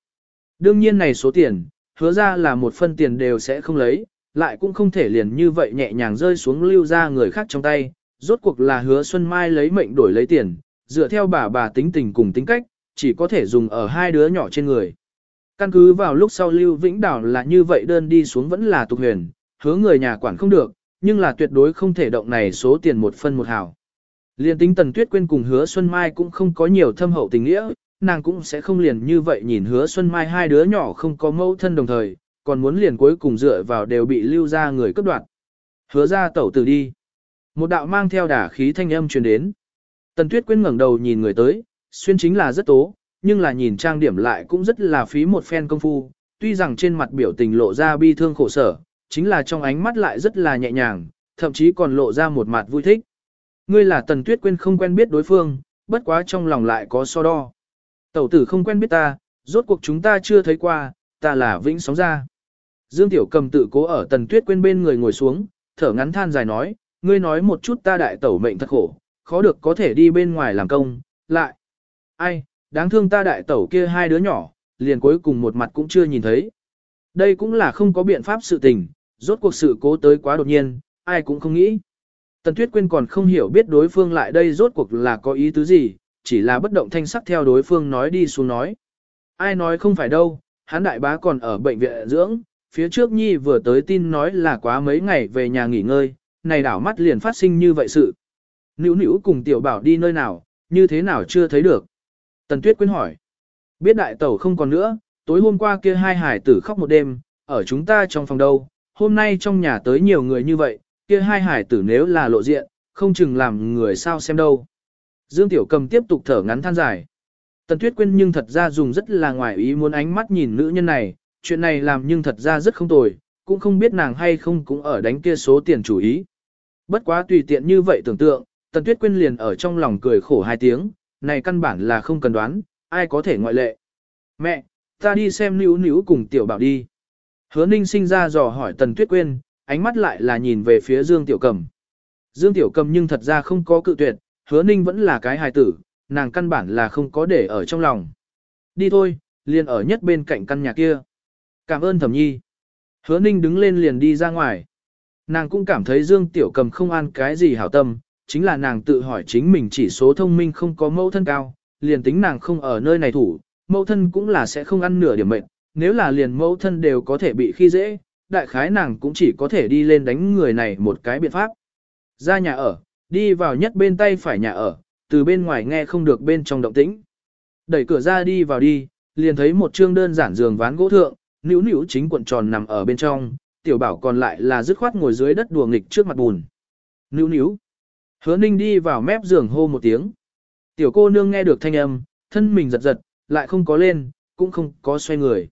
Đương nhiên này số tiền, hứa ra là một phân tiền đều sẽ không lấy, lại cũng không thể liền như vậy nhẹ nhàng rơi xuống lưu ra người khác trong tay, rốt cuộc là hứa Xuân Mai lấy mệnh đổi lấy tiền, dựa theo bà bà tính tình cùng tính cách, chỉ có thể dùng ở hai đứa nhỏ trên người. Căn cứ vào lúc sau Lưu Vĩnh Đảo là như vậy đơn đi xuống vẫn là tục huyền, hứa người nhà quản không được, nhưng là tuyệt đối không thể động này số tiền một phân một hào. Liên tính Tần Tuyết Quyên cùng hứa Xuân Mai cũng không có nhiều thâm hậu tình nghĩa, nàng cũng sẽ không liền như vậy nhìn hứa Xuân Mai hai đứa nhỏ không có mẫu thân đồng thời, còn muốn liền cuối cùng dựa vào đều bị lưu ra người cướp đoạt. Hứa ra tẩu tử đi. Một đạo mang theo đả khí thanh âm truyền đến. Tần Tuyết Quyên ngẩng đầu nhìn người tới, xuyên chính là rất tố, nhưng là nhìn trang điểm lại cũng rất là phí một phen công phu, tuy rằng trên mặt biểu tình lộ ra bi thương khổ sở, chính là trong ánh mắt lại rất là nhẹ nhàng, thậm chí còn lộ ra một mặt vui thích. Ngươi là Tần Tuyết Quyên không quen biết đối phương, bất quá trong lòng lại có so đo. Tẩu tử không quen biết ta, rốt cuộc chúng ta chưa thấy qua, ta là Vĩnh Sóng Ra. Dương Tiểu cầm tự cố ở Tần Tuyết Quyên bên người ngồi xuống, thở ngắn than dài nói, ngươi nói một chút ta đại tẩu mệnh thật khổ, khó được có thể đi bên ngoài làm công, lại. Ai, đáng thương ta đại tẩu kia hai đứa nhỏ, liền cuối cùng một mặt cũng chưa nhìn thấy. Đây cũng là không có biện pháp sự tình, rốt cuộc sự cố tới quá đột nhiên, ai cũng không nghĩ. Tần Tuyết Quyên còn không hiểu biết đối phương lại đây rốt cuộc là có ý tứ gì, chỉ là bất động thanh sắc theo đối phương nói đi xuống nói. Ai nói không phải đâu, hắn đại bá còn ở bệnh viện dưỡng, phía trước Nhi vừa tới tin nói là quá mấy ngày về nhà nghỉ ngơi, này đảo mắt liền phát sinh như vậy sự. Nữu nữu cùng tiểu bảo đi nơi nào, như thế nào chưa thấy được. Tần Tuyết Quyên hỏi. Biết đại tẩu không còn nữa, tối hôm qua kia hai hải tử khóc một đêm, ở chúng ta trong phòng đâu, hôm nay trong nhà tới nhiều người như vậy, kia hai hải tử nếu là lộ diện, không chừng làm người sao xem đâu. Dương Tiểu Cầm tiếp tục thở ngắn than dài. Tần Tuyết Quyên nhưng thật ra dùng rất là ngoài ý muốn ánh mắt nhìn nữ nhân này, chuyện này làm nhưng thật ra rất không tồi, cũng không biết nàng hay không cũng ở đánh kia số tiền chủ ý. Bất quá tùy tiện như vậy tưởng tượng, Tần Tuyết Quyên liền ở trong lòng cười khổ hai tiếng, này căn bản là không cần đoán, ai có thể ngoại lệ. Mẹ, ta đi xem níu níu cùng tiểu bảo đi. Hứa ninh sinh ra dò hỏi Tần Tuyết Quyên, ánh mắt lại là nhìn về phía Dương Tiểu Cầm. Dương Tiểu Cầm nhưng thật ra không có cự tuyệt, hứa ninh vẫn là cái hài tử, nàng căn bản là không có để ở trong lòng. Đi thôi, liền ở nhất bên cạnh căn nhà kia. Cảm ơn thẩm nhi. Hứa ninh đứng lên liền đi ra ngoài. Nàng cũng cảm thấy Dương Tiểu Cầm không ăn cái gì hảo tâm, chính là nàng tự hỏi chính mình chỉ số thông minh không có mẫu thân cao, liền tính nàng không ở nơi này thủ, mẫu thân cũng là sẽ không ăn nửa điểm mệnh, nếu là liền mẫu thân đều có thể bị khi dễ, đại khái nàng cũng chỉ có thể đi lên đánh người này một cái biện pháp. Ra nhà ở, đi vào nhất bên tay phải nhà ở, từ bên ngoài nghe không được bên trong động tĩnh. Đẩy cửa ra đi vào đi, liền thấy một trương đơn giản giường ván gỗ thượng, nữu nữu chính cuộn tròn nằm ở bên trong, tiểu bảo còn lại là dứt khoát ngồi dưới đất đùa nghịch trước mặt bùn. Nữu nữu. Hứa ninh đi vào mép giường hô một tiếng. Tiểu cô nương nghe được thanh âm, thân mình giật giật, lại không có lên, cũng không có xoay người.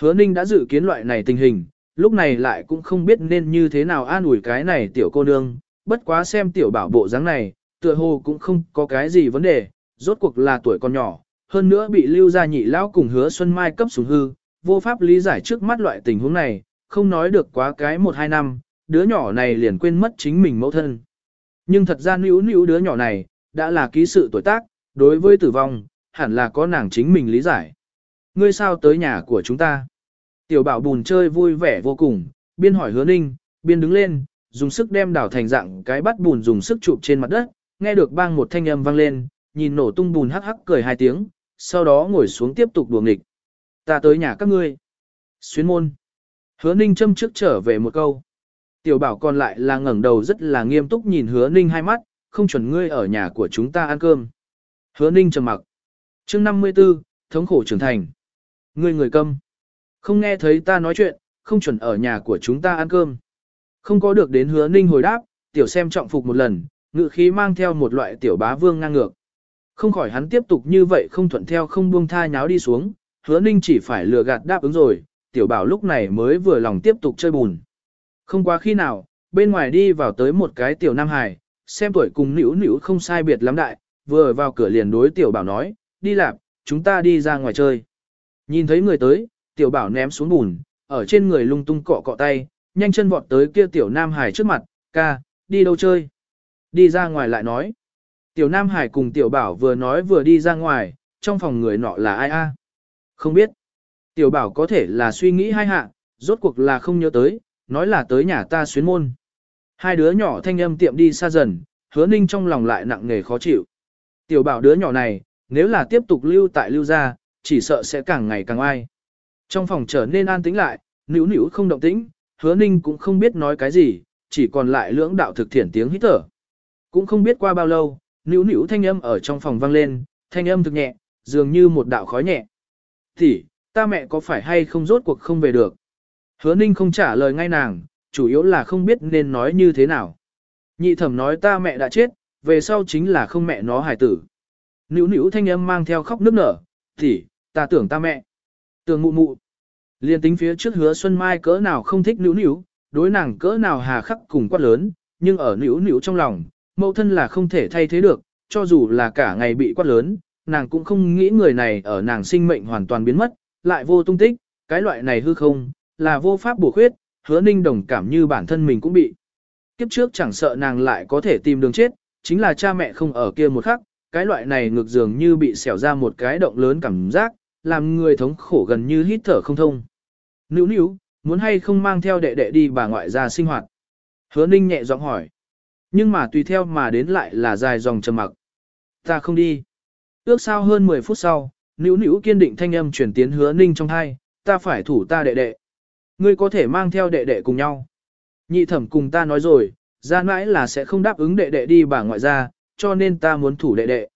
Hứa ninh đã dự kiến loại này tình hình, lúc này lại cũng không biết nên như thế nào an ủi cái này tiểu cô nương, bất quá xem tiểu bảo bộ dáng này, tựa hồ cũng không có cái gì vấn đề, rốt cuộc là tuổi còn nhỏ, hơn nữa bị lưu gia nhị lão cùng hứa Xuân Mai cấp sủng hư, vô pháp lý giải trước mắt loại tình huống này, không nói được quá cái một hai năm, đứa nhỏ này liền quên mất chính mình mẫu thân. Nhưng thật ra nữ nữ đứa nhỏ này, đã là ký sự tuổi tác, đối với tử vong, hẳn là có nàng chính mình lý giải. Ngươi sao tới nhà của chúng ta? Tiểu bảo bùn chơi vui vẻ vô cùng, biên hỏi hứa ninh, biên đứng lên, dùng sức đem đảo thành dạng cái bắt bùn dùng sức chụp trên mặt đất, nghe được bang một thanh âm vang lên, nhìn nổ tung bùn hắc hắc cười hai tiếng, sau đó ngồi xuống tiếp tục đùa nghịch. Ta tới nhà các ngươi. Xuyến môn. Hứa ninh châm trước trở về một câu. Tiểu bảo còn lại là ngẩng đầu rất là nghiêm túc nhìn hứa ninh hai mắt, không chuẩn ngươi ở nhà của chúng ta ăn cơm. Hứa ninh trầm mặc. chương 54, thống khổ trưởng thành. Ngươi người câm. Không nghe thấy ta nói chuyện, không chuẩn ở nhà của chúng ta ăn cơm. Không có được đến hứa ninh hồi đáp, tiểu xem trọng phục một lần, ngự khí mang theo một loại tiểu bá vương ngang ngược. Không khỏi hắn tiếp tục như vậy không thuận theo không buông tha nháo đi xuống, hứa ninh chỉ phải lừa gạt đáp ứng rồi, tiểu bảo lúc này mới vừa lòng tiếp tục chơi bùn. Không quá khi nào, bên ngoài đi vào tới một cái tiểu nam hải, xem tuổi cùng nữu nữu không sai biệt lắm đại, vừa vào cửa liền đối tiểu bảo nói, đi làm, chúng ta đi ra ngoài chơi. Nhìn thấy người tới, tiểu bảo ném xuống bùn, ở trên người lung tung cọ cọ tay, nhanh chân vọt tới kia tiểu nam hải trước mặt, ca, đi đâu chơi. Đi ra ngoài lại nói. Tiểu nam hải cùng tiểu bảo vừa nói vừa đi ra ngoài, trong phòng người nọ là ai a? Không biết. Tiểu bảo có thể là suy nghĩ hai hạ, rốt cuộc là không nhớ tới, nói là tới nhà ta xuyến môn. Hai đứa nhỏ thanh âm tiệm đi xa dần, hứa ninh trong lòng lại nặng nề khó chịu. Tiểu bảo đứa nhỏ này, nếu là tiếp tục lưu tại lưu gia, chỉ sợ sẽ càng ngày càng ai. Trong phòng trở nên an tĩnh lại, nữu nữu không động tĩnh, hứa ninh cũng không biết nói cái gì, chỉ còn lại lưỡng đạo thực thiển tiếng hít thở. Cũng không biết qua bao lâu, nữu nữu thanh âm ở trong phòng vang lên, thanh âm thực nhẹ, dường như một đạo khói nhẹ. Thì, ta mẹ có phải hay không rốt cuộc không về được? Hứa ninh không trả lời ngay nàng, chủ yếu là không biết nên nói như thế nào. Nhị thẩm nói ta mẹ đã chết, về sau chính là không mẹ nó hài tử. Nữu nữu thanh âm mang theo khóc nức nở, thì, ta tưởng ta mẹ. Tưởng mụ mụ. Liên tính phía trước hứa Xuân Mai cỡ nào không thích nữ nữ, đối nàng cỡ nào hà khắc cùng quát lớn, nhưng ở nữ nữ trong lòng, mẫu thân là không thể thay thế được, cho dù là cả ngày bị quát lớn, nàng cũng không nghĩ người này ở nàng sinh mệnh hoàn toàn biến mất, lại vô tung tích, cái loại này hư không, là vô pháp bổ khuyết, hứa ninh đồng cảm như bản thân mình cũng bị. Kiếp trước chẳng sợ nàng lại có thể tìm đường chết, chính là cha mẹ không ở kia một khắc, cái loại này ngược dường như bị xẻo ra một cái động lớn cảm giác, làm người thống khổ gần như hít thở không thông. Nữu nữu, muốn hay không mang theo đệ đệ đi bà ngoại ra sinh hoạt? Hứa ninh nhẹ giọng hỏi. Nhưng mà tùy theo mà đến lại là dài dòng trầm mặc. Ta không đi. Ước sao hơn 10 phút sau, nữu nữu kiên định thanh âm chuyển tiến hứa ninh trong hai, ta phải thủ ta đệ đệ. Ngươi có thể mang theo đệ đệ cùng nhau. Nhị thẩm cùng ta nói rồi, ra mãi là sẽ không đáp ứng đệ đệ đi bà ngoại ra, cho nên ta muốn thủ đệ đệ.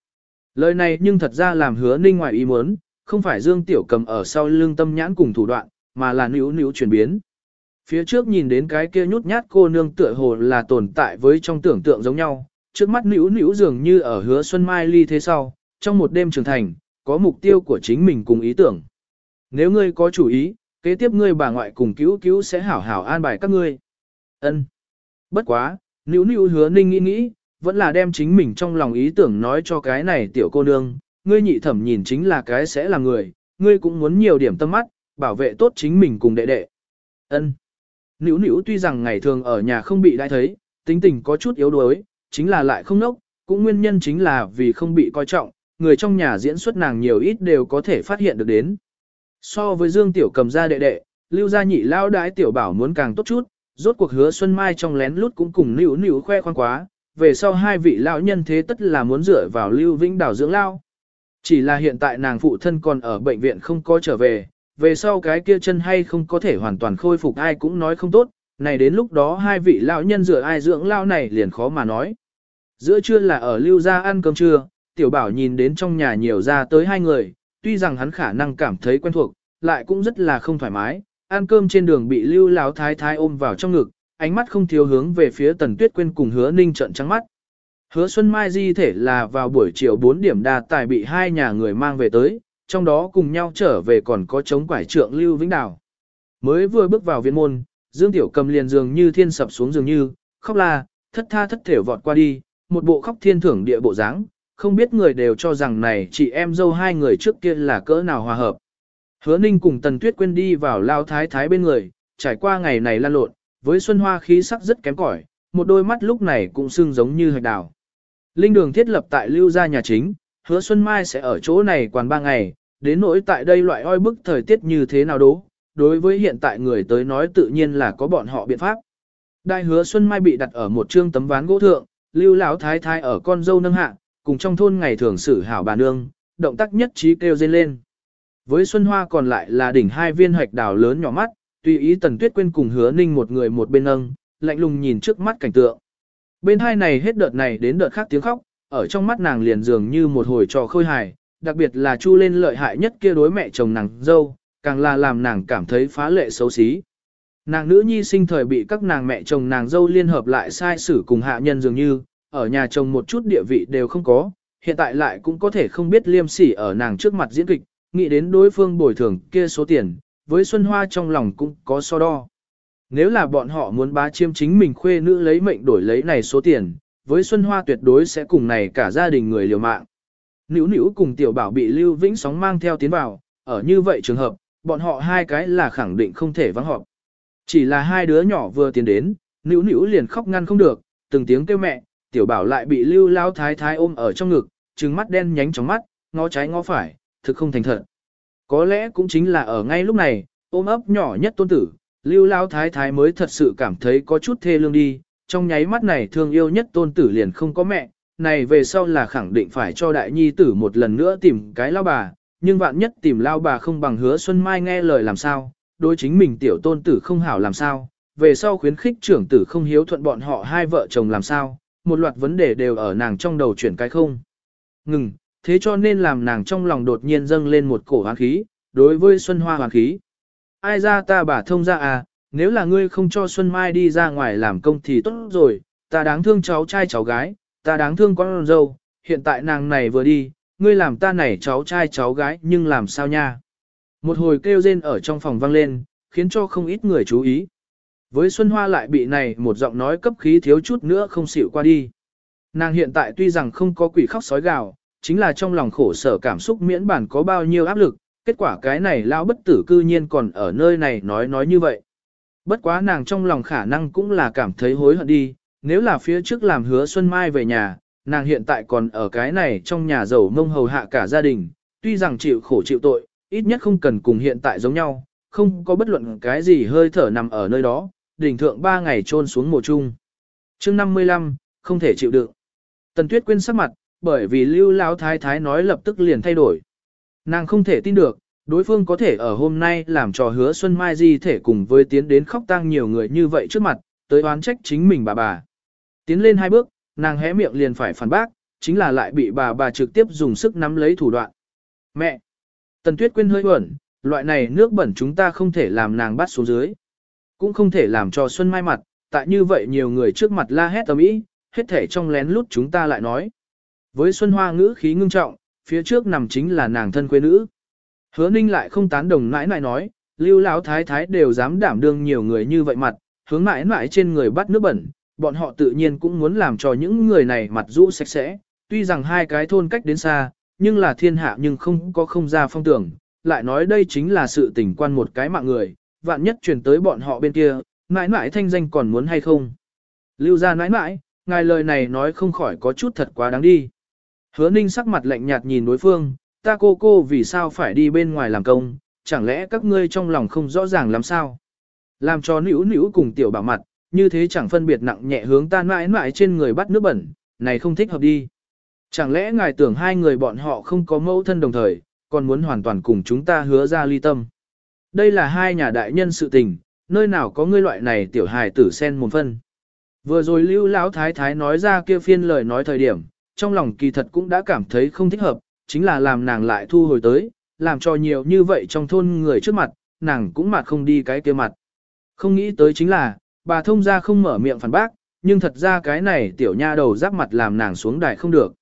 Lời này nhưng thật ra làm hứa ninh ngoài ý muốn, không phải Dương Tiểu cầm ở sau lưng tâm nhãn cùng thủ đoạn, mà là níu níu chuyển biến. Phía trước nhìn đến cái kia nhút nhát cô nương tựa hồ là tồn tại với trong tưởng tượng giống nhau, trước mắt níu níu dường như ở hứa Xuân Mai ly thế sau, trong một đêm trưởng thành, có mục tiêu của chính mình cùng ý tưởng. Nếu ngươi có chủ ý, kế tiếp ngươi bà ngoại cùng cứu cứu sẽ hảo hảo an bài các ngươi. Ân. Bất quá, níu níu hứa ninh nghĩ nghĩ, vẫn là đem chính mình trong lòng ý tưởng nói cho cái này tiểu cô nương, ngươi nhị thẩm nhìn chính là cái sẽ là người, ngươi cũng muốn nhiều điểm tâm mắt, bảo vệ tốt chính mình cùng đệ đệ. Ân. Nữu nữu tuy rằng ngày thường ở nhà không bị đại thấy, tính tình có chút yếu đuối, chính là lại không nốc, cũng nguyên nhân chính là vì không bị coi trọng, người trong nhà diễn xuất nàng nhiều ít đều có thể phát hiện được đến. So với Dương Tiểu cầm ra đệ đệ, Lưu gia nhị lao đái Tiểu bảo muốn càng tốt chút, rốt cuộc hứa Xuân Mai trong lén lút cũng cùng nữu nữu khoe khoang quá, về sau hai vị lão nhân thế tất là muốn dựa vào Lưu Vĩnh Đảo dưỡng lao. Chỉ là hiện tại nàng phụ thân còn ở bệnh viện không có trở về, về sau cái kia chân hay không có thể hoàn toàn khôi phục ai cũng nói không tốt, này đến lúc đó hai vị lão nhân dựa ai dưỡng lao này liền khó mà nói. Giữa trưa là ở lưu gia ăn cơm trưa, tiểu bảo nhìn đến trong nhà nhiều ra tới hai người, tuy rằng hắn khả năng cảm thấy quen thuộc, lại cũng rất là không thoải mái, ăn cơm trên đường bị lưu lão thái thái ôm vào trong ngực, ánh mắt không thiếu hướng về phía tần tuyết quên cùng hứa ninh trận trắng mắt. Hứa Xuân Mai di thể là vào buổi chiều 4 điểm đa tài bị hai nhà người mang về tới, trong đó cùng nhau trở về còn có chống quải trượng Lưu Vĩnh Đào. Mới vừa bước vào viện môn, Dương Tiểu cầm liền dường như thiên sập xuống dường như, khóc la, thất tha thất thể vọt qua đi, một bộ khóc thiên thưởng địa bộ dáng, không biết người đều cho rằng này chị em dâu hai người trước kia là cỡ nào hòa hợp. Hứa Ninh cùng Tần Tuyết quên đi vào lao thái thái bên người, trải qua ngày này lan lộn, với Xuân Hoa khí sắc rất kém cỏi, một đôi mắt lúc này cũng sưng giống như hạch đào. Linh đường thiết lập tại lưu gia nhà chính, hứa Xuân Mai sẽ ở chỗ này quán ba ngày, đến nỗi tại đây loại oi bức thời tiết như thế nào đố, đối với hiện tại người tới nói tự nhiên là có bọn họ biện pháp. Đại hứa Xuân Mai bị đặt ở một trương tấm ván gỗ thượng, lưu lão thái thái ở con dâu nâng hạ, cùng trong thôn ngày thường xử hảo bà nương, động tác nhất trí kêu dên lên. Với Xuân Hoa còn lại là đỉnh hai viên hoạch đào lớn nhỏ mắt, tùy ý Tần Tuyết quên cùng hứa ninh một người một bên nâng, lạnh lùng nhìn trước mắt cảnh tượng. Bên hai này hết đợt này đến đợt khác tiếng khóc, ở trong mắt nàng liền dường như một hồi trò khôi hài, đặc biệt là chu lên lợi hại nhất kia đối mẹ chồng nàng dâu, càng là làm nàng cảm thấy phá lệ xấu xí. Nàng nữ nhi sinh thời bị các nàng mẹ chồng nàng dâu liên hợp lại sai xử cùng hạ nhân dường như, ở nhà chồng một chút địa vị đều không có, hiện tại lại cũng có thể không biết liêm sỉ ở nàng trước mặt diễn kịch, nghĩ đến đối phương bồi thường kia số tiền, với Xuân Hoa trong lòng cũng có so đo nếu là bọn họ muốn bá chiếm chính mình khuê nữ lấy mệnh đổi lấy này số tiền, với Xuân Hoa tuyệt đối sẽ cùng này cả gia đình người liều mạng. Nữu nữu cùng tiểu bảo bị Lưu Vĩnh sóng mang theo tiến vào, ở như vậy trường hợp, bọn họ hai cái là khẳng định không thể vắng họp. Chỉ là hai đứa nhỏ vừa tiến đến, nữu nữu liền khóc ngăn không được, từng tiếng kêu mẹ, tiểu bảo lại bị Lưu Lao Thái Thái ôm ở trong ngực, trừng mắt đen nhánh trong mắt, ngó trái ngó phải, thực không thành thật. Có lẽ cũng chính là ở ngay lúc này, ôm ấp nhỏ nhất tôn tử, Lưu Lao Thái Thái mới thật sự cảm thấy có chút thê lương đi, trong nháy mắt này thương yêu nhất tôn tử liền không có mẹ, này về sau là khẳng định phải cho đại nhi tử một lần nữa tìm cái lao bà, nhưng vạn nhất tìm lao bà không bằng hứa Xuân Mai nghe lời làm sao, đối chính mình tiểu tôn tử không hảo làm sao, về sau khuyến khích trưởng tử không hiếu thuận bọn họ hai vợ chồng làm sao, một loạt vấn đề đều ở nàng trong đầu chuyển cái không. Ngừng, thế cho nên làm nàng trong lòng đột nhiên dâng lên một cổ hoang khí, đối với Xuân Hoa hoang khí. Ai ra ta bà thông ra à, nếu là ngươi không cho Xuân Mai đi ra ngoài làm công thì tốt rồi, ta đáng thương cháu trai cháu gái, ta đáng thương con dâu, hiện tại nàng này vừa đi, ngươi làm ta này cháu trai cháu gái nhưng làm sao nha. Một hồi kêu rên ở trong phòng vang lên, khiến cho không ít người chú ý. Với Xuân Hoa lại bị này một giọng nói cấp khí thiếu chút nữa không xịu qua đi. Nàng hiện tại tuy rằng không có quỷ khóc sói gào, chính là trong lòng khổ sở cảm xúc miễn bản có bao nhiêu áp lực, kết quả cái này lao bất tử cư nhiên còn ở nơi này nói nói như vậy. Bất quá nàng trong lòng khả năng cũng là cảm thấy hối hận đi, nếu là phía trước làm hứa Xuân Mai về nhà, nàng hiện tại còn ở cái này trong nhà giàu mông hầu hạ cả gia đình, tuy rằng chịu khổ chịu tội, ít nhất không cần cùng hiện tại giống nhau, không có bất luận cái gì hơi thở nằm ở nơi đó, đỉnh thượng ba ngày trôn xuống mùa chung. chương 55, không thể chịu đựng. Tần Tuyết quên sắc mặt, bởi vì Lưu Lão Thái Thái nói lập tức liền thay đổi. Nàng không thể tin được, đối phương có thể ở hôm nay làm trò hứa Xuân Mai Di thể cùng với tiến đến khóc tang nhiều người như vậy trước mặt, tới oán trách chính mình bà bà. Tiến lên hai bước, nàng hé miệng liền phải phản bác, chính là lại bị bà bà trực tiếp dùng sức nắm lấy thủ đoạn. Mẹ! Tần Tuyết Quyên hơi bẩn, loại này nước bẩn chúng ta không thể làm nàng bắt xuống dưới. Cũng không thể làm cho Xuân Mai mặt, tại như vậy nhiều người trước mặt la hét tầm ý, hết thể trong lén lút chúng ta lại nói. Với Xuân Hoa ngữ khí ngưng trọng, phía trước nằm chính là nàng thân quê nữ. Hứa Ninh lại không tán đồng nãi nãi nói, lưu lão thái thái đều dám đảm đương nhiều người như vậy mặt, hướng nãi nãi trên người bắt nước bẩn, bọn họ tự nhiên cũng muốn làm cho những người này mặt rũ sạch sẽ, tuy rằng hai cái thôn cách đến xa, nhưng là thiên hạ nhưng không có không ra phong tưởng, lại nói đây chính là sự tình quan một cái mạng người, vạn nhất truyền tới bọn họ bên kia, mãi mãi thanh danh còn muốn hay không. Lưu ra mãi mãi, ngài lời này nói không khỏi có chút thật quá đáng đi. Hứa ninh sắc mặt lạnh nhạt nhìn đối phương, ta cô cô vì sao phải đi bên ngoài làm công, chẳng lẽ các ngươi trong lòng không rõ ràng làm sao. Làm cho nữ nữ cùng tiểu bảo mặt, như thế chẳng phân biệt nặng nhẹ hướng ta mãi mãi trên người bắt nước bẩn, này không thích hợp đi. Chẳng lẽ ngài tưởng hai người bọn họ không có mẫu thân đồng thời, còn muốn hoàn toàn cùng chúng ta hứa ra ly tâm. Đây là hai nhà đại nhân sự tình, nơi nào có ngươi loại này tiểu hài tử sen một phân. Vừa rồi lưu lão thái thái nói ra kia phiên lời nói thời điểm, trong lòng kỳ thật cũng đã cảm thấy không thích hợp, chính là làm nàng lại thu hồi tới, làm cho nhiều như vậy trong thôn người trước mặt, nàng cũng mặt không đi cái kia mặt. Không nghĩ tới chính là, bà thông ra không mở miệng phản bác, nhưng thật ra cái này tiểu nha đầu rắc mặt làm nàng xuống đài không được.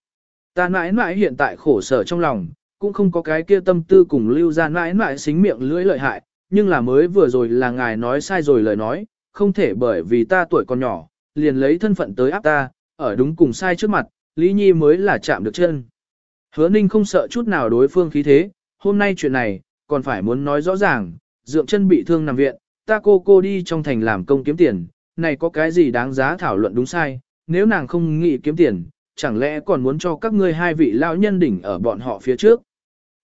Ta mãi mãi hiện tại khổ sở trong lòng, cũng không có cái kia tâm tư cùng lưu ra mãi mãi xính miệng lưỡi lợi hại, nhưng là mới vừa rồi là ngài nói sai rồi lời nói, không thể bởi vì ta tuổi còn nhỏ, liền lấy thân phận tới áp ta, ở đúng cùng sai trước mặt, Lý Nhi mới là chạm được chân. Hứa Ninh không sợ chút nào đối phương khí thế, hôm nay chuyện này, còn phải muốn nói rõ ràng, dượng chân bị thương nằm viện, ta cô cô đi trong thành làm công kiếm tiền, này có cái gì đáng giá thảo luận đúng sai, nếu nàng không nghĩ kiếm tiền, chẳng lẽ còn muốn cho các ngươi hai vị lão nhân đỉnh ở bọn họ phía trước.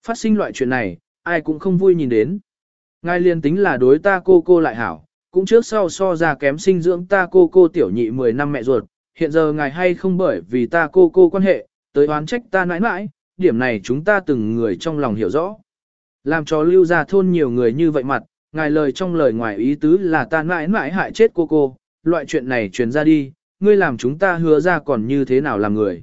Phát sinh loại chuyện này, ai cũng không vui nhìn đến. Ngài liền tính là đối ta cô cô lại hảo, cũng trước sau so ra kém sinh dưỡng ta cô cô tiểu nhị 10 năm mẹ ruột, hiện giờ ngài hay không bởi vì ta cô cô quan hệ, tới oán trách ta nãi nãi, điểm này chúng ta từng người trong lòng hiểu rõ. Làm cho lưu ra thôn nhiều người như vậy mặt, ngài lời trong lời ngoài ý tứ là ta nãi nãi hại chết cô cô, loại chuyện này truyền ra đi, ngươi làm chúng ta hứa ra còn như thế nào làm người.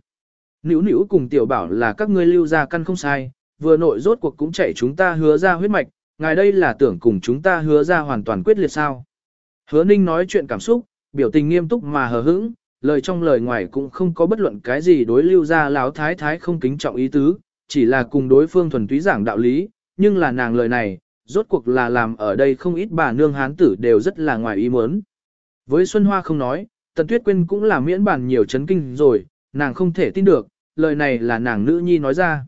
Nữu nữu cùng tiểu bảo là các ngươi lưu ra căn không sai, vừa nội rốt cuộc cũng chạy chúng ta hứa ra huyết mạch, ngài đây là tưởng cùng chúng ta hứa ra hoàn toàn quyết liệt sao. Hứa ninh nói chuyện cảm xúc, biểu tình nghiêm túc mà hờ hững, lời trong lời ngoài cũng không có bất luận cái gì đối lưu ra láo thái thái không kính trọng ý tứ, chỉ là cùng đối phương thuần túy giảng đạo lý, nhưng là nàng lời này, rốt cuộc là làm ở đây không ít bà nương hán tử đều rất là ngoài ý muốn. Với Xuân Hoa không nói, Tần Tuyết Quyên cũng là miễn bàn nhiều chấn kinh rồi, nàng không thể tin được, lời này là nàng nữ nhi nói ra.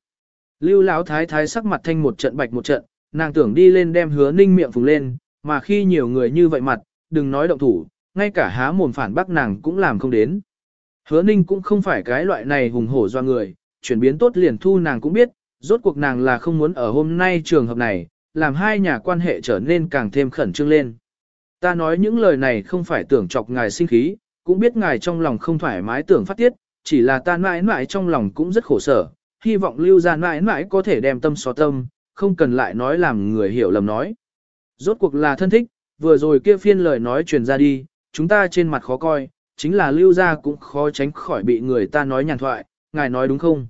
Lưu Lão thái thái sắc mặt thanh một trận bạch một trận, nàng tưởng đi lên đem hứa ninh miệng phùng lên, mà khi nhiều người như vậy mặt, đừng nói động thủ, ngay cả há mồm phản bác nàng cũng làm không đến. Hứa ninh cũng không phải cái loại này hùng hổ do người, chuyển biến tốt liền thu nàng cũng biết, rốt cuộc nàng là không muốn ở hôm nay trường hợp này, làm hai nhà quan hệ trở nên càng thêm khẩn trương lên. Ta nói những lời này không phải tưởng chọc ngài sinh khí, cũng biết ngài trong lòng không thoải mái tưởng phát tiết, chỉ là ta mãi mãi trong lòng cũng rất khổ sở, hy vọng lưu ra mãi mãi có thể đem tâm xóa tâm, không cần lại nói làm người hiểu lầm nói. Rốt cuộc là thân thích, vừa rồi kia phiên lời nói truyền ra đi, chúng ta trên mặt khó coi, chính là lưu ra cũng khó tránh khỏi bị người ta nói nhàn thoại, ngài nói đúng không?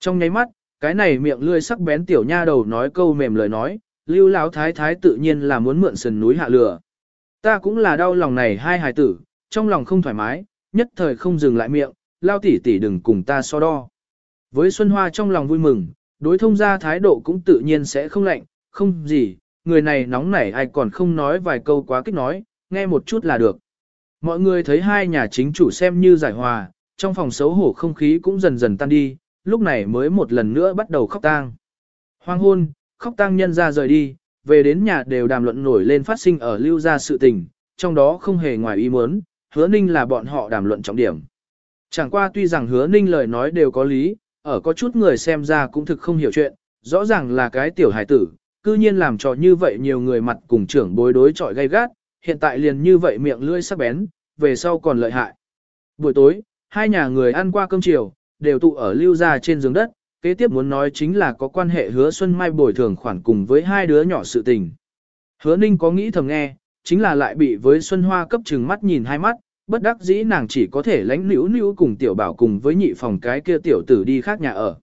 Trong nháy mắt, cái này miệng lươi sắc bén tiểu nha đầu nói câu mềm lời nói, lưu lão thái thái tự nhiên là muốn mượn sườn núi hạ lửa. Ta cũng là đau lòng này hai hài tử, trong lòng không thoải mái, nhất thời không dừng lại miệng, lao tỉ tỉ đừng cùng ta so đo. Với Xuân Hoa trong lòng vui mừng, đối thông ra thái độ cũng tự nhiên sẽ không lạnh, không gì, người này nóng nảy ai còn không nói vài câu quá kích nói, nghe một chút là được. Mọi người thấy hai nhà chính chủ xem như giải hòa, trong phòng xấu hổ không khí cũng dần dần tan đi, lúc này mới một lần nữa bắt đầu khóc tang. Hoang hôn, khóc tang nhân ra rời đi, về đến nhà đều đàm luận nổi lên phát sinh ở lưu gia sự tình, trong đó không hề ngoài ý muốn, hứa ninh là bọn họ đàm luận trọng điểm. Chẳng qua tuy rằng hứa ninh lời nói đều có lý, ở có chút người xem ra cũng thực không hiểu chuyện, rõ ràng là cái tiểu hải tử, cư nhiên làm cho như vậy nhiều người mặt cùng trưởng bối đối chọi gay gắt, hiện tại liền như vậy miệng lưỡi sắc bén, về sau còn lợi hại. Buổi tối, hai nhà người ăn qua cơm chiều, đều tụ ở lưu gia trên giường đất, kế tiếp muốn nói chính là có quan hệ hứa Xuân Mai bồi thường khoản cùng với hai đứa nhỏ sự tình. Hứa Ninh có nghĩ thầm nghe, chính là lại bị với Xuân Hoa cấp trừng mắt nhìn hai mắt, bất đắc dĩ nàng chỉ có thể lánh nữ nữ cùng tiểu bảo cùng với nhị phòng cái kia tiểu tử đi khác nhà ở.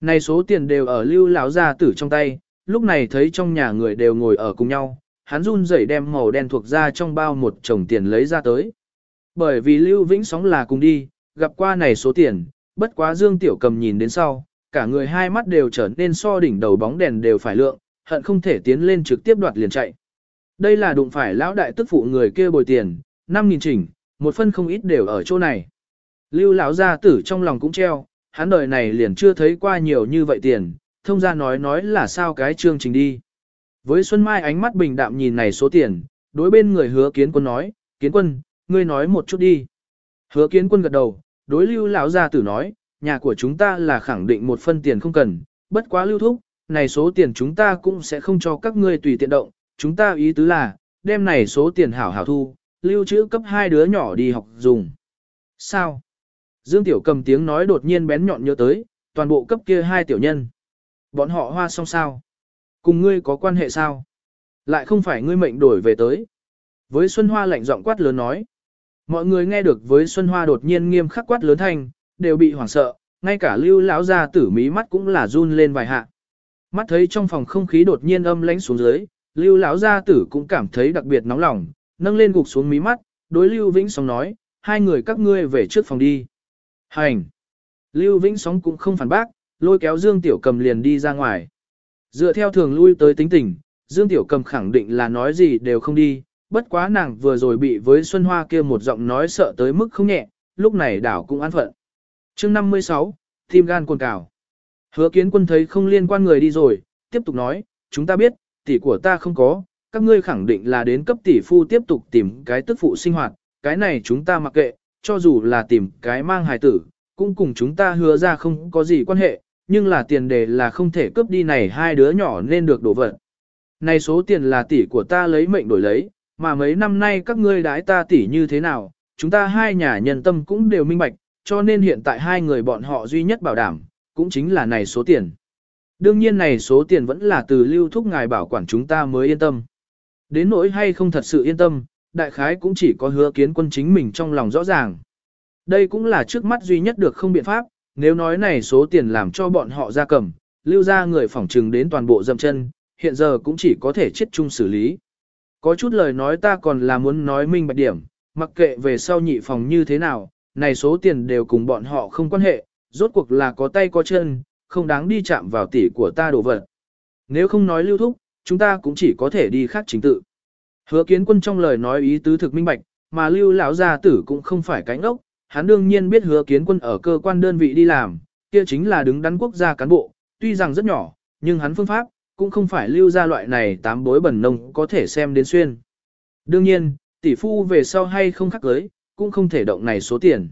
Này số tiền đều ở lưu lão gia tử trong tay, lúc này thấy trong nhà người đều ngồi ở cùng nhau, hắn run rẩy đem màu đen thuộc ra trong bao một chồng tiền lấy ra tới. Bởi vì Lưu Vĩnh Sóng là cùng đi, gặp qua này số tiền, bất quá Dương Tiểu Cầm nhìn đến sau, cả người hai mắt đều trở nên so đỉnh đầu bóng đèn đều phải lượng, hận không thể tiến lên trực tiếp đoạt liền chạy. Đây là đụng phải lão đại tức phụ người kia bồi tiền, 5.000 chỉnh, một phân không ít đều ở chỗ này. Lưu lão gia tử trong lòng cũng treo, hắn đời này liền chưa thấy qua nhiều như vậy tiền, thông ra nói nói là sao cái chương trình đi. Với Xuân Mai ánh mắt bình đạm nhìn này số tiền, đối bên người hứa kiến quân nói, kiến quân, ngươi nói một chút đi. Hứa kiến quân gật đầu, đối lưu lão gia tử nói, nhà của chúng ta là khẳng định một phân tiền không cần, bất quá lưu thúc, này số tiền chúng ta cũng sẽ không cho các ngươi tùy tiện động, chúng ta ý tứ là, đem này số tiền hảo hảo thu, lưu trữ cấp hai đứa nhỏ đi học dùng. Sao? Dương Tiểu cầm tiếng nói đột nhiên bén nhọn nhớ tới, toàn bộ cấp kia hai tiểu nhân. Bọn họ hoa xong sao? Cùng ngươi có quan hệ sao? Lại không phải ngươi mệnh đổi về tới. Với Xuân Hoa lạnh giọng quát lớn nói. Mọi người nghe được với Xuân Hoa đột nhiên nghiêm khắc quát lớn thanh, đều bị hoảng sợ, ngay cả lưu lão gia tử mí mắt cũng là run lên vài hạ. Mắt thấy trong phòng không khí đột nhiên âm lãnh xuống dưới, lưu lão gia tử cũng cảm thấy đặc biệt nóng lòng, nâng lên gục xuống mí mắt, đối lưu vĩnh sóng nói, hai người các ngươi về trước phòng đi. Hành! Lưu vĩnh sóng cũng không phản bác, lôi kéo Dương Tiểu Cầm liền đi ra ngoài. Dựa theo thường lui tới tính tình, Dương Tiểu Cầm khẳng định là nói gì đều không đi, bất quá nàng vừa rồi bị với Xuân Hoa kia một giọng nói sợ tới mức không nhẹ, lúc này đảo cũng an phận. chương 56, tim gan cuồn cào. Hứa kiến quân thấy không liên quan người đi rồi, tiếp tục nói, chúng ta biết, tỷ của ta không có, các ngươi khẳng định là đến cấp tỷ phu tiếp tục tìm cái tức phụ sinh hoạt, cái này chúng ta mặc kệ, cho dù là tìm cái mang hài tử, cũng cùng chúng ta hứa ra không có gì quan hệ, nhưng là tiền đề là không thể cướp đi này hai đứa nhỏ nên được đổ vật. Này số tiền là tỷ của ta lấy mệnh đổi lấy, mà mấy năm nay các ngươi đãi ta tỷ như thế nào, chúng ta hai nhà nhân tâm cũng đều minh bạch, cho nên hiện tại hai người bọn họ duy nhất bảo đảm, cũng chính là này số tiền. Đương nhiên này số tiền vẫn là từ lưu thúc ngài bảo quản chúng ta mới yên tâm. Đến nỗi hay không thật sự yên tâm, đại khái cũng chỉ có hứa kiến quân chính mình trong lòng rõ ràng. Đây cũng là trước mắt duy nhất được không biện pháp, nếu nói này số tiền làm cho bọn họ ra cầm, lưu ra người phỏng trừng đến toàn bộ dậm chân, hiện giờ cũng chỉ có thể chết chung xử lý. Có chút lời nói ta còn là muốn nói minh bạch điểm, mặc kệ về sau nhị phòng như thế nào, này số tiền đều cùng bọn họ không quan hệ, rốt cuộc là có tay có chân, không đáng đi chạm vào tỷ của ta đổ vật. Nếu không nói lưu thúc, chúng ta cũng chỉ có thể đi khác chính tự. Hứa kiến quân trong lời nói ý tứ thực minh bạch, mà lưu lão gia tử cũng không phải cánh ốc, hắn đương nhiên biết hứa kiến quân ở cơ quan đơn vị đi làm, kia chính là đứng đắn quốc gia cán bộ, tuy rằng rất nhỏ, nhưng hắn phương pháp, cũng không phải lưu ra loại này tám bối bẩn nông có thể xem đến xuyên. Đương nhiên, tỷ phu về sau hay không khắc cưới, cũng không thể động này số tiền.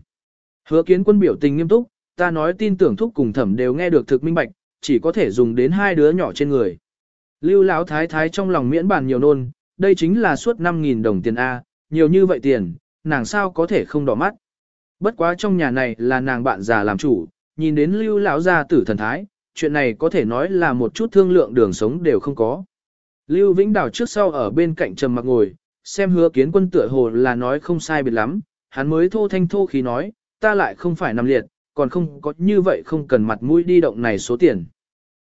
Hứa kiến quân biểu tình nghiêm túc, ta nói tin tưởng thúc cùng thẩm đều nghe được thực minh bạch, chỉ có thể dùng đến hai đứa nhỏ trên người. Lưu Lão thái thái trong lòng miễn bàn nhiều nôn, đây chính là suốt 5.000 đồng tiền A, nhiều như vậy tiền, nàng sao có thể không đỏ mắt. Bất quá trong nhà này là nàng bạn già làm chủ, nhìn đến lưu lão gia tử thần thái, chuyện này có thể nói là một chút thương lượng đường sống đều không có. Lưu Vĩnh Đào trước sau ở bên cạnh trầm mặc ngồi, xem hứa kiến quân tựa hồ là nói không sai biệt lắm, hắn mới thô thanh thô khí nói, ta lại không phải nằm liệt, còn không có như vậy không cần mặt mũi đi động này số tiền.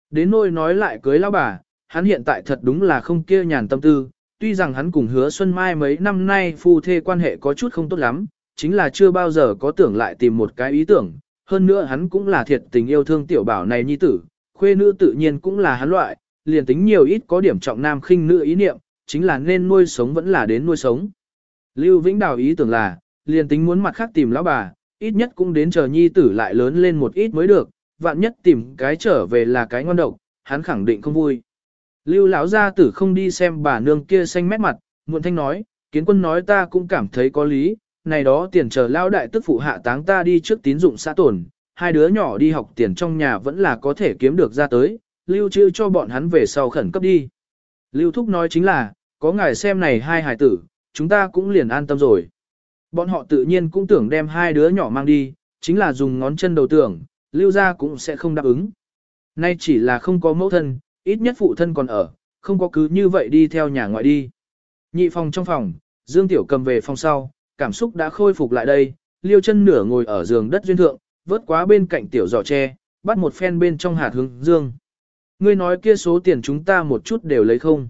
Đến nôi nói lại cưới lão bà, hắn hiện tại thật đúng là không kia nhàn tâm tư, tuy rằng hắn cùng hứa Xuân Mai mấy năm nay phu thê quan hệ có chút không tốt lắm, chính là chưa bao giờ có tưởng lại tìm một cái ý tưởng, hơn nữa hắn cũng là thiệt tình yêu thương tiểu bảo này nhi tử, khuê nữ tự nhiên cũng là hắn loại, liền tính nhiều ít có điểm trọng nam khinh nữ ý niệm, chính là nên nuôi sống vẫn là đến nuôi sống. Lưu Vĩnh Đào ý tưởng là, liền tính muốn mặt khác tìm lão bà, ít nhất cũng đến chờ nhi tử lại lớn lên một ít mới được, vạn nhất tìm cái trở về là cái ngon độc, hắn khẳng định không vui. Lưu lão gia tử không đi xem bà nương kia xanh mét mặt, muộn thanh nói, kiến quân nói ta cũng cảm thấy có lý, này đó tiền chờ lao đại tức phụ hạ táng ta đi trước tín dụng xã tổn, hai đứa nhỏ đi học tiền trong nhà vẫn là có thể kiếm được ra tới, lưu trữ cho bọn hắn về sau khẩn cấp đi. Lưu Thúc nói chính là, có ngài xem này hai hài tử, chúng ta cũng liền an tâm rồi. Bọn họ tự nhiên cũng tưởng đem hai đứa nhỏ mang đi, chính là dùng ngón chân đầu tưởng, lưu ra cũng sẽ không đáp ứng. Nay chỉ là không có mẫu thân, ít nhất phụ thân còn ở, không có cứ như vậy đi theo nhà ngoại đi. Nhị phòng trong phòng, Dương Tiểu cầm về phòng sau, cảm xúc đã khôi phục lại đây, liêu chân nửa ngồi ở giường đất duyên thượng, vớt quá bên cạnh tiểu giỏ tre, bắt một phen bên trong hạt hướng dương. Ngươi nói kia số tiền chúng ta một chút đều lấy không.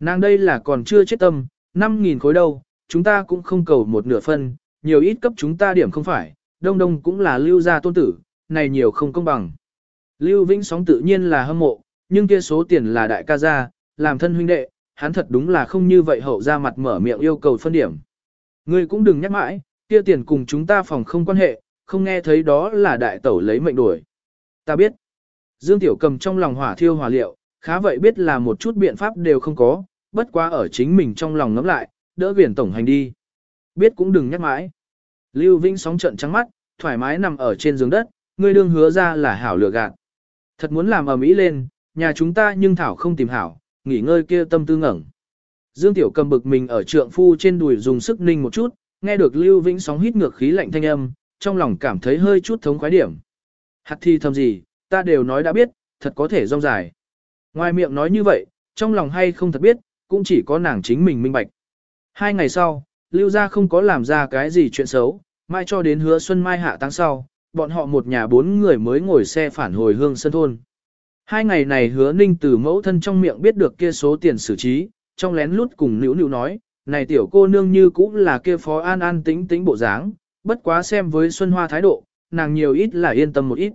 Nàng đây là còn chưa chết tâm, 5.000 khối đâu, chúng ta cũng không cầu một nửa phân, nhiều ít cấp chúng ta điểm không phải, đông đông cũng là lưu gia tôn tử, này nhiều không công bằng. Lưu Vĩnh sóng tự nhiên là hâm mộ, nhưng kia số tiền là đại ca gia, làm thân huynh đệ, hắn thật đúng là không như vậy hậu ra mặt mở miệng yêu cầu phân điểm. Ngươi cũng đừng nhắc mãi, kia tiền cùng chúng ta phòng không quan hệ, không nghe thấy đó là đại tẩu lấy mệnh đuổi. Ta biết. Dương Tiểu cầm trong lòng hỏa thiêu hỏa liệu, khá vậy biết là một chút biện pháp đều không có, bất quá ở chính mình trong lòng ngắm lại, đỡ viển tổng hành đi. Biết cũng đừng nhắc mãi. Lưu Vĩnh sóng trận trắng mắt, thoải mái nằm ở trên giường đất, ngươi đương hứa ra là hảo lựa gạt. Thật muốn làm ở mỹ lên, nhà chúng ta nhưng thảo không tìm hảo, nghỉ ngơi kia tâm tư ngẩng. Dương Tiểu cầm bực mình ở trượng phu trên đùi dùng sức ninh một chút, nghe được Lưu Vĩnh sóng hít ngược khí lạnh thanh âm, trong lòng cảm thấy hơi chút thống khoái điểm. Hạt thi thầm gì, ta đều nói đã biết, thật có thể rong dài. Ngoài miệng nói như vậy, trong lòng hay không thật biết, cũng chỉ có nàng chính mình minh bạch. Hai ngày sau, Lưu gia không có làm ra cái gì chuyện xấu, mai cho đến hứa xuân mai hạ tháng sau, bọn họ một nhà bốn người mới ngồi xe phản hồi hương sân thôn. Hai ngày này hứa ninh từ mẫu thân trong miệng biết được kia số tiền xử trí, trong lén lút cùng nữu nữu nói, này tiểu cô nương như cũng là kia phó an an tính tính bộ dáng, bất quá xem với Xuân Hoa thái độ, nàng nhiều ít là yên tâm một ít.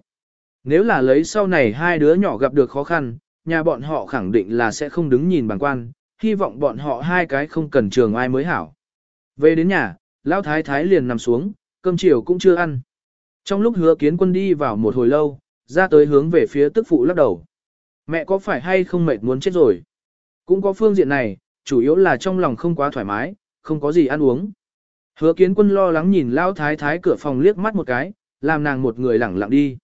Nếu là lấy sau này hai đứa nhỏ gặp được khó khăn, nhà bọn họ khẳng định là sẽ không đứng nhìn bằng quan, hy vọng bọn họ hai cái không cần trường ai mới hảo. Về đến nhà, lão thái thái liền nằm xuống, cơm chiều cũng chưa ăn. Trong lúc hứa kiến quân đi vào một hồi lâu, ra tới hướng về phía tức phụ lắc đầu. Mẹ có phải hay không mệt muốn chết rồi? Cũng có phương diện này, chủ yếu là trong lòng không quá thoải mái, không có gì ăn uống. Hứa kiến quân lo lắng nhìn lao thái thái cửa phòng liếc mắt một cái, làm nàng một người lẳng lặng đi.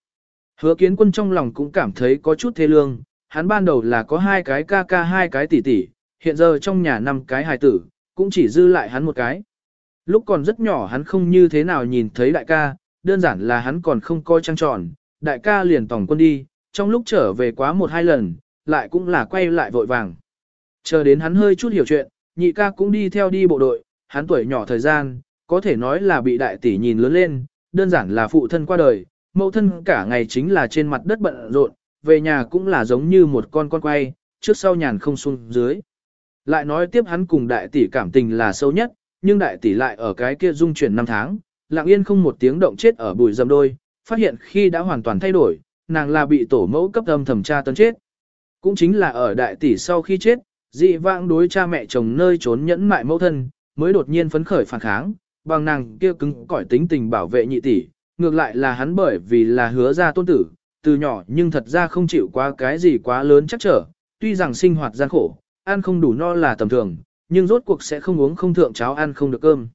Hứa kiến quân trong lòng cũng cảm thấy có chút thê lương, hắn ban đầu là có hai cái ca ca hai cái tỷ tỷ, hiện giờ trong nhà năm cái hài tử, cũng chỉ dư lại hắn một cái. Lúc còn rất nhỏ hắn không như thế nào nhìn thấy đại ca, đơn giản là hắn còn không coi trăng tròn, đại ca liền tổng quân đi, trong lúc trở về quá một hai lần, lại cũng là quay lại vội vàng. Chờ đến hắn hơi chút hiểu chuyện, nhị ca cũng đi theo đi bộ đội, hắn tuổi nhỏ thời gian, có thể nói là bị đại tỷ nhìn lớn lên, đơn giản là phụ thân qua đời, mẫu thân cả ngày chính là trên mặt đất bận rộn, về nhà cũng là giống như một con con quay, trước sau nhàn không xuống dưới. Lại nói tiếp hắn cùng đại tỷ cảm tình là sâu nhất, nhưng đại tỷ lại ở cái kia dung chuyển năm tháng, lặng yên không một tiếng động chết ở bùi dầm đôi, phát hiện khi đã hoàn toàn thay đổi, nàng là bị tổ mẫu cấp âm thẩm tra tấn chết. Cũng chính là ở đại tỷ sau khi chết, dị vãng đối cha mẹ chồng nơi trốn nhẫn mại mẫu thân, mới đột nhiên phấn khởi phản kháng, bằng nàng kia cứng cỏi tính tình bảo vệ nhị tỷ, ngược lại là hắn bởi vì là hứa ra tôn tử, từ nhỏ nhưng thật ra không chịu qua cái gì quá lớn chắc trở, tuy rằng sinh hoạt gian khổ, ăn không đủ no là tầm thường, nhưng rốt cuộc sẽ không uống không thượng cháo ăn không được cơm.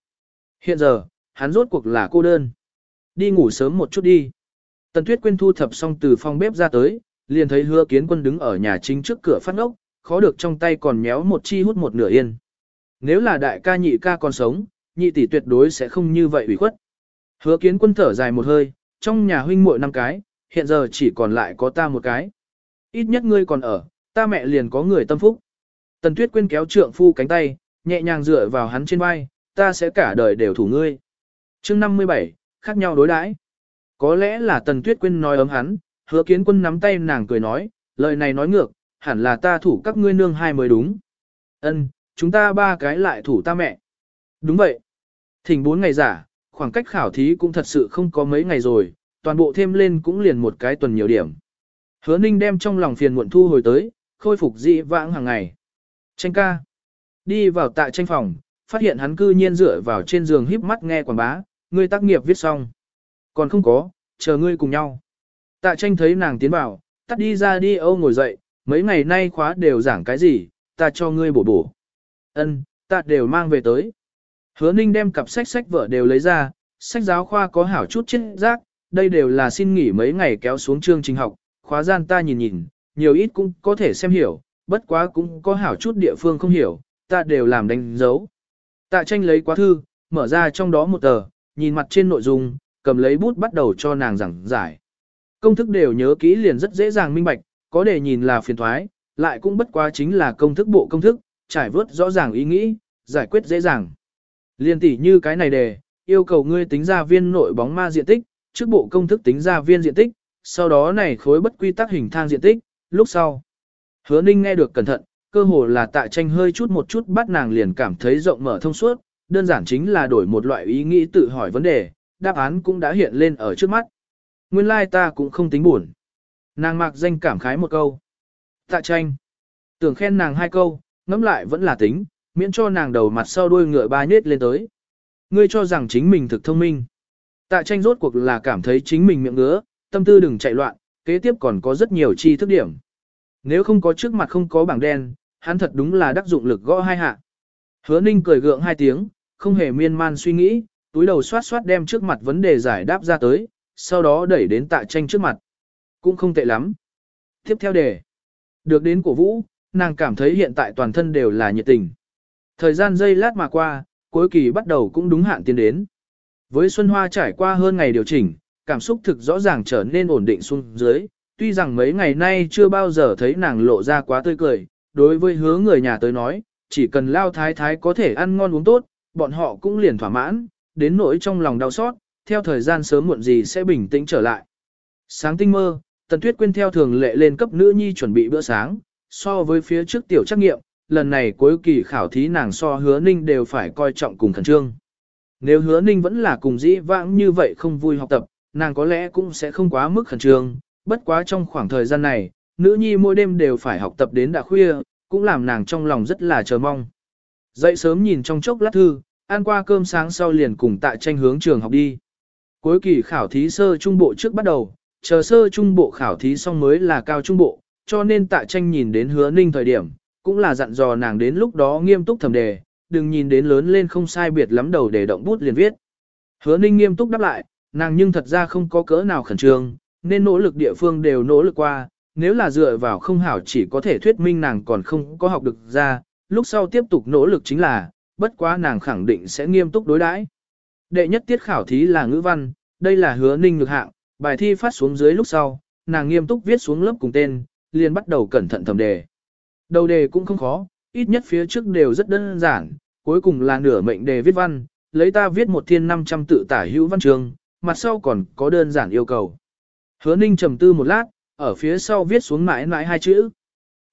Hiện giờ, hắn rốt cuộc là cô đơn. Đi ngủ sớm một chút đi. Tần Tuyết Quyên thu thập xong từ phòng bếp ra tới, liền thấy hứa kiến quân đứng ở nhà chính trước cửa phát ngốc, khó được trong tay còn méo một chi hút một nửa yên. Nếu là đại ca nhị ca còn sống, nhị tỷ tuyệt đối sẽ không như vậy ủy khuất. Hứa kiến quân thở dài một hơi, trong nhà huynh muội năm cái, hiện giờ chỉ còn lại có ta một cái. Ít nhất ngươi còn ở, ta mẹ liền có người tâm phúc. Tần Tuyết Quyên kéo trượng phu cánh tay, nhẹ nhàng dựa vào hắn trên vai, ta sẽ cả đời đều thủ ngươi. chương 57, khác nhau đối đãi. Có lẽ là Tần Tuyết Quyên nói ấm hắn, hứa kiến quân nắm tay nàng cười nói, lời này nói ngược, hẳn là ta thủ các ngươi nương hai mới đúng. Ân, chúng ta ba cái lại thủ ta mẹ. Đúng vậy. Thỉnh bốn ngày giả, khoảng cách khảo thí cũng thật sự không có mấy ngày rồi, toàn bộ thêm lên cũng liền một cái tuần nhiều điểm. Hứa ninh đem trong lòng phiền muộn thu hồi tới, khôi phục dị vãng hàng ngày. Tranh ca. Đi vào tại tranh phòng, phát hiện hắn cư nhiên dựa vào trên giường híp mắt nghe quảng bá, ngươi tác nghiệp viết xong. Còn không có, chờ ngươi cùng nhau. Tạ tranh thấy nàng tiến vào, tắt đi ra đi âu ngồi dậy, mấy ngày nay khóa đều giảng cái gì, ta cho ngươi bổ bổ. Ân, ta đều mang về tới. Hứa ninh đem cặp sách sách vở đều lấy ra, sách giáo khoa có hảo chút chết rác, đây đều là xin nghỉ mấy ngày kéo xuống chương trình học, khóa gian ta nhìn nhìn, nhiều ít cũng có thể xem hiểu, bất quá cũng có hảo chút địa phương không hiểu, ta đều làm đánh dấu. Tạ tranh lấy quá thư, mở ra trong đó một tờ, nhìn mặt trên nội dung, cầm lấy bút bắt đầu cho nàng giảng giải. Công thức đều nhớ kỹ liền rất dễ dàng minh bạch, có để nhìn là phiền thoái, lại cũng bất quá chính là công thức bộ công thức, trải vớt rõ ràng ý nghĩ, giải quyết dễ dàng. Liên tỷ như cái này đề, yêu cầu ngươi tính ra viên nội bóng ma diện tích, trước bộ công thức tính ra viên diện tích, sau đó này khối bất quy tắc hình thang diện tích, lúc sau. Hứa Ninh nghe được cẩn thận, cơ hồ là tại tranh hơi chút một chút bắt nàng liền cảm thấy rộng mở thông suốt, đơn giản chính là đổi một loại ý nghĩ tự hỏi vấn đề, đáp án cũng đã hiện lên ở trước mắt. Nguyên lai like ta cũng không tính buồn. Nàng mặc danh cảm khái một câu. Tạ tranh. Tưởng khen nàng hai câu, ngẫm lại vẫn là tính, miễn cho nàng đầu mặt sau đuôi ngựa ba nết lên tới. Ngươi cho rằng chính mình thực thông minh. Tạ tranh rốt cuộc là cảm thấy chính mình miệng ngứa, tâm tư đừng chạy loạn, kế tiếp còn có rất nhiều chi thức điểm. Nếu không có trước mặt không có bảng đen, hắn thật đúng là đắc dụng lực gõ hai hạ. Hứa ninh cười gượng hai tiếng, không hề miên man suy nghĩ, túi đầu xoát xoát đem trước mặt vấn đề giải đáp ra tới, sau đó đẩy đến tạ tranh trước mặt. Cũng không tệ lắm. Tiếp theo đề. Được đến cổ vũ, nàng cảm thấy hiện tại toàn thân đều là nhiệt tình. Thời gian giây lát mà qua, cuối kỳ bắt đầu cũng đúng hạn tiến đến. Với Xuân Hoa trải qua hơn ngày điều chỉnh, cảm xúc thực rõ ràng trở nên ổn định xuống dưới, tuy rằng mấy ngày nay chưa bao giờ thấy nàng lộ ra quá tươi cười, đối với hứa người nhà tới nói, chỉ cần lao thái thái có thể ăn ngon uống tốt, bọn họ cũng liền thỏa mãn, đến nỗi trong lòng đau xót, theo thời gian sớm muộn gì sẽ bình tĩnh trở lại. Sáng tinh mơ, Tần Tuyết Quyên theo thường lệ lên cấp nữ nhi chuẩn bị bữa sáng, so với phía trước tiểu trắc nghiệm, lần này cuối kỳ khảo thí nàng so hứa ninh đều phải coi trọng cùng khẩn trương. Nếu hứa ninh vẫn là cùng dĩ vãng như vậy không vui học tập, nàng có lẽ cũng sẽ không quá mức khẩn trương, bất quá trong khoảng thời gian này, nữ nhi mỗi đêm đều phải học tập đến đã khuya, cũng làm nàng trong lòng rất là chờ mong. Dậy sớm nhìn trong chốc lát thư, ăn qua cơm sáng sau liền cùng tại tranh hướng trường học đi. Cuối kỳ khảo thí sơ trung bộ trước bắt đầu, chờ sơ trung bộ khảo thí xong mới là cao trung bộ, cho nên tại tranh nhìn đến hứa ninh thời điểm, cũng là dặn dò nàng đến lúc đó nghiêm túc thẩm đề, đừng nhìn đến lớn lên không sai biệt lắm đầu để động bút liền viết. Hứa ninh nghiêm túc đáp lại, nàng nhưng thật ra không có cỡ nào khẩn trương, nên nỗ lực địa phương đều nỗ lực qua, nếu là dựa vào không hảo chỉ có thể thuyết minh nàng còn không có học được ra, lúc sau tiếp tục nỗ lực chính là, bất quá nàng khẳng định sẽ nghiêm túc đối đãi. Đệ nhất tiết khảo thí là ngữ văn, đây là hứa ninh ngược hạng, bài thi phát xuống dưới lúc sau, nàng nghiêm túc viết xuống lớp cùng tên, liền bắt đầu cẩn thận thẩm đề. Đầu đề cũng không khó, ít nhất phía trước đều rất đơn giản, cuối cùng là nửa mệnh đề viết văn, lấy ta viết một thiên 500 tự tả hữu văn trường, mặt sau còn có đơn giản yêu cầu. Hứa ninh trầm tư một lát, ở phía sau viết xuống mãi mãi hai chữ.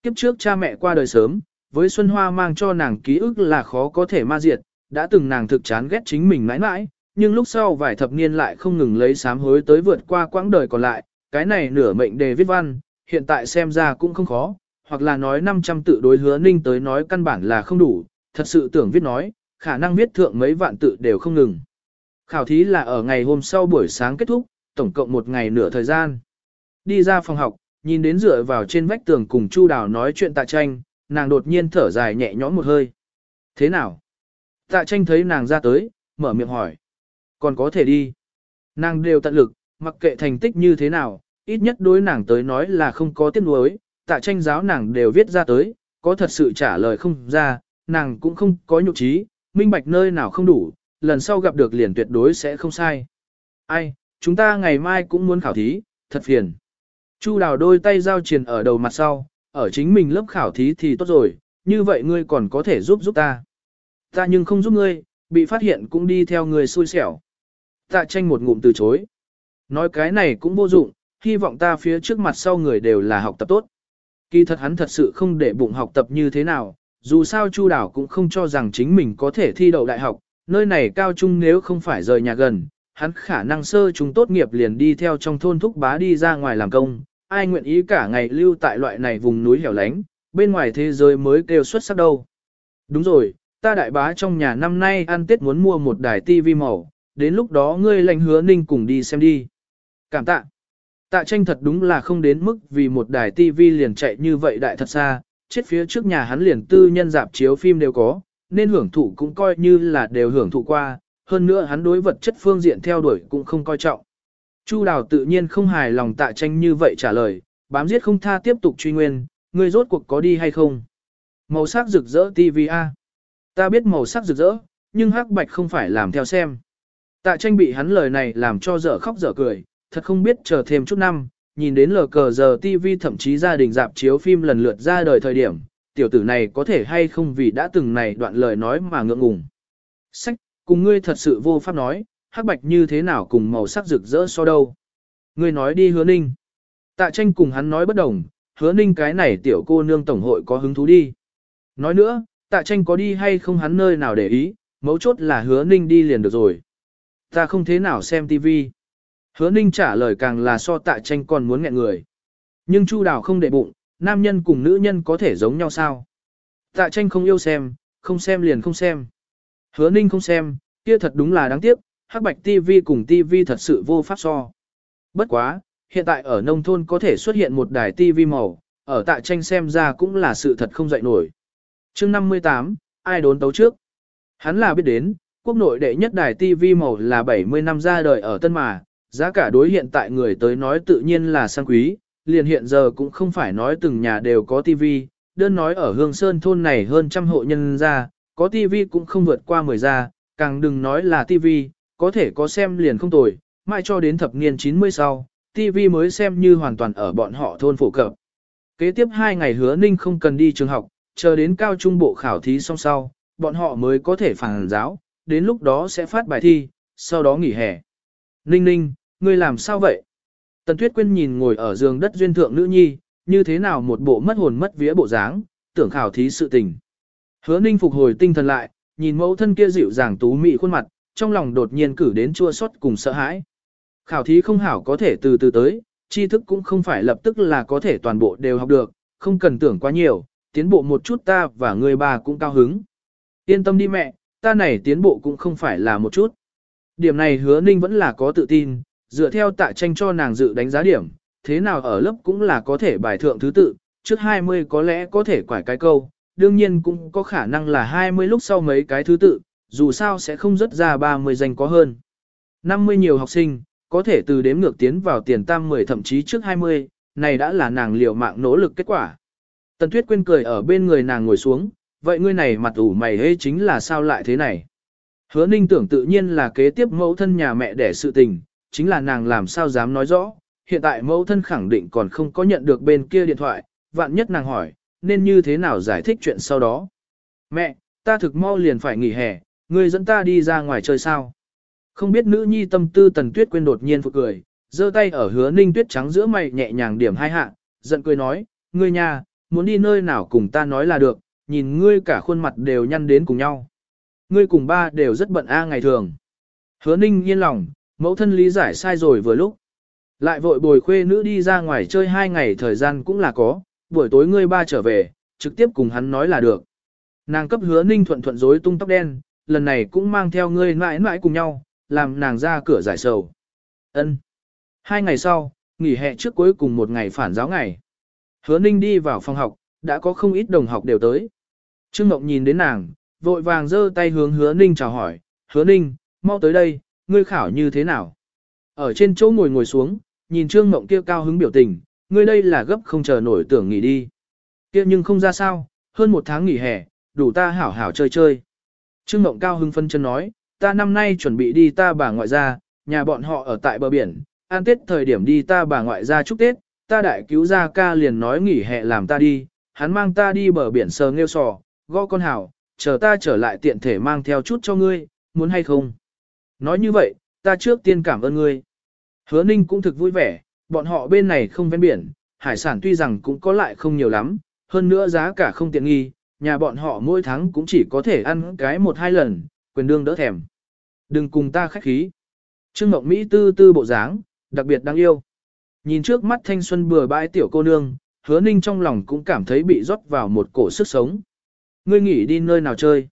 Kiếp trước cha mẹ qua đời sớm, với Xuân Hoa mang cho nàng ký ức là khó có thể ma diệt, đã từng nàng thực chán ghét chính mình mãi mãi, nhưng lúc sau vài thập niên lại không ngừng lấy sám hối tới vượt qua quãng đời còn lại, cái này nửa mệnh đề viết văn, hiện tại xem ra cũng không khó, hoặc là nói 500 tự đối hứa ninh tới nói căn bản là không đủ, thật sự tưởng viết nói, khả năng viết thượng mấy vạn tự đều không ngừng. Khảo thí là ở ngày hôm sau buổi sáng kết thúc, tổng cộng một ngày nửa thời gian. Đi ra phòng học, nhìn đến dựa vào trên vách tường cùng Chu Đào nói chuyện tạ tranh, nàng đột nhiên thở dài nhẹ nhõm một hơi. Thế nào? Tạ tranh thấy nàng ra tới, mở miệng hỏi. Còn có thể đi. Nàng đều tận lực, mặc kệ thành tích như thế nào, ít nhất đối nàng tới nói là không có tiếc nuối, tạ tranh giáo nàng đều viết ra tới, có thật sự trả lời không ra, nàng cũng không có nhục trí, minh bạch nơi nào không đủ, lần sau gặp được liền tuyệt đối sẽ không sai. Ai, chúng ta ngày mai cũng muốn khảo thí, thật phiền. Chu đào đôi tay giao triền ở đầu mặt sau, ở chính mình lớp khảo thí thì tốt rồi, như vậy ngươi còn có thể giúp giúp ta. Ta nhưng không giúp ngươi, bị phát hiện cũng đi theo người xui xẻo. Tạ tranh một ngụm từ chối. Nói cái này cũng vô dụng, hy vọng ta phía trước mặt sau người đều là học tập tốt. Kỳ thật hắn thật sự không để bụng học tập như thế nào, dù sao Chu Đảo cũng không cho rằng chính mình có thể thi đậu đại học, nơi này cao trung nếu không phải rời nhà gần, hắn khả năng sơ chúng tốt nghiệp liền đi theo trong thôn thúc bá đi ra ngoài làm công, ai nguyện ý cả ngày lưu tại loại này vùng núi hẻo lánh, bên ngoài thế giới mới kêu xuất sắc đâu. Đúng rồi, ta đại bá trong nhà năm nay ăn Tết muốn mua một đài tivi màu, đến lúc đó ngươi lệnh hứa ninh cùng đi xem đi. Cảm tạ. Tạ tranh thật đúng là không đến mức vì một đài TV liền chạy như vậy đại thật xa, chết phía trước nhà hắn liền tư nhân dạp chiếu phim đều có, nên hưởng thụ cũng coi như là đều hưởng thụ qua, hơn nữa hắn đối vật chất phương diện theo đuổi cũng không coi trọng. Chu Đào tự nhiên không hài lòng tạ tranh như vậy trả lời, bám giết không tha tiếp tục truy nguyên, ngươi rốt cuộc có đi hay không? Màu sắc rực rỡ TV a. Ta biết màu sắc rực rỡ, nhưng hắc bạch không phải làm theo xem. Tạ tranh bị hắn lời này làm cho dở khóc dở cười, thật không biết chờ thêm chút năm, nhìn đến lờ cờ giờ TV thậm chí gia đình dạp chiếu phim lần lượt ra đời thời điểm, tiểu tử này có thể hay không vì đã từng này đoạn lời nói mà ngượng ngùng. Sách, cùng ngươi thật sự vô pháp nói, hắc bạch như thế nào cùng màu sắc rực rỡ so đâu. Ngươi nói đi hứa ninh. Tạ tranh cùng hắn nói bất đồng, hứa ninh cái này tiểu cô nương tổng hội có hứng thú đi. Nói nữa, tạ tranh có đi hay không hắn nơi nào để ý, mấu chốt là hứa ninh đi liền được rồi. Ta không thế nào xem tivi. Hứa ninh trả lời càng là so tạ tranh còn muốn nghẹn người. Nhưng Chu Đào không để bụng, nam nhân cùng nữ nhân có thể giống nhau sao? Tạ tranh không yêu xem, không xem liền không xem. Hứa ninh không xem, kia thật đúng là đáng tiếc, hắc bạch TV cùng TV thật sự vô pháp so. Bất quá, hiện tại ở nông thôn có thể xuất hiện một đài TV màu, ở tạ tranh xem ra cũng là sự thật không dậy nổi. chương 58, ai đốn tấu trước? Hắn là biết đến, quốc nội đệ nhất đài TV màu là 70 năm ra đời ở Tân Mà, giá cả đối hiện tại người tới nói tự nhiên là sang quý, liền hiện giờ cũng không phải nói từng nhà đều có TV, đơn nói ở Hương Sơn thôn này hơn trăm hộ nhân ra, có TV cũng không vượt qua 10 ra, càng đừng nói là TV, có thể có xem liền không tồi, mãi cho đến thập niên 90 sau, TV mới xem như hoàn toàn ở bọn họ thôn phổ cập. Kế tiếp hai ngày hứa ninh không cần đi trường học, chờ đến cao trung bộ khảo thí xong sau, bọn họ mới có thể phản giáo, đến lúc đó sẽ phát bài thi, sau đó nghỉ hè. Ninh ninh, ngươi làm sao vậy? Tần Tuyết Quyên nhìn ngồi ở giường đất duyên thượng nữ nhi, như thế nào một bộ mất hồn mất vía bộ dáng, tưởng khảo thí sự tình. Hứa ninh phục hồi tinh thần lại, nhìn mẫu thân kia dịu dàng tú mị khuôn mặt, trong lòng đột nhiên cử đến chua xót cùng sợ hãi. Khảo thí không hảo có thể từ từ tới, tri thức cũng không phải lập tức là có thể toàn bộ đều học được, không cần tưởng quá nhiều, tiến bộ một chút ta và người bà cũng cao hứng. Yên tâm đi mẹ, ta này tiến bộ cũng không phải là một chút. Điểm này hứa ninh vẫn là có tự tin, dựa theo tạ tranh cho nàng dự đánh giá điểm, thế nào ở lớp cũng là có thể bài thượng thứ tự, trước 20 có lẽ có thể quải cái câu, đương nhiên cũng có khả năng là 20 lúc sau mấy cái thứ tự, dù sao sẽ không rất ra 30 danh có hơn. 50 nhiều học sinh, có thể từ đếm ngược tiến vào tiền tam 10 thậm chí trước 20, này đã là nàng liều mạng nỗ lực kết quả. Tần Tuyết quên cười ở bên người nàng ngồi xuống, vậy ngươi này mặt ủ mày hế chính là sao lại thế này? Hứa ninh tưởng tự nhiên là kế tiếp mẫu thân nhà mẹ để sự tình, chính là nàng làm sao dám nói rõ, hiện tại mẫu thân khẳng định còn không có nhận được bên kia điện thoại, vạn nhất nàng hỏi, nên như thế nào giải thích chuyện sau đó. Mẹ, ta thực mau liền phải nghỉ hè, ngươi dẫn ta đi ra ngoài chơi sao? Không biết nữ nhi tâm tư tần tuyết quên đột nhiên phụ cười, giơ tay ở hứa ninh tuyết trắng giữa mày nhẹ nhàng điểm hai hạ, giận cười nói, ngươi nhà, muốn đi nơi nào cùng ta nói là được, nhìn ngươi cả khuôn mặt đều nhăn đến cùng nhau. Ngươi cùng ba đều rất bận a ngày thường. Hứa ninh yên lòng, mẫu thân lý giải sai rồi vừa lúc. Lại vội bồi khuê nữ đi ra ngoài chơi hai ngày thời gian cũng là có, buổi tối ngươi ba trở về, trực tiếp cùng hắn nói là được. Nàng cấp hứa ninh thuận thuận rối tung tóc đen, lần này cũng mang theo ngươi mãi mãi cùng nhau, làm nàng ra cửa giải sầu. ân Hai ngày sau, nghỉ hè trước cuối cùng một ngày phản giáo ngày. Hứa ninh đi vào phòng học, đã có không ít đồng học đều tới. Trương Ngọc nhìn đến nàng, vội vàng giơ tay hướng hứa ninh chào hỏi, hứa ninh, mau tới đây, ngươi khảo như thế nào? Ở trên chỗ ngồi ngồi xuống, nhìn Trương Ngọc kia cao hứng biểu tình, ngươi đây là gấp không chờ nổi tưởng nghỉ đi. Kia nhưng không ra sao, hơn một tháng nghỉ hè, đủ ta hảo hảo chơi chơi. Trương Ngọc cao hứng phân chân nói, ta năm nay chuẩn bị đi ta bà ngoại gia, nhà bọn họ ở tại bờ biển, an tết thời điểm đi ta bà ngoại gia chúc tết, ta đại cứu gia ca liền nói nghỉ hè làm ta đi, hắn mang ta đi bờ biển sờ nghêu sò, gõ con hảo, chờ ta trở lại tiện thể mang theo chút cho ngươi, muốn hay không? Nói như vậy, ta trước tiên cảm ơn ngươi. Hứa Ninh cũng thực vui vẻ, bọn họ bên này không ven biển, hải sản tuy rằng cũng có lại không nhiều lắm, hơn nữa giá cả không tiện nghi, nhà bọn họ mỗi tháng cũng chỉ có thể ăn cái một hai lần, quyền đương đỡ thèm. Đừng cùng ta khách khí. Trương Mộng Mỹ tư tư bộ dáng, đặc biệt đáng yêu. Nhìn trước mắt thanh xuân bừa bãi tiểu cô nương, hứa ninh trong lòng cũng cảm thấy bị rót vào một cổ sức sống. Ngươi nghỉ đi nơi nào chơi?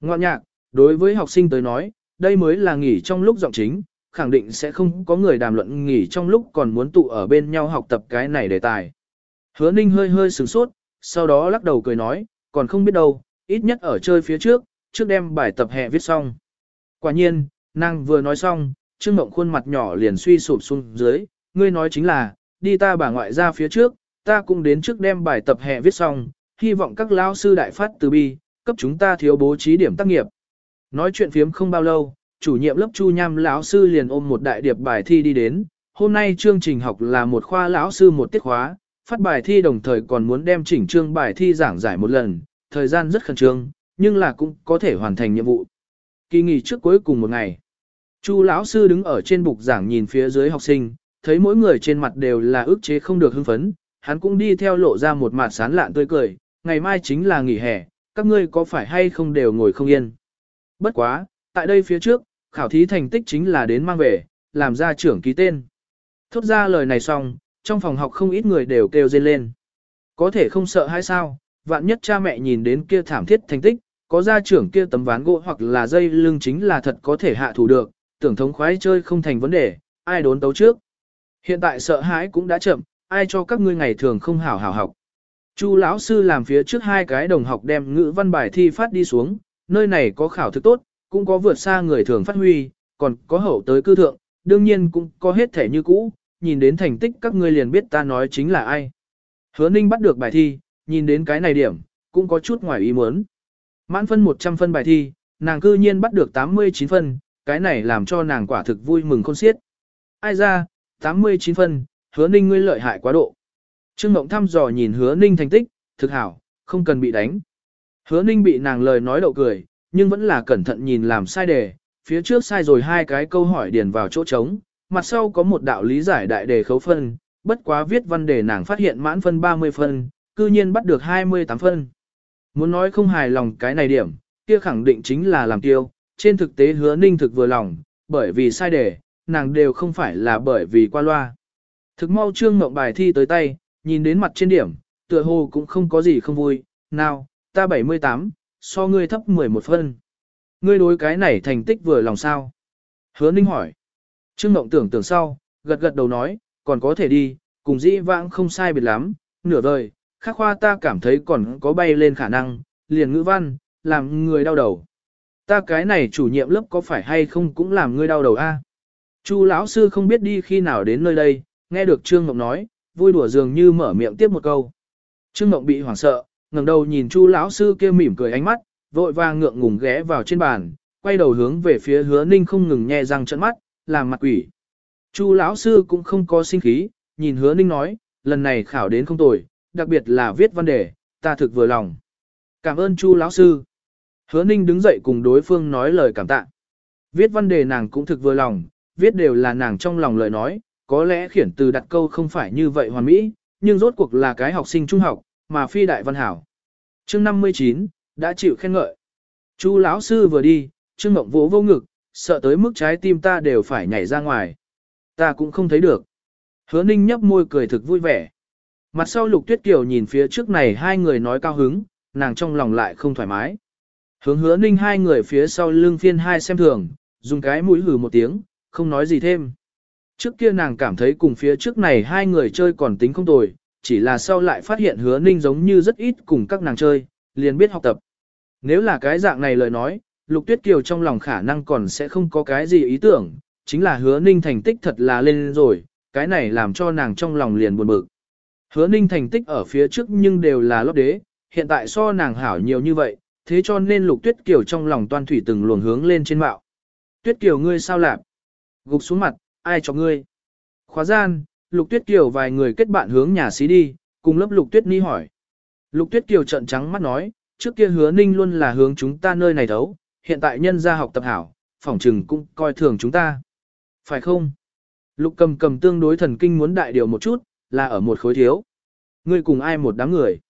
Ngoạn nhạc, đối với học sinh tới nói, đây mới là nghỉ trong lúc giọng chính, khẳng định sẽ không có người đàm luận nghỉ trong lúc còn muốn tụ ở bên nhau học tập cái này đề tài. Hứa ninh hơi hơi sửng sốt, sau đó lắc đầu cười nói, còn không biết đâu, ít nhất ở chơi phía trước, trước đem bài tập hè viết xong. Quả nhiên, nàng vừa nói xong, Trương Mộng khuôn mặt nhỏ liền suy sụp xuống dưới, ngươi nói chính là, đi ta bà ngoại ra phía trước, ta cũng đến trước đem bài tập hè viết xong, hy vọng các lao sư đại phát từ bi, cấp chúng ta thiếu bố trí điểm tác nghiệp. Nói chuyện phiếm không bao lâu, chủ nhiệm lớp Chu Nham lão sư liền ôm một đại điệp bài thi đi đến, hôm nay chương trình học là một khoa lão sư một tiết khóa, phát bài thi đồng thời còn muốn đem chỉnh chương bài thi giảng giải một lần, thời gian rất khẩn trương, nhưng là cũng có thể hoàn thành nhiệm vụ. Kỳ nghỉ trước cuối cùng một ngày. Chu lão sư đứng ở trên bục giảng nhìn phía dưới học sinh, thấy mỗi người trên mặt đều là ức chế không được hưng phấn, hắn cũng đi theo lộ ra một mặt sán lạn tươi cười, ngày mai chính là nghỉ hè, các ngươi có phải hay không đều ngồi không yên. Bất quá, tại đây phía trước, khảo thí thành tích chính là đến mang về, làm ra trưởng ký tên. Thốt ra lời này xong, trong phòng học không ít người đều kêu dên lên. Có thể không sợ hay sao, vạn nhất cha mẹ nhìn đến kia thảm thiết thành tích, có gia trưởng kia tấm ván gỗ hoặc là dây lưng chính là thật có thể hạ thủ được, tưởng thống khoái chơi không thành vấn đề, ai đốn tấu trước. Hiện tại sợ hãi cũng đã chậm, ai cho các ngươi ngày thường không hảo hảo học. Chu lão sư làm phía trước hai cái đồng học đem ngữ văn bài thi phát đi xuống, nơi này có khảo thực tốt, cũng có vượt xa người thường phát huy, còn có hậu tới cư thượng, đương nhiên cũng có hết thể như cũ, nhìn đến thành tích các ngươi liền biết ta nói chính là ai. Hứa Ninh bắt được bài thi, nhìn đến cái này điểm, cũng có chút ngoài ý muốn. Mãn phân 100 phân bài thi, nàng cư nhiên bắt được 89 phân, cái này làm cho nàng quả thực vui mừng khôn xiết. Ai ra, 89 phân, hứa ninh ngươi lợi hại quá độ. Trương Ngộng thăm dò nhìn hứa ninh thành tích, thực hảo, không cần bị đánh. Hứa ninh bị nàng lời nói đậu cười, nhưng vẫn là cẩn thận nhìn làm sai đề, phía trước sai rồi hai cái câu hỏi điền vào chỗ trống, mặt sau có một đạo lý giải đại đề khấu phân, bất quá viết văn đề nàng phát hiện mãn phân 30 phân, cư nhiên bắt được 28 phân. Muốn nói không hài lòng cái này điểm, kia khẳng định chính là làm tiêu, trên thực tế hứa ninh thực vừa lòng, bởi vì sai đề, nàng đều không phải là bởi vì qua loa. Thực mau trương mộng bài thi tới tay, nhìn đến mặt trên điểm, tựa hồ cũng không có gì không vui, nào, ta 78, so ngươi thấp 11 phân. Ngươi đối cái này thành tích vừa lòng sao? Hứa ninh hỏi. Trương Ngộng tưởng tưởng sau, gật gật đầu nói, còn có thể đi, cùng dĩ vãng không sai biệt lắm, nửa đời, khắc khoa ta cảm thấy còn có bay lên khả năng, liền ngữ văn, làm người đau đầu. Ta cái này chủ nhiệm lớp có phải hay không cũng làm ngươi đau đầu a? Chu lão sư không biết đi khi nào đến nơi đây, nghe được Trương Ngộng nói, vui đùa dường như mở miệng tiếp một câu. Trương Ngọc bị hoảng sợ, ngẩng đầu nhìn Chu lão sư kia mỉm cười ánh mắt, vội vàng ngượng ngùng ghé vào trên bàn, quay đầu hướng về phía Hứa Ninh không ngừng nhe răng trợn mắt, làm mặt quỷ. Chu lão sư cũng không có sinh khí, nhìn Hứa Ninh nói, lần này khảo đến không tồi, đặc biệt là viết văn đề, ta thực vừa lòng. Cảm ơn Chu lão sư. Hứa Ninh đứng dậy cùng đối phương nói lời cảm tạ. Viết văn đề nàng cũng thực vừa lòng, viết đều là nàng trong lòng lời nói, có lẽ khiển từ đặt câu không phải như vậy hoàn mỹ, nhưng rốt cuộc là cái học sinh trung học, mà phi đại văn hảo. Chương 59, đã chịu khen ngợi. Chu lão sư vừa đi, Trương Mộng vỗ vô ngực, sợ tới mức trái tim ta đều phải nhảy ra ngoài. Ta cũng không thấy được. Hứa Ninh nhấp môi cười thực vui vẻ. Mặt sau Lục Tuyết Kiều nhìn phía trước này hai người nói cao hứng, nàng trong lòng lại không thoải mái. Hướng hứa ninh hai người phía sau lưng phiên hai xem thường, dùng cái mũi hừ một tiếng, không nói gì thêm. Trước kia nàng cảm thấy cùng phía trước này hai người chơi còn tính không tồi, chỉ là sau lại phát hiện hứa ninh giống như rất ít cùng các nàng chơi, liền biết học tập. Nếu là cái dạng này lời nói, Lục Tuyết Kiều trong lòng khả năng còn sẽ không có cái gì ý tưởng, chính là hứa ninh thành tích thật là lên rồi, cái này làm cho nàng trong lòng liền buồn bực. Hứa ninh thành tích ở phía trước nhưng đều là lót đế, hiện tại so nàng hảo nhiều như vậy, thế cho nên Lục Tuyết Kiều trong lòng toan thủy từng luồng hướng lên trên mạo. Tuyết Kiều ngươi sao lạp? Gục xuống mặt, ai cho ngươi? Khóa gian, Lục Tuyết Kiều vài người kết bạn hướng nhà xí đi, cùng lớp Lục Tuyết Ni hỏi. Lục Tuyết Kiều trợn trắng mắt nói, trước kia hứa ninh luôn là hướng chúng ta nơi này thấu, hiện tại nhân gia học tập hảo, phỏng trừng cũng coi thường chúng ta. Phải không? Lục cầm cầm tương đối thần kinh muốn đại điều một chút, là ở một khối thiếu. Ngươi cùng ai một đám người.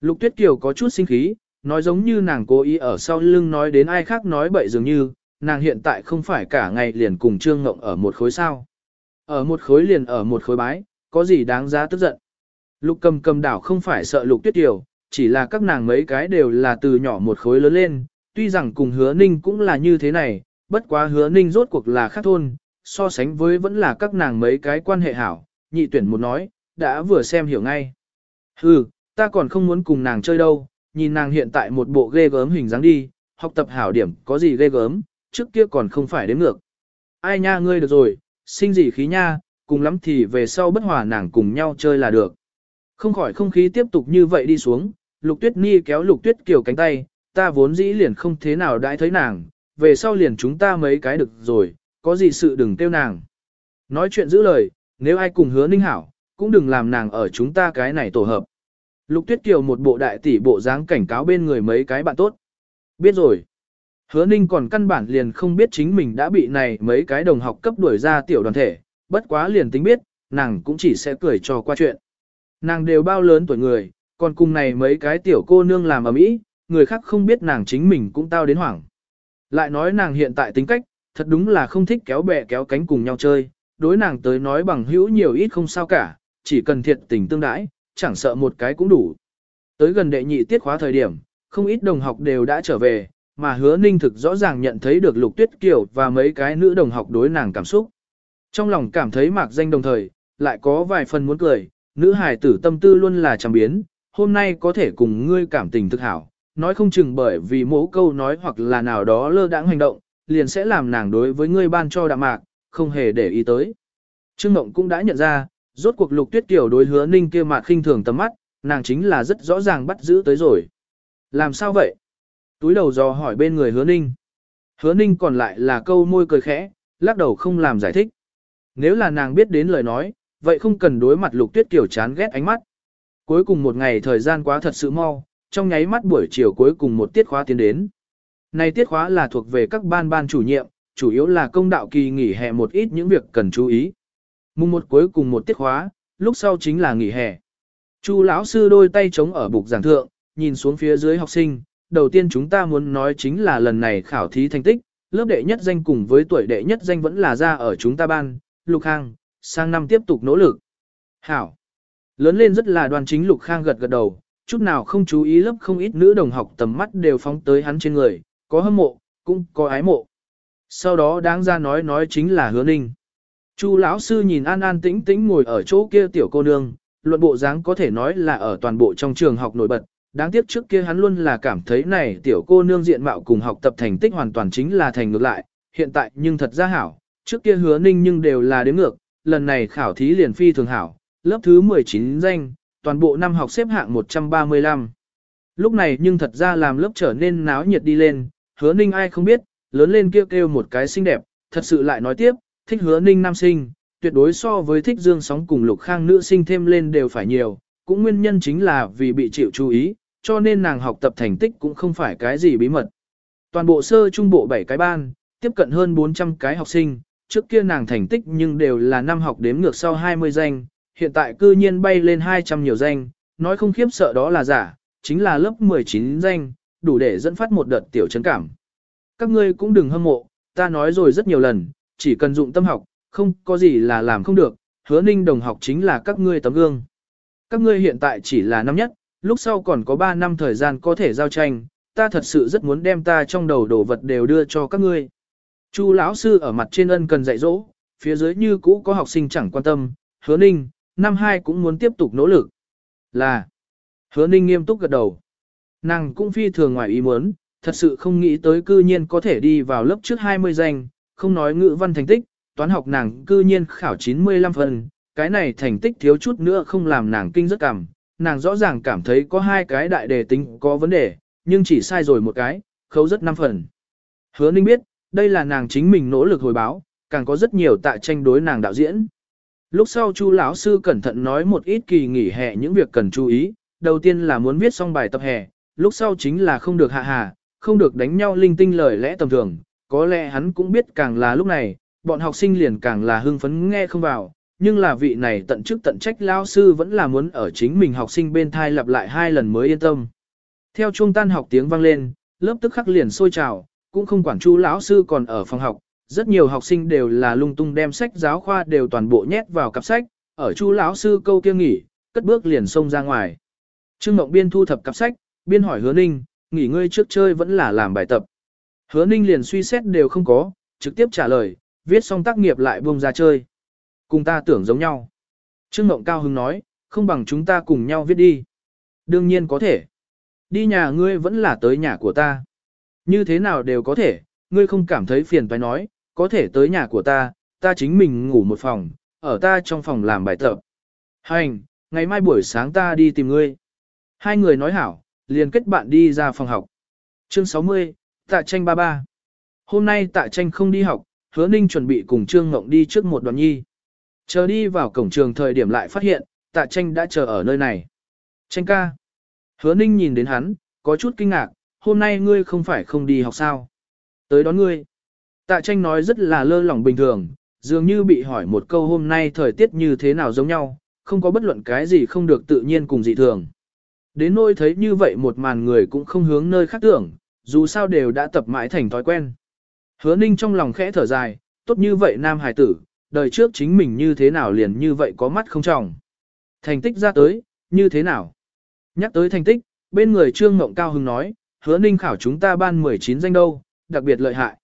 Lục Tuyết Kiều có chút sinh khí, nói giống như nàng cố ý ở sau lưng nói đến ai khác nói bậy dường như, nàng hiện tại không phải cả ngày liền cùng Trương Ngộng ở một khối sao. Ở một khối liền ở một khối bái, có gì đáng giá tức giận. Lục cầm cầm đảo không phải sợ lục tuyết tiểu, chỉ là các nàng mấy cái đều là từ nhỏ một khối lớn lên, tuy rằng cùng hứa ninh cũng là như thế này, bất quá hứa ninh rốt cuộc là khác thôn, so sánh với vẫn là các nàng mấy cái quan hệ hảo, nhị tuyển một nói, đã vừa xem hiểu ngay. Hừ, ta còn không muốn cùng nàng chơi đâu, nhìn nàng hiện tại một bộ ghê gớm hình dáng đi, học tập hảo điểm có gì ghê gớm, trước kia còn không phải đến ngược. Ai nha ngươi được rồi, sinh gì khí nha, cùng lắm thì về sau bất hòa nàng cùng nhau chơi là được. Không khỏi không khí tiếp tục như vậy đi xuống, lục tuyết ni kéo lục tuyết kiều cánh tay, ta vốn dĩ liền không thế nào đãi thấy nàng, về sau liền chúng ta mấy cái được rồi, có gì sự đừng tiêu nàng. Nói chuyện giữ lời, nếu ai cùng hứa ninh hảo, cũng đừng làm nàng ở chúng ta cái này tổ hợp. Lục tuyết kiều một bộ đại tỷ bộ dáng cảnh cáo bên người mấy cái bạn tốt. Biết rồi. Hứa ninh còn căn bản liền không biết chính mình đã bị này mấy cái đồng học cấp đuổi ra tiểu đoàn thể, bất quá liền tính biết, nàng cũng chỉ sẽ cười cho qua chuyện. Nàng đều bao lớn tuổi người, còn cùng này mấy cái tiểu cô nương làm ở mỹ, người khác không biết nàng chính mình cũng tao đến hoảng. Lại nói nàng hiện tại tính cách, thật đúng là không thích kéo bè kéo cánh cùng nhau chơi, đối nàng tới nói bằng hữu nhiều ít không sao cả, chỉ cần thiệt tình tương đãi, chẳng sợ một cái cũng đủ. Tới gần đệ nhị tiết khóa thời điểm, không ít đồng học đều đã trở về, mà hứa ninh thực rõ ràng nhận thấy được lục tuyết kiều và mấy cái nữ đồng học đối nàng cảm xúc. Trong lòng cảm thấy mạc danh đồng thời, lại có vài phần muốn cười, nữ hài tử tâm tư luôn là chẳng biến, hôm nay có thể cùng ngươi cảm tình thực hảo, nói không chừng bởi vì mỗi câu nói hoặc là nào đó lơ đãng hành động, liền sẽ làm nàng đối với ngươi ban cho đạm mạc, không hề để ý tới. Trương Mộng cũng đã nhận ra, rốt cuộc lục tuyết Kiều đối hứa ninh kia mạc khinh thường tầm mắt, nàng chính là rất rõ ràng bắt giữ tới rồi. Làm sao vậy? Túi đầu dò hỏi bên người hứa ninh. Hứa ninh còn lại là câu môi cười khẽ, lắc đầu không làm giải thích. Nếu là nàng biết đến lời nói, vậy không cần đối mặt lục tuyết kiểu chán ghét ánh mắt. Cuối cùng một ngày thời gian quá thật sự mau, trong nháy mắt buổi chiều cuối cùng một tiết khóa tiến đến. Này tiết khóa là thuộc về các ban ban chủ nhiệm, chủ yếu là công đạo kỳ nghỉ hè một ít những việc cần chú ý. Mùng một cuối cùng một tiết khóa, lúc sau chính là nghỉ hè. Chu lão sư đôi tay chống ở bục giảng thượng, nhìn xuống phía dưới học sinh, đầu tiên chúng ta muốn nói chính là lần này khảo thí thành tích, lớp đệ nhất danh cùng với tuổi đệ nhất danh vẫn là ra ở chúng ta ban, Lục Khang, sang năm tiếp tục nỗ lực. Hảo. Lớn lên rất là đoàn chính Lục Khang gật gật đầu, chút nào không chú ý lớp không ít nữ đồng học tầm mắt đều phóng tới hắn trên người, có hâm mộ, cũng có ái mộ. Sau đó đáng ra nói nói chính là hứa ninh. Chu lão sư nhìn an an tĩnh tĩnh ngồi ở chỗ kia tiểu cô nương, luận bộ dáng có thể nói là ở toàn bộ trong trường học nổi bật. Đáng tiếc trước kia hắn luôn là cảm thấy này tiểu cô nương diện mạo cùng học tập thành tích hoàn toàn chính là thành ngược lại, hiện tại nhưng thật ra hảo, trước kia hứa ninh nhưng đều là đến ngược, lần này khảo thí liền phi thường hảo, lớp thứ 19 danh, toàn bộ năm học xếp hạng 135. Lúc này nhưng thật ra làm lớp trở nên náo nhiệt đi lên, hứa ninh ai không biết, lớn lên kêu kêu một cái xinh đẹp, thật sự lại nói tiếp, thích hứa ninh nam sinh, tuyệt đối so với thích dương sóng cùng lục khang nữ sinh thêm lên đều phải nhiều, cũng nguyên nhân chính là vì bị chịu chú ý, cho nên nàng học tập thành tích cũng không phải cái gì bí mật. Toàn bộ sơ trung bộ 7 cái ban, tiếp cận hơn 400 cái học sinh, trước kia nàng thành tích nhưng đều là năm học đếm ngược sau 20 danh, hiện tại cư nhiên bay lên 200 nhiều danh, nói không khiếp sợ đó là giả, chính là lớp 19 danh, đủ để dẫn phát một đợt tiểu chấn cảm. Các ngươi cũng đừng hâm mộ, ta nói rồi rất nhiều lần, chỉ cần dụng tâm học, không có gì là làm không được, hứa ninh đồng học chính là các ngươi tấm gương. các ngươi hiện tại chỉ là năm nhất, lúc sau còn có 3 năm thời gian có thể giao tranh, ta thật sự rất muốn đem ta trong đầu đồ vật đều đưa cho các ngươi. Chu lão sư ở mặt trên ân cần dạy dỗ, phía dưới như cũ có học sinh chẳng quan tâm, hứa ninh, năm hai cũng muốn tiếp tục nỗ lực. Là, hứa ninh nghiêm túc gật đầu. Nàng cũng phi thường ngoài ý muốn, thật sự không nghĩ tới cư nhiên có thể đi vào lớp trước 20 danh, không nói ngữ văn thành tích, toán học nàng cư nhiên khảo 95 phần, cái này thành tích thiếu chút nữa không làm nàng kinh rất cảm, nàng rõ ràng cảm thấy có hai cái đại đề tính có vấn đề, nhưng chỉ sai rồi một cái, khấu rất năm phần. Hứa Ninh biết, đây là nàng chính mình nỗ lực hồi báo, càng có rất nhiều tại tranh đối nàng đạo diễn. Lúc sau Chu lão sư cẩn thận nói một ít kỳ nghỉ hè những việc cần chú ý, đầu tiên là muốn viết xong bài tập hè, lúc sau chính là không được hạ hà, không được đánh nhau linh tinh lời lẽ tầm thường, có lẽ hắn cũng biết càng là lúc này, bọn học sinh liền càng là hưng phấn nghe không vào, nhưng là vị này tận chức tận trách lao sư vẫn là muốn ở chính mình học sinh bên thai lặp lại hai lần mới yên tâm. Theo trung tan học tiếng vang lên, lớp tức khắc liền sôi trào, cũng không quản chu lão sư còn ở phòng học, rất nhiều học sinh đều là lung tung đem sách giáo khoa đều toàn bộ nhét vào cặp sách, ở chu lão sư câu kia nghỉ, cất bước liền xông ra ngoài. Trương Ngọc Biên thu thập cặp sách, biên hỏi Hứa Ninh, nghỉ ngơi trước chơi vẫn là làm bài tập. Hứa Ninh liền suy xét đều không có, trực tiếp trả lời, viết xong tác nghiệp lại buông ra chơi. Cùng ta tưởng giống nhau. Trương Ngộng Cao Hưng nói, không bằng chúng ta cùng nhau viết đi. Đương nhiên có thể. Đi nhà ngươi vẫn là tới nhà của ta. Như thế nào đều có thể, ngươi không cảm thấy phiền phải nói, có thể tới nhà của ta, ta chính mình ngủ một phòng, ở ta trong phòng làm bài tập. Hành, ngày mai buổi sáng ta đi tìm ngươi. Hai người nói hảo, liền kết bạn đi ra phòng học. Chương 60, Tạ Tranh ba ba. Hôm nay Tạ Tranh không đi học, Hứa Ninh chuẩn bị cùng Trương Ngộng đi trước một đoàn nhi. Chờ đi vào cổng trường thời điểm lại phát hiện, Tạ Tranh đã chờ ở nơi này. Tranh ca. Hứa Ninh nhìn đến hắn, có chút kinh ngạc, hôm nay ngươi không phải không đi học sao? Tới đón ngươi. Tạ Tranh nói rất là lơ lỏng bình thường, dường như bị hỏi một câu hôm nay thời tiết như thế nào giống nhau, không có bất luận cái gì không được tự nhiên cùng dị thường. Đến nỗi thấy như vậy một màn người cũng không hướng nơi khác tưởng, dù sao đều đã tập mãi thành thói quen. Hứa ninh trong lòng khẽ thở dài, tốt như vậy nam hải tử, đời trước chính mình như thế nào liền như vậy có mắt không trọng. Thành tích ra tới, như thế nào? Nhắc tới thành tích, bên người trương ngộng cao hưng nói, hứa ninh khảo chúng ta ban 19 danh đâu, đặc biệt lợi hại.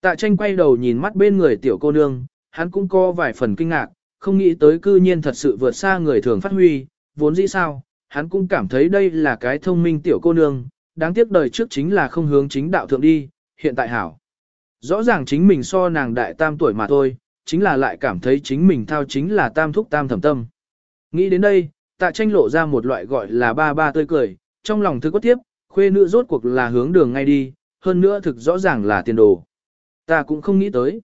Tạ tranh quay đầu nhìn mắt bên người tiểu cô nương, hắn cũng có vài phần kinh ngạc, không nghĩ tới cư nhiên thật sự vượt xa người thường phát huy, vốn dĩ sao, hắn cũng cảm thấy đây là cái thông minh tiểu cô nương, đáng tiếc đời trước chính là không hướng chính đạo thượng đi, hiện tại hảo. Rõ ràng chính mình so nàng đại tam tuổi mà thôi, chính là lại cảm thấy chính mình thao chính là tam thúc tam thẩm tâm. Nghĩ đến đây, tạ tranh lộ ra một loại gọi là ba ba tươi cười, trong lòng thư có tiếp, khuê nữ rốt cuộc là hướng đường ngay đi, hơn nữa thực rõ ràng là tiền đồ. Ta cũng không nghĩ tới.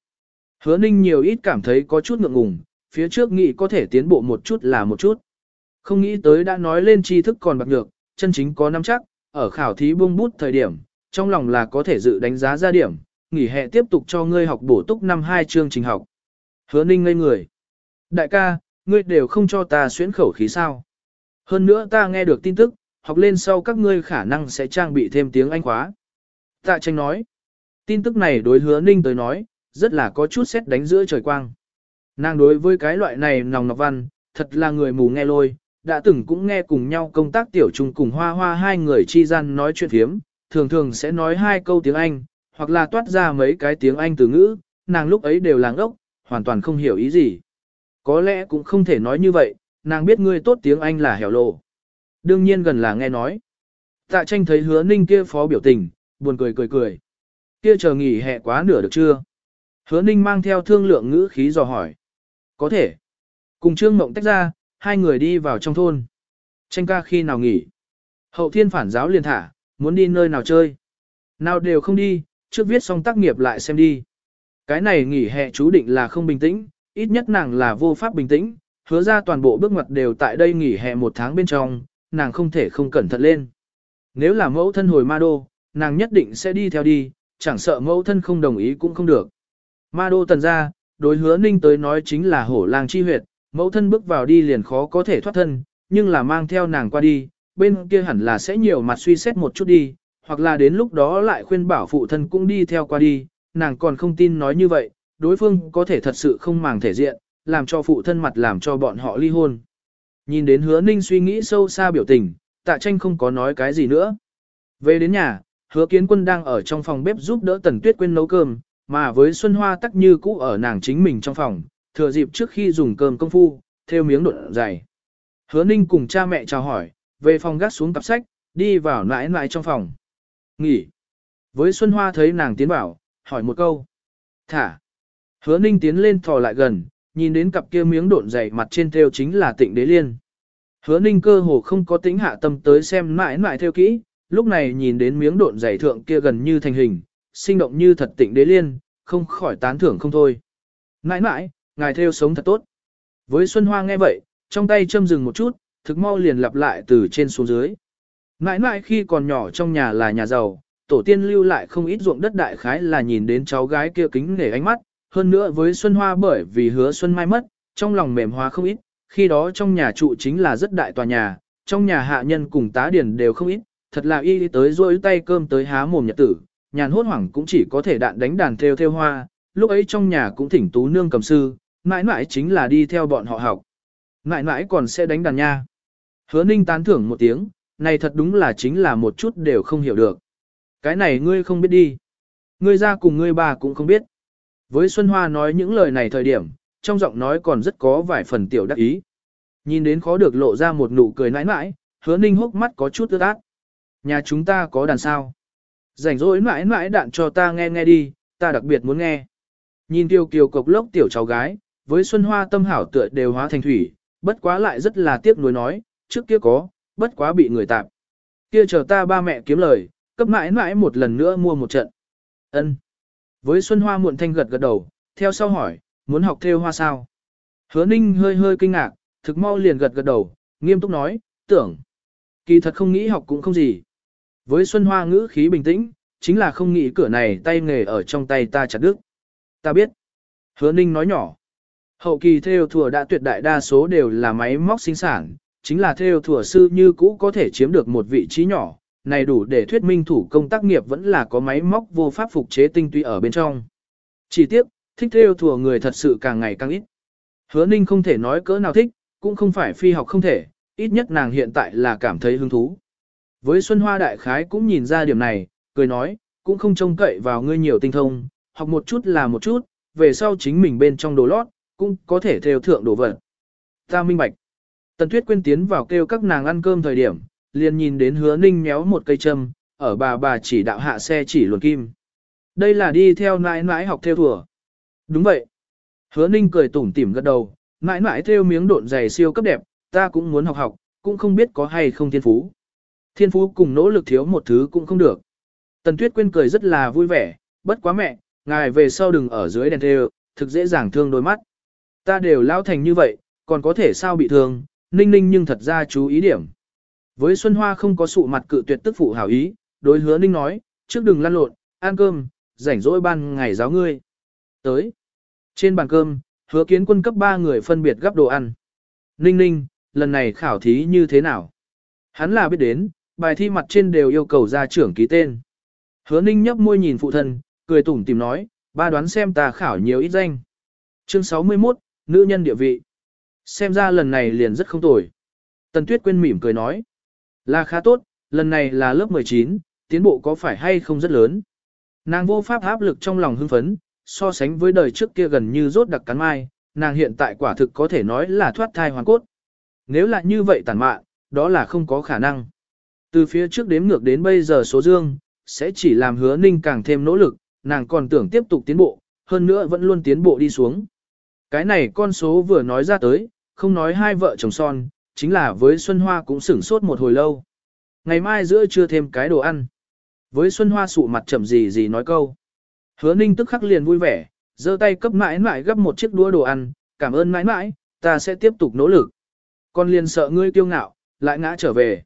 Hứa ninh nhiều ít cảm thấy có chút ngượng ngùng, phía trước nghĩ có thể tiến bộ một chút là một chút. Không nghĩ tới đã nói lên tri thức còn bạc nhược, chân chính có nắm chắc, ở khảo thí buông bút thời điểm, trong lòng là có thể dự đánh giá ra điểm, nghỉ hè tiếp tục cho ngươi học bổ túc năm hai chương trình học. Hứa ninh ngây người. Đại ca, ngươi đều không cho ta xuyến khẩu khí sao. Hơn nữa ta nghe được tin tức, học lên sau các ngươi khả năng sẽ trang bị thêm tiếng Anh khóa. Tạ tranh nói. Tin tức này đối hứa ninh tới nói, rất là có chút xét đánh giữa trời quang. Nàng đối với cái loại này nòng nọc văn, thật là người mù nghe lôi, đã từng cũng nghe cùng nhau công tác tiểu trung cùng hoa hoa hai người chi gian nói chuyện phiếm, thường thường sẽ nói hai câu tiếng Anh, hoặc là toát ra mấy cái tiếng Anh từ ngữ, nàng lúc ấy đều làng ốc, hoàn toàn không hiểu ý gì. Có lẽ cũng không thể nói như vậy, nàng biết ngươi tốt tiếng Anh là hẻo lộ. Đương nhiên gần là nghe nói. Tạ tranh thấy hứa ninh kia phó biểu tình, buồn cười cười cười. Kia chờ nghỉ hè quá nửa được chưa? Hứa ninh mang theo thương lượng ngữ khí dò hỏi. Có thể. Cùng trương mộng tách ra, hai người đi vào trong thôn. Tranh ca khi nào nghỉ? Hậu thiên phản giáo liền thả, muốn đi nơi nào chơi? Nào đều không đi, trước viết xong tác nghiệp lại xem đi. Cái này nghỉ hè chú định là không bình tĩnh, ít nhất nàng là vô pháp bình tĩnh, hứa ra toàn bộ bước ngoặt đều tại đây nghỉ hè một tháng bên trong, nàng không thể không cẩn thận lên. Nếu là mẫu thân hồi ma đô, nàng nhất định sẽ đi theo đi, chẳng sợ mẫu thân không đồng ý cũng không được. Ma đô tần ra, đối hứa ninh tới nói chính là hổ lang chi huyệt, mẫu thân bước vào đi liền khó có thể thoát thân, nhưng là mang theo nàng qua đi, bên kia hẳn là sẽ nhiều mặt suy xét một chút đi, hoặc là đến lúc đó lại khuyên bảo phụ thân cũng đi theo qua đi, nàng còn không tin nói như vậy, đối phương có thể thật sự không màng thể diện, làm cho phụ thân mặt làm cho bọn họ ly hôn. Nhìn đến hứa ninh suy nghĩ sâu xa biểu tình, tạ tranh không có nói cái gì nữa. Về đến nhà, hứa kiến quân đang ở trong phòng bếp giúp đỡ tần tuyết quên nấu cơm, mà với Xuân Hoa tắc như cũ ở nàng chính mình trong phòng, thừa dịp trước khi dùng cơm công phu, theo miếng đột dày. Hứa ninh cùng cha mẹ chào hỏi, về phòng gác xuống cặp sách, đi vào nãi nãi trong phòng. Nghỉ. Với Xuân Hoa thấy nàng tiến vào, hỏi một câu. Thả. Hứa ninh tiến lên thò lại gần, nhìn đến cặp kia miếng độn dày mặt trên theo chính là tịnh đế liên. Hứa ninh cơ hồ không có tính hạ tâm tới xem mãi mãi theo kỹ, lúc này nhìn đến miếng độn dày thượng kia gần như thành hình, sinh động như thật tịnh đế liên, không khỏi tán thưởng không thôi. Mãi mãi, ngài theo sống thật tốt. Với Xuân Hoa nghe vậy, trong tay châm dừng một chút, thực mau liền lặp lại từ trên xuống dưới. Mãi mãi khi còn nhỏ trong nhà là nhà giàu, tổ tiên lưu lại không ít ruộng đất đại khái là nhìn đến cháu gái kia kính nể ánh mắt, hơn nữa với Xuân Hoa bởi vì hứa Xuân Mai mất, trong lòng mềm hóa không ít, khi đó trong nhà trụ chính là rất đại tòa nhà, trong nhà hạ nhân cùng tá điển đều không ít, thật là y tới rôi tay cơm tới há mồm nhật tử, nhàn hốt hoảng cũng chỉ có thể đạn đánh đàn theo theo hoa, lúc ấy trong nhà cũng thỉnh tú nương cầm sư, mãi mãi chính là đi theo bọn họ học. Mãi mãi còn sẽ đánh đàn nha. Hứa ninh tán thưởng một tiếng, này thật đúng là chính là một chút đều không hiểu được. Cái này ngươi không biết đi. Ngươi ra cùng ngươi bà cũng không biết. Với Xuân Hoa nói những lời này thời điểm, trong giọng nói còn rất có vài phần tiểu đắc ý. Nhìn đến khó được lộ ra một nụ cười nãi nãi, hứa ninh hốc mắt có chút ướt át. Nhà chúng ta có đàn sao. Rảnh rỗi nãi nãi đạn cho ta nghe nghe đi, ta đặc biệt muốn nghe. Nhìn tiêu kiều cộc lốc tiểu cháu gái, với Xuân Hoa tâm hảo tựa đều hóa thành thủy, bất quá lại rất là tiếc nuối nói, trước kia có, bất quá bị người tạp. Kia chờ ta ba mẹ kiếm lời, cấp mãi mãi một lần nữa mua một trận. Ân. Với Xuân Hoa muộn thanh gật gật đầu, theo sau hỏi, muốn học theo hoa sao? Hứa Ninh hơi hơi kinh ngạc, thực mau liền gật gật đầu, nghiêm túc nói, tưởng. Kỳ thật không nghĩ học cũng không gì. Với Xuân Hoa ngữ khí bình tĩnh, chính là không nghĩ cửa này tay nghề ở trong tay ta chặt đứt. Ta biết. Hứa Ninh nói nhỏ. Hậu kỳ theo thừa đã tuyệt đại đa số đều là máy móc sinh sản, chính là theo thừa sư như cũ có thể chiếm được một vị trí nhỏ, này đủ để thuyết minh thủ công tác nghiệp vẫn là có máy móc vô pháp phục chế tinh túy ở bên trong. Chỉ tiếc, thích theo thùa người thật sự càng ngày càng ít. Hứa Ninh không thể nói cỡ nào thích, cũng không phải phi học không thể, ít nhất nàng hiện tại là cảm thấy hứng thú. Với Xuân Hoa Đại Khái cũng nhìn ra điểm này, cười nói, cũng không trông cậy vào ngươi nhiều tinh thông, học một chút là một chút, về sau chính mình bên trong đồ lót, cũng có thể theo thượng đồ vật. Ta minh bạch. Tần Tuyết Quyên tiến vào kêu các nàng ăn cơm thời điểm, liền nhìn đến hứa ninh méo một cây châm, ở bà bà chỉ đạo hạ xe chỉ luồn kim. Đây là đi theo nãi nãi học theo thùa. Đúng vậy. Hứa ninh cười tủm tỉm gật đầu, nãi nãi theo miếng độn dày siêu cấp đẹp, ta cũng muốn học học, cũng không biết có hay không thiên phú. Thiên phú cùng nỗ lực thiếu một thứ cũng không được. Tần Tuyết Quyên cười rất là vui vẻ, bất quá mẹ, ngài về sau đừng ở dưới đèn theo, thực dễ dàng thương đôi mắt. Ta đều lao thành như vậy, còn có thể sao bị thương, ninh ninh nhưng thật ra chú ý điểm. Với Xuân Hoa không có sự mặt cự tuyệt tức phụ hảo ý, đối hứa ninh nói, trước đừng lăn lộn, ăn cơm, rảnh rỗi ban ngày giáo ngươi. Tới. Trên bàn cơm, hứa kiến quân cấp 3 người phân biệt gắp đồ ăn. Ninh ninh, lần này khảo thí như thế nào? Hắn là biết đến, bài thi mặt trên đều yêu cầu ra trưởng ký tên. Hứa ninh nhấp môi nhìn phụ thân, cười tủm tìm nói, ba đoán xem ta khảo nhiều ít danh. Chương 61, nữ nhân địa vị. Xem ra lần này liền rất không tồi. Tần Tuyết quên mỉm cười nói. Là khá tốt, lần này là lớp 19, tiến bộ có phải hay không rất lớn. Nàng vô pháp áp lực trong lòng hưng phấn, so sánh với đời trước kia gần như rốt đặc cắn mai, nàng hiện tại quả thực có thể nói là thoát thai hoàn cốt. Nếu là như vậy tàn mạn, đó là không có khả năng. Từ phía trước đếm ngược đến bây giờ số dương, sẽ chỉ làm hứa ninh càng thêm nỗ lực, nàng còn tưởng tiếp tục tiến bộ, hơn nữa vẫn luôn tiến bộ đi xuống. Cái này con số vừa nói ra tới, không nói hai vợ chồng son, chính là với Xuân Hoa cũng sửng sốt một hồi lâu. Ngày mai giữa trưa thêm cái đồ ăn. Với Xuân Hoa sụ mặt chậm gì gì nói câu. Hứa ninh tức khắc liền vui vẻ, giơ tay cấp mãi mãi gấp một chiếc đũa đồ ăn, cảm ơn mãi mãi, ta sẽ tiếp tục nỗ lực. Con liền sợ ngươi kiêu ngạo, lại ngã trở về.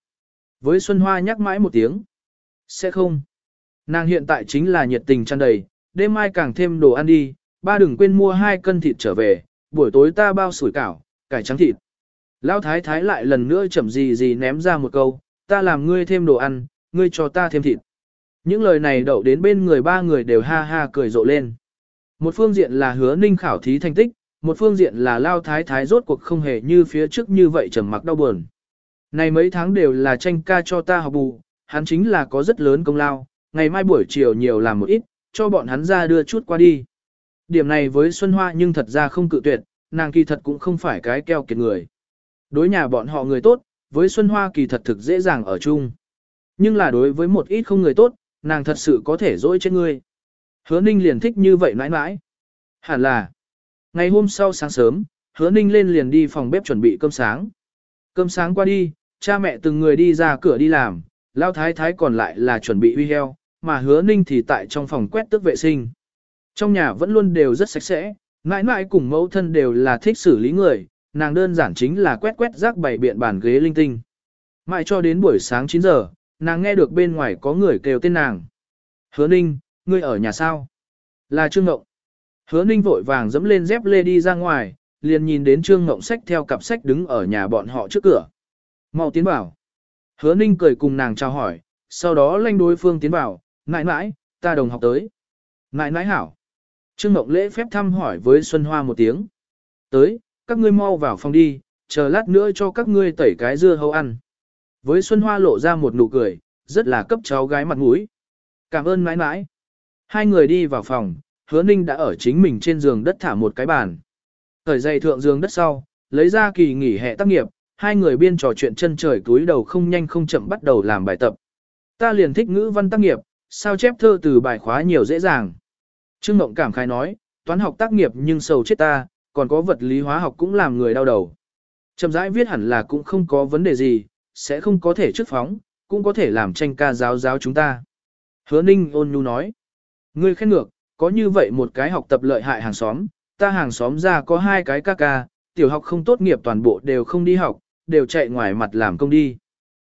Với Xuân Hoa nhắc mãi một tiếng. Sẽ không. Nàng hiện tại chính là nhiệt tình tràn đầy, đêm mai càng thêm đồ ăn đi, ba đừng quên mua hai cân thịt trở về, buổi tối ta bao sủi cảo, cải trắng thịt. Lão thái thái lại lần nữa chậm gì gì ném ra một câu, ta làm ngươi thêm đồ ăn, ngươi cho ta thêm thịt. Những lời này đậu đến bên người ba người đều ha ha cười rộ lên. Một phương diện là hứa ninh khảo thí thành tích, một phương diện là lao thái thái rốt cuộc không hề như phía trước như vậy trầm mặc đau buồn. Này mấy tháng đều là tranh ca cho ta học bù, hắn chính là có rất lớn công lao, ngày mai buổi chiều nhiều làm một ít, cho bọn hắn ra đưa chút qua đi. Điểm này với Xuân Hoa nhưng thật ra không cự tuyệt, nàng kỳ thật cũng không phải cái keo kiệt người. Đối nhà bọn họ người tốt, với Xuân Hoa kỳ thật thực dễ dàng ở chung. Nhưng là đối với một ít không người tốt, nàng thật sự có thể dỗi trên ngươi. Hứa Ninh liền thích như vậy mãi mãi. Hẳn là, ngày hôm sau sáng sớm, Hứa Ninh lên liền đi phòng bếp chuẩn bị cơm sáng. Cơm sáng qua đi, cha mẹ từng người đi ra cửa đi làm, Lao Thái Thái còn lại là chuẩn bị uy heo, mà Hứa Ninh thì tại trong phòng quét tước vệ sinh. Trong nhà vẫn luôn đều rất sạch sẽ, mãi mãi cùng mẫu thân đều là thích xử lý người, nàng đơn giản chính là quét quét rác bày biện bàn ghế linh tinh. Mãi cho đến buổi sáng 9 giờ, nàng nghe được bên ngoài có người kêu tên nàng. Hứa Ninh, ngươi ở nhà sao? Là Trương Ngộng. Hứa Ninh vội vàng dẫm lên dép lê đi ra ngoài, liền nhìn đến Trương Ngộng sách theo cặp sách đứng ở nhà bọn họ trước cửa. Mau tiến vào. Hứa Ninh cười cùng nàng chào hỏi, sau đó lanh đối phương tiến vào, nãi nãi, ta đồng học tới. nãi nãi hảo. Trương Ngộng lễ phép thăm hỏi với Xuân Hoa một tiếng. Tới, các ngươi mau vào phòng đi, chờ lát nữa cho các ngươi tẩy cái dưa hấu ăn. Với Xuân Hoa lộ ra một nụ cười, rất là cấp cháu gái mặt mũi. Cảm ơn mãi mãi. Hai người đi vào phòng, hứa ninh đã ở chính mình trên giường đất thả một cái bàn. Thời dày thượng giường đất sau, lấy ra kỳ nghỉ hè tác nghiệp, hai người biên trò chuyện chân trời túi đầu không nhanh không chậm bắt đầu làm bài tập. Ta liền thích ngữ văn tác nghiệp, sao chép thơ từ bài khóa nhiều dễ dàng. Trương Mộng cảm khai nói, toán học tác nghiệp nhưng sầu chết ta, còn có vật lý hóa học cũng làm người đau đầu. Chậm rãi viết hẳn là cũng không có vấn đề gì, sẽ không có thể trước phóng, cũng có thể làm tranh ca giáo giáo chúng ta. Hứa Ninh ôn nhu nói, ngươi khen ngược, có như vậy một cái học tập lợi hại hàng xóm, ta hàng xóm ra có hai cái ca ca, tiểu học không tốt nghiệp toàn bộ đều không đi học, đều chạy ngoài mặt làm công đi.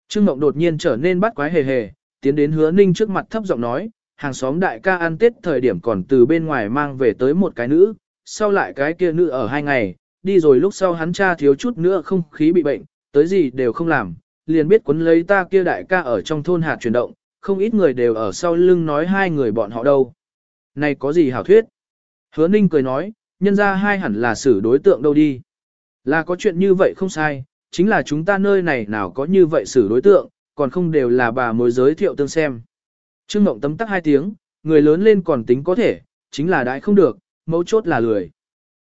Trương Mộng đột nhiên trở nên bắt quái hề hề, tiến đến hứa ninh trước mặt thấp giọng nói, hàng xóm đại ca ăn tết thời điểm còn từ bên ngoài mang về tới một cái nữ, sau lại cái kia nữ ở hai ngày, đi rồi lúc sau hắn cha thiếu chút nữa không khí bị bệnh, tới gì đều không làm, liền biết quấn lấy ta kia đại ca ở trong thôn hạt chuyển động, không ít người đều ở sau lưng nói hai người bọn họ đâu. Này có gì hảo thuyết? Hứa Ninh cười nói, nhân ra hai hẳn là xử đối tượng đâu đi. Là có chuyện như vậy không sai, chính là chúng ta nơi này nào có như vậy xử đối tượng, còn không đều là bà mối giới thiệu tương xem. Trương Mộng tấm tắc hai tiếng, người lớn lên còn tính có thể, chính là đại không được, mấu chốt là lười.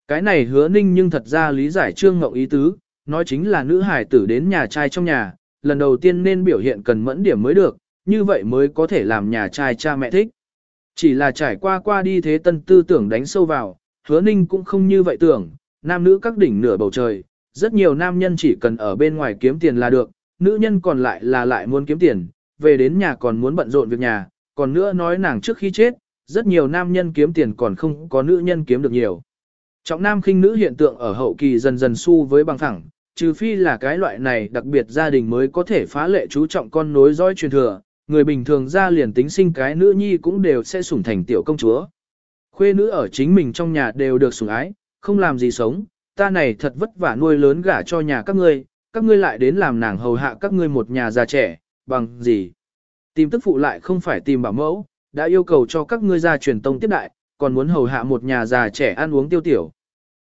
Cái này hứa ninh nhưng thật ra lý giải Trương ngộng ý tứ, nói chính là nữ hải tử đến nhà trai trong nhà, lần đầu tiên nên biểu hiện cần mẫn điểm mới được, như vậy mới có thể làm nhà trai cha mẹ thích. Chỉ là trải qua qua đi thế tân tư tưởng đánh sâu vào, hứa ninh cũng không như vậy tưởng, nam nữ các đỉnh nửa bầu trời, rất nhiều nam nhân chỉ cần ở bên ngoài kiếm tiền là được, nữ nhân còn lại là lại muốn kiếm tiền, về đến nhà còn muốn bận rộn việc nhà, còn nữa nói nàng trước khi chết, rất nhiều nam nhân kiếm tiền còn không có nữ nhân kiếm được nhiều. Trọng nam khinh nữ hiện tượng ở hậu kỳ dần dần xu với bằng thẳng, trừ phi là cái loại này đặc biệt gia đình mới có thể phá lệ chú trọng con nối dõi truyền thừa, người bình thường ra liền tính sinh cái nữ nhi cũng đều sẽ sủng thành tiểu công chúa. Khuê nữ ở chính mình trong nhà đều được sủng ái, không làm gì sống, ta này thật vất vả nuôi lớn gả cho nhà các ngươi, các ngươi lại đến làm nàng hầu hạ các ngươi một nhà già trẻ, bằng gì? Tìm tức phụ lại không phải tìm bảo mẫu, đã yêu cầu cho các ngươi gia truyền tông tiếp đại, còn muốn hầu hạ một nhà già trẻ ăn uống tiêu tiểu.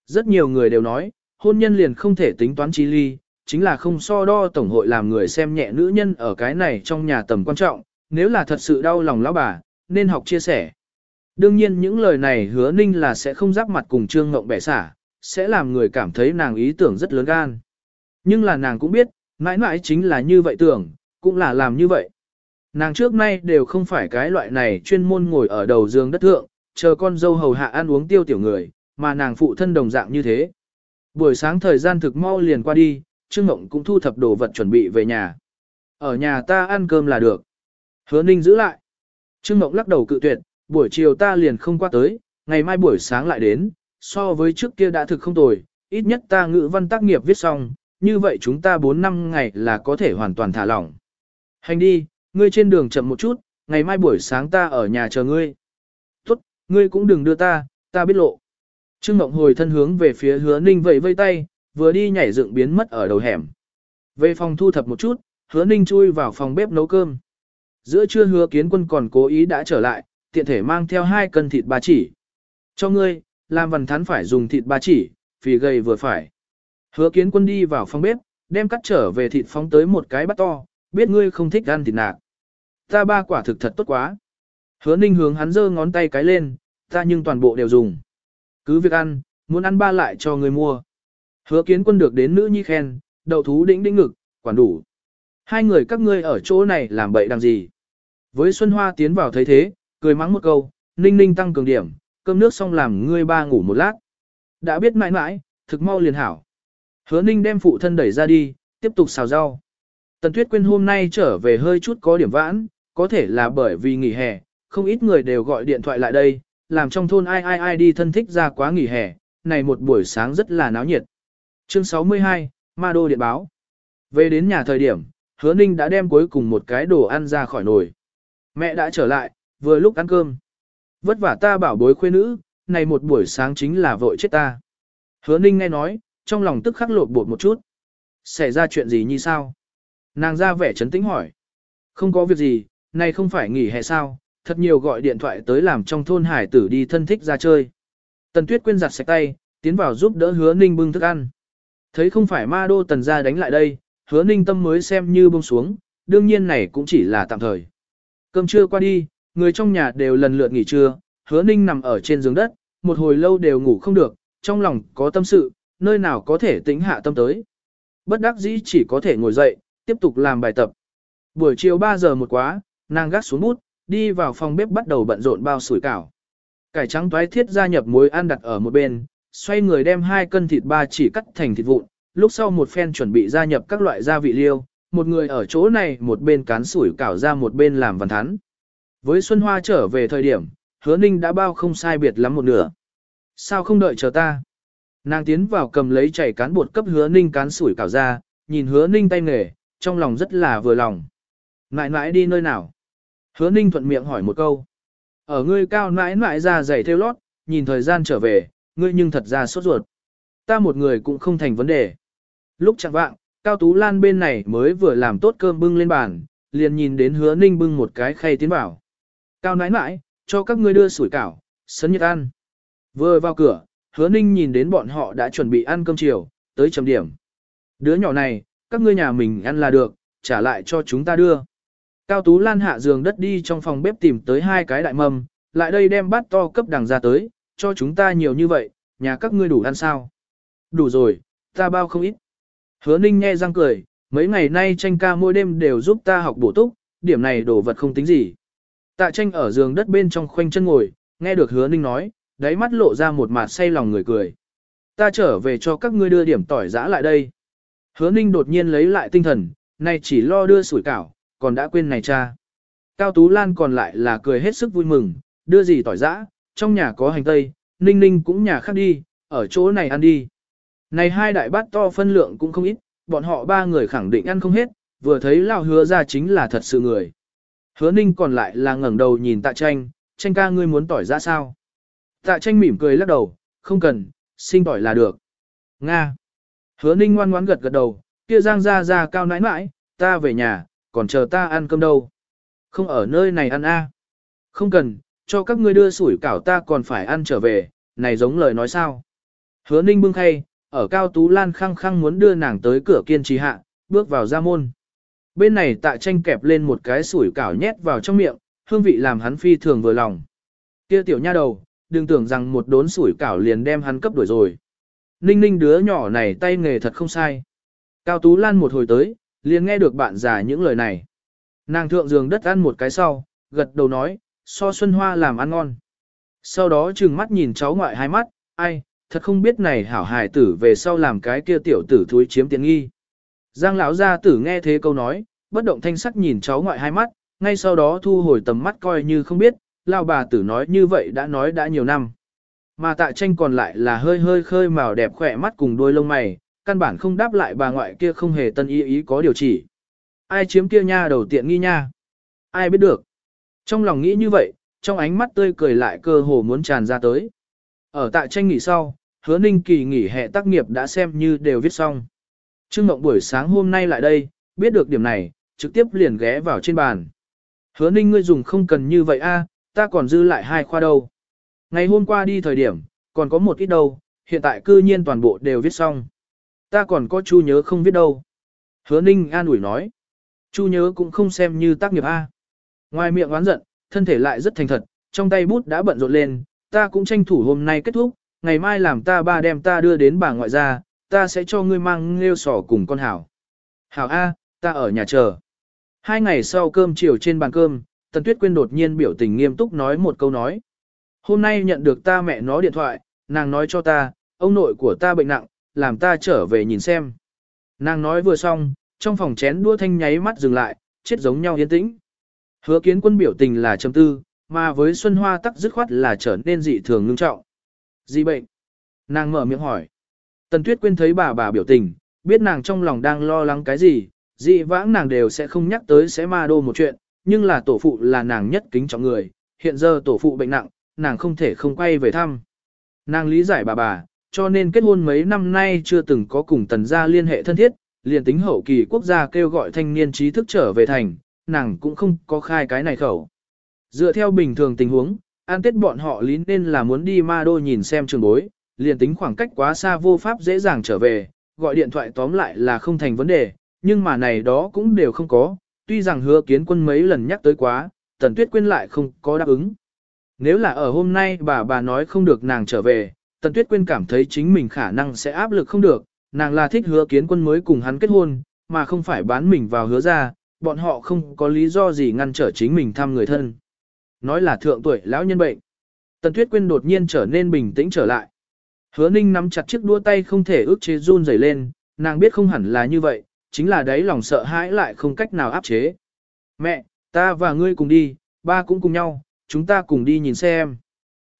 Rất nhiều người đều nói, hôn nhân liền không thể tính toán chi ly, chính là không so đo tổng hội làm người xem nhẹ nữ nhân ở cái này trong nhà tầm quan trọng, nếu là thật sự đau lòng lão bà, nên học chia sẻ. Đương nhiên những lời này hứa ninh là sẽ không giáp mặt cùng trương ngộng bẻ xả, sẽ làm người cảm thấy nàng ý tưởng rất lớn gan. Nhưng là nàng cũng biết, mãi mãi chính là như vậy tưởng, cũng là làm như vậy. Nàng trước nay đều không phải cái loại này chuyên môn ngồi ở đầu giường đất thượng, chờ con dâu hầu hạ ăn uống tiêu tiểu người, mà nàng phụ thân đồng dạng như thế. Buổi sáng thời gian thực mau liền qua đi, Trương Ngộng cũng thu thập đồ vật chuẩn bị về nhà. Ở nhà ta ăn cơm là được. Hứa Ninh giữ lại. Trương Ngộng lắc đầu cự tuyệt, buổi chiều ta liền không qua tới, ngày mai buổi sáng lại đến, so với trước kia đã thực không tồi, ít nhất ta ngữ văn tác nghiệp viết xong, như vậy chúng ta 4 năm ngày là có thể hoàn toàn thả lỏng. Hành đi, ngươi trên đường chậm một chút, ngày mai buổi sáng ta ở nhà chờ ngươi. Tốt, ngươi cũng đừng đưa ta, ta biết lộ. Trương Mộng hồi thân hướng về phía hứa ninh vẫy vây tay, vừa đi nhảy dựng biến mất ở đầu hẻm. Về phòng thu thập một chút, hứa ninh chui vào phòng bếp nấu cơm. Giữa trưa hứa kiến quân còn cố ý đã trở lại, tiện thể mang theo hai cân thịt ba chỉ. Cho ngươi, làm văn thắn phải dùng thịt ba chỉ, vì gầy vừa phải. Hứa kiến quân đi vào phòng bếp, đem cắt trở về thịt phóng tới một cái bát to, biết ngươi không thích ăn thịt nạc. Ta ba quả thực thật tốt quá. Hứa ninh hướng hắn giơ ngón tay cái lên, ta nhưng toàn bộ đều dùng. Cứ việc ăn, muốn ăn ba lại cho người mua. Hứa kiến quân được đến nữ nhi khen, đậu thú đĩnh đĩnh ngực, quản đủ. Hai người các ngươi ở chỗ này làm bậy đằng gì. Với Xuân Hoa tiến vào thấy thế, cười mắng một câu, ninh ninh tăng cường điểm, cơm nước xong làm ngươi ba ngủ một lát. Đã biết mãi mãi, thực mau liền hảo. Hứa ninh đem phụ thân đẩy ra đi, tiếp tục xào rau. Tần Tuyết Quyên hôm nay trở về hơi chút có điểm vãn, có thể là bởi vì nghỉ hè, không ít người đều gọi điện thoại lại đây, làm trong thôn ai ai ai đi thân thích ra quá nghỉ hè, này một buổi sáng rất là náo nhiệt. Chương 62, Ma Đô Điện Báo Về đến nhà thời điểm, hứa ninh đã đem cuối cùng một cái đồ ăn ra khỏi nồi. Mẹ đã trở lại, vừa lúc ăn cơm. Vất vả ta bảo bối khuê nữ, này một buổi sáng chính là vội chết ta. Hứa ninh nghe nói, trong lòng tức khắc lột bột một chút. Xảy ra chuyện gì như sao? Nàng ra vẻ chấn tĩnh hỏi. Không có việc gì, nay không phải nghỉ hè sao, thật nhiều gọi điện thoại tới làm trong thôn hải tử đi thân thích ra chơi. Tần Tuyết quên giặt sạch tay, tiến vào giúp đỡ hứa ninh bưng thức ăn. Thấy không phải ma đô tần ra đánh lại đây, hứa ninh tâm mới xem như bông xuống, đương nhiên này cũng chỉ là tạm thời. Cơm trưa qua đi, người trong nhà đều lần lượt nghỉ trưa, hứa ninh nằm ở trên giường đất, một hồi lâu đều ngủ không được, trong lòng có tâm sự, nơi nào có thể tính hạ tâm tới. Bất đắc dĩ chỉ có thể ngồi dậy, tiếp tục làm bài tập. Buổi chiều 3 giờ một quá, nàng gác xuống bút, đi vào phòng bếp bắt đầu bận rộn bao sủi cảo. Cải trắng toái thiết gia nhập muối ăn đặt ở một bên, xoay người đem hai cân thịt ba chỉ cắt thành thịt vụn, lúc sau một phen chuẩn bị gia nhập các loại gia vị liêu, một người ở chỗ này một bên cán sủi cảo ra một bên làm văn thắn. Với Xuân Hoa trở về thời điểm, hứa ninh đã bao không sai biệt lắm một nửa. Sao không đợi chờ ta? Nàng tiến vào cầm lấy chảy cán bột cấp hứa ninh cán sủi cảo ra, nhìn hứa ninh tay nghề, trong lòng rất là vừa lòng. Ngại nãi đi nơi nào? Hứa ninh thuận miệng hỏi một câu. Ở ngươi cao nãi nãi ra giày theo lót, nhìn thời gian trở về, ngươi nhưng thật ra sốt ruột. Ta một người cũng không thành vấn đề. Lúc chẳng vạng, Cao Tú Lan bên này mới vừa làm tốt cơm bưng lên bàn, liền nhìn đến hứa ninh bưng một cái khay tiến vào. Cao nãi nãi, cho các ngươi đưa sủi cảo, sấn nhiệt ăn. Vừa vào cửa, hứa ninh nhìn đến bọn họ đã chuẩn bị ăn cơm chiều, tới chấm điểm. Đứa nhỏ này, các ngươi nhà mình ăn là được, trả lại cho chúng ta đưa. Cao Tú Lan hạ giường đất đi trong phòng bếp tìm tới hai cái đại mâm, lại đây đem bát to cấp đằng ra tới, cho chúng ta nhiều như vậy, nhà các ngươi đủ ăn sao? Đủ rồi, ta bao không ít. Hứa ninh nghe răng cười, mấy ngày nay tranh ca mỗi đêm đều giúp ta học bổ túc, điểm này đồ vật không tính gì. Tạ tranh ở giường đất bên trong khoanh chân ngồi, nghe được hứa ninh nói, đáy mắt lộ ra một mặt say lòng người cười. Ta trở về cho các ngươi đưa điểm tỏi giã lại đây. Hứa ninh đột nhiên lấy lại tinh thần, này chỉ lo đưa sủi cảo, còn đã quên này cha. Cao Tú Lan còn lại là cười hết sức vui mừng, đưa gì tỏi giã, trong nhà có hành tây, ninh ninh cũng nhà khác đi, ở chỗ này ăn đi. Này hai đại bát to phân lượng cũng không ít, bọn họ ba người khẳng định ăn không hết, vừa thấy lao hứa ra chính là thật sự người. Hứa ninh còn lại là ngẩng đầu nhìn tạ tranh, tranh ca ngươi muốn tỏi ra sao? Tạ tranh mỉm cười lắc đầu, không cần, sinh tỏi là được. Nga. Hứa ninh ngoan ngoãn gật gật đầu, kia giang ra ra cao nãi nãi, ta về nhà, còn chờ ta ăn cơm đâu. Không ở nơi này ăn a. Không cần, cho các ngươi đưa sủi cảo ta còn phải ăn trở về, này giống lời nói sao. Hứa ninh bưng khay, ở cao tú lan khăng khăng muốn đưa nàng tới cửa kiên trì hạ, bước vào ra môn. Bên này tạ tranh kẹp lên một cái sủi cảo nhét vào trong miệng, hương vị làm hắn phi thường vừa lòng. Kia tiểu nha đầu, đừng tưởng rằng một đốn sủi cảo liền đem hắn cấp đuổi rồi. Ninh ninh đứa nhỏ này tay nghề thật không sai. Cao Tú Lan một hồi tới, liền nghe được bạn già những lời này. Nàng thượng giường đất ăn một cái sau, gật đầu nói, so Xuân Hoa làm ăn ngon. Sau đó trừng mắt nhìn cháu ngoại hai mắt, ai, thật không biết này hảo hài tử về sau làm cái kia tiểu tử thúi chiếm tiện nghi. Giang lão gia tử nghe thế câu nói, bất động thanh sắc nhìn cháu ngoại hai mắt, ngay sau đó thu hồi tầm mắt coi như không biết, lao bà tử nói như vậy đã nói đã nhiều năm. Mà tạ tranh còn lại là hơi hơi khơi màu đẹp khỏe mắt cùng đôi lông mày, căn bản không đáp lại bà ngoại kia không hề tân ý ý có điều chỉ. Ai chiếm kia nha đầu tiện nghi nha? Ai biết được? Trong lòng nghĩ như vậy, trong ánh mắt tươi cười lại cơ hồ muốn tràn ra tới. Ở tại tranh nghỉ sau, hứa ninh kỳ nghỉ hè tác nghiệp đã xem như đều viết xong. Trương Mộng buổi sáng hôm nay lại đây, biết được điểm này, trực tiếp liền ghé vào trên bàn. Hứa ninh ngươi dùng không cần như vậy a, ta còn dư lại hai khoa đâu. Ngày hôm qua đi thời điểm, còn có một ít đâu, hiện tại cư nhiên toàn bộ đều viết xong. Ta còn có chu nhớ không viết đâu. Hứa ninh an ủi nói. Chu nhớ cũng không xem như tác nghiệp A. Ngoài miệng oán giận, thân thể lại rất thành thật, trong tay bút đã bận rộn lên, ta cũng tranh thủ hôm nay kết thúc, ngày mai làm ta ba đem ta đưa đến bà ngoại ra. ta sẽ cho ngươi mang nghêu sỏ cùng con hảo. Hảo A, ta ở nhà chờ. Hai ngày sau cơm chiều trên bàn cơm, Tần Tuyết Quyên đột nhiên biểu tình nghiêm túc nói một câu nói. Hôm nay nhận được ta mẹ nó điện thoại, nàng nói cho ta, ông nội của ta bệnh nặng, làm ta trở về nhìn xem. Nàng nói vừa xong, trong phòng chén đua thanh nháy mắt dừng lại, chết giống nhau yên tĩnh. Hứa kiến quân biểu tình là trầm tư, mà với Xuân Hoa tắc dứt khoát là trở nên dị thường ngưng trọng. Dị bệnh? Nàng mở miệng hỏi. Tần Tuyết Quyên thấy bà bà biểu tình, biết nàng trong lòng đang lo lắng cái gì, dị vãng nàng đều sẽ không nhắc tới sẽ ma đô một chuyện, nhưng là tổ phụ là nàng nhất kính trọng người, hiện giờ tổ phụ bệnh nặng, nàng không thể không quay về thăm. Nàng lý giải bà bà, cho nên kết hôn mấy năm nay chưa từng có cùng tần gia liên hệ thân thiết, liền tính hậu kỳ quốc gia kêu gọi thanh niên trí thức trở về thành, nàng cũng không có khai cái này khẩu. Dựa theo bình thường tình huống, an tết bọn họ lý nên là muốn đi ma đô nhìn xem trường bối, liền tính khoảng cách quá xa vô pháp dễ dàng trở về, gọi điện thoại tóm lại là không thành vấn đề, nhưng mà này đó cũng đều không có, tuy rằng hứa kiến quân mấy lần nhắc tới quá, tần tuyết quên lại không có đáp ứng. Nếu là ở hôm nay bà bà nói không được nàng trở về, tần tuyết Quyên cảm thấy chính mình khả năng sẽ áp lực không được, nàng là thích hứa kiến quân mới cùng hắn kết hôn, mà không phải bán mình vào hứa ra, bọn họ không có lý do gì ngăn trở chính mình thăm người thân. Nói là thượng tuổi lão nhân bệnh. Tần Tuyết Quyên đột nhiên trở nên bình tĩnh trở lại. Hứa Ninh nắm chặt chiếc đua tay không thể ước chế run rẩy lên, nàng biết không hẳn là như vậy, chính là đấy lòng sợ hãi lại không cách nào áp chế. Mẹ, ta và ngươi cùng đi, ba cũng cùng nhau, chúng ta cùng đi nhìn xem.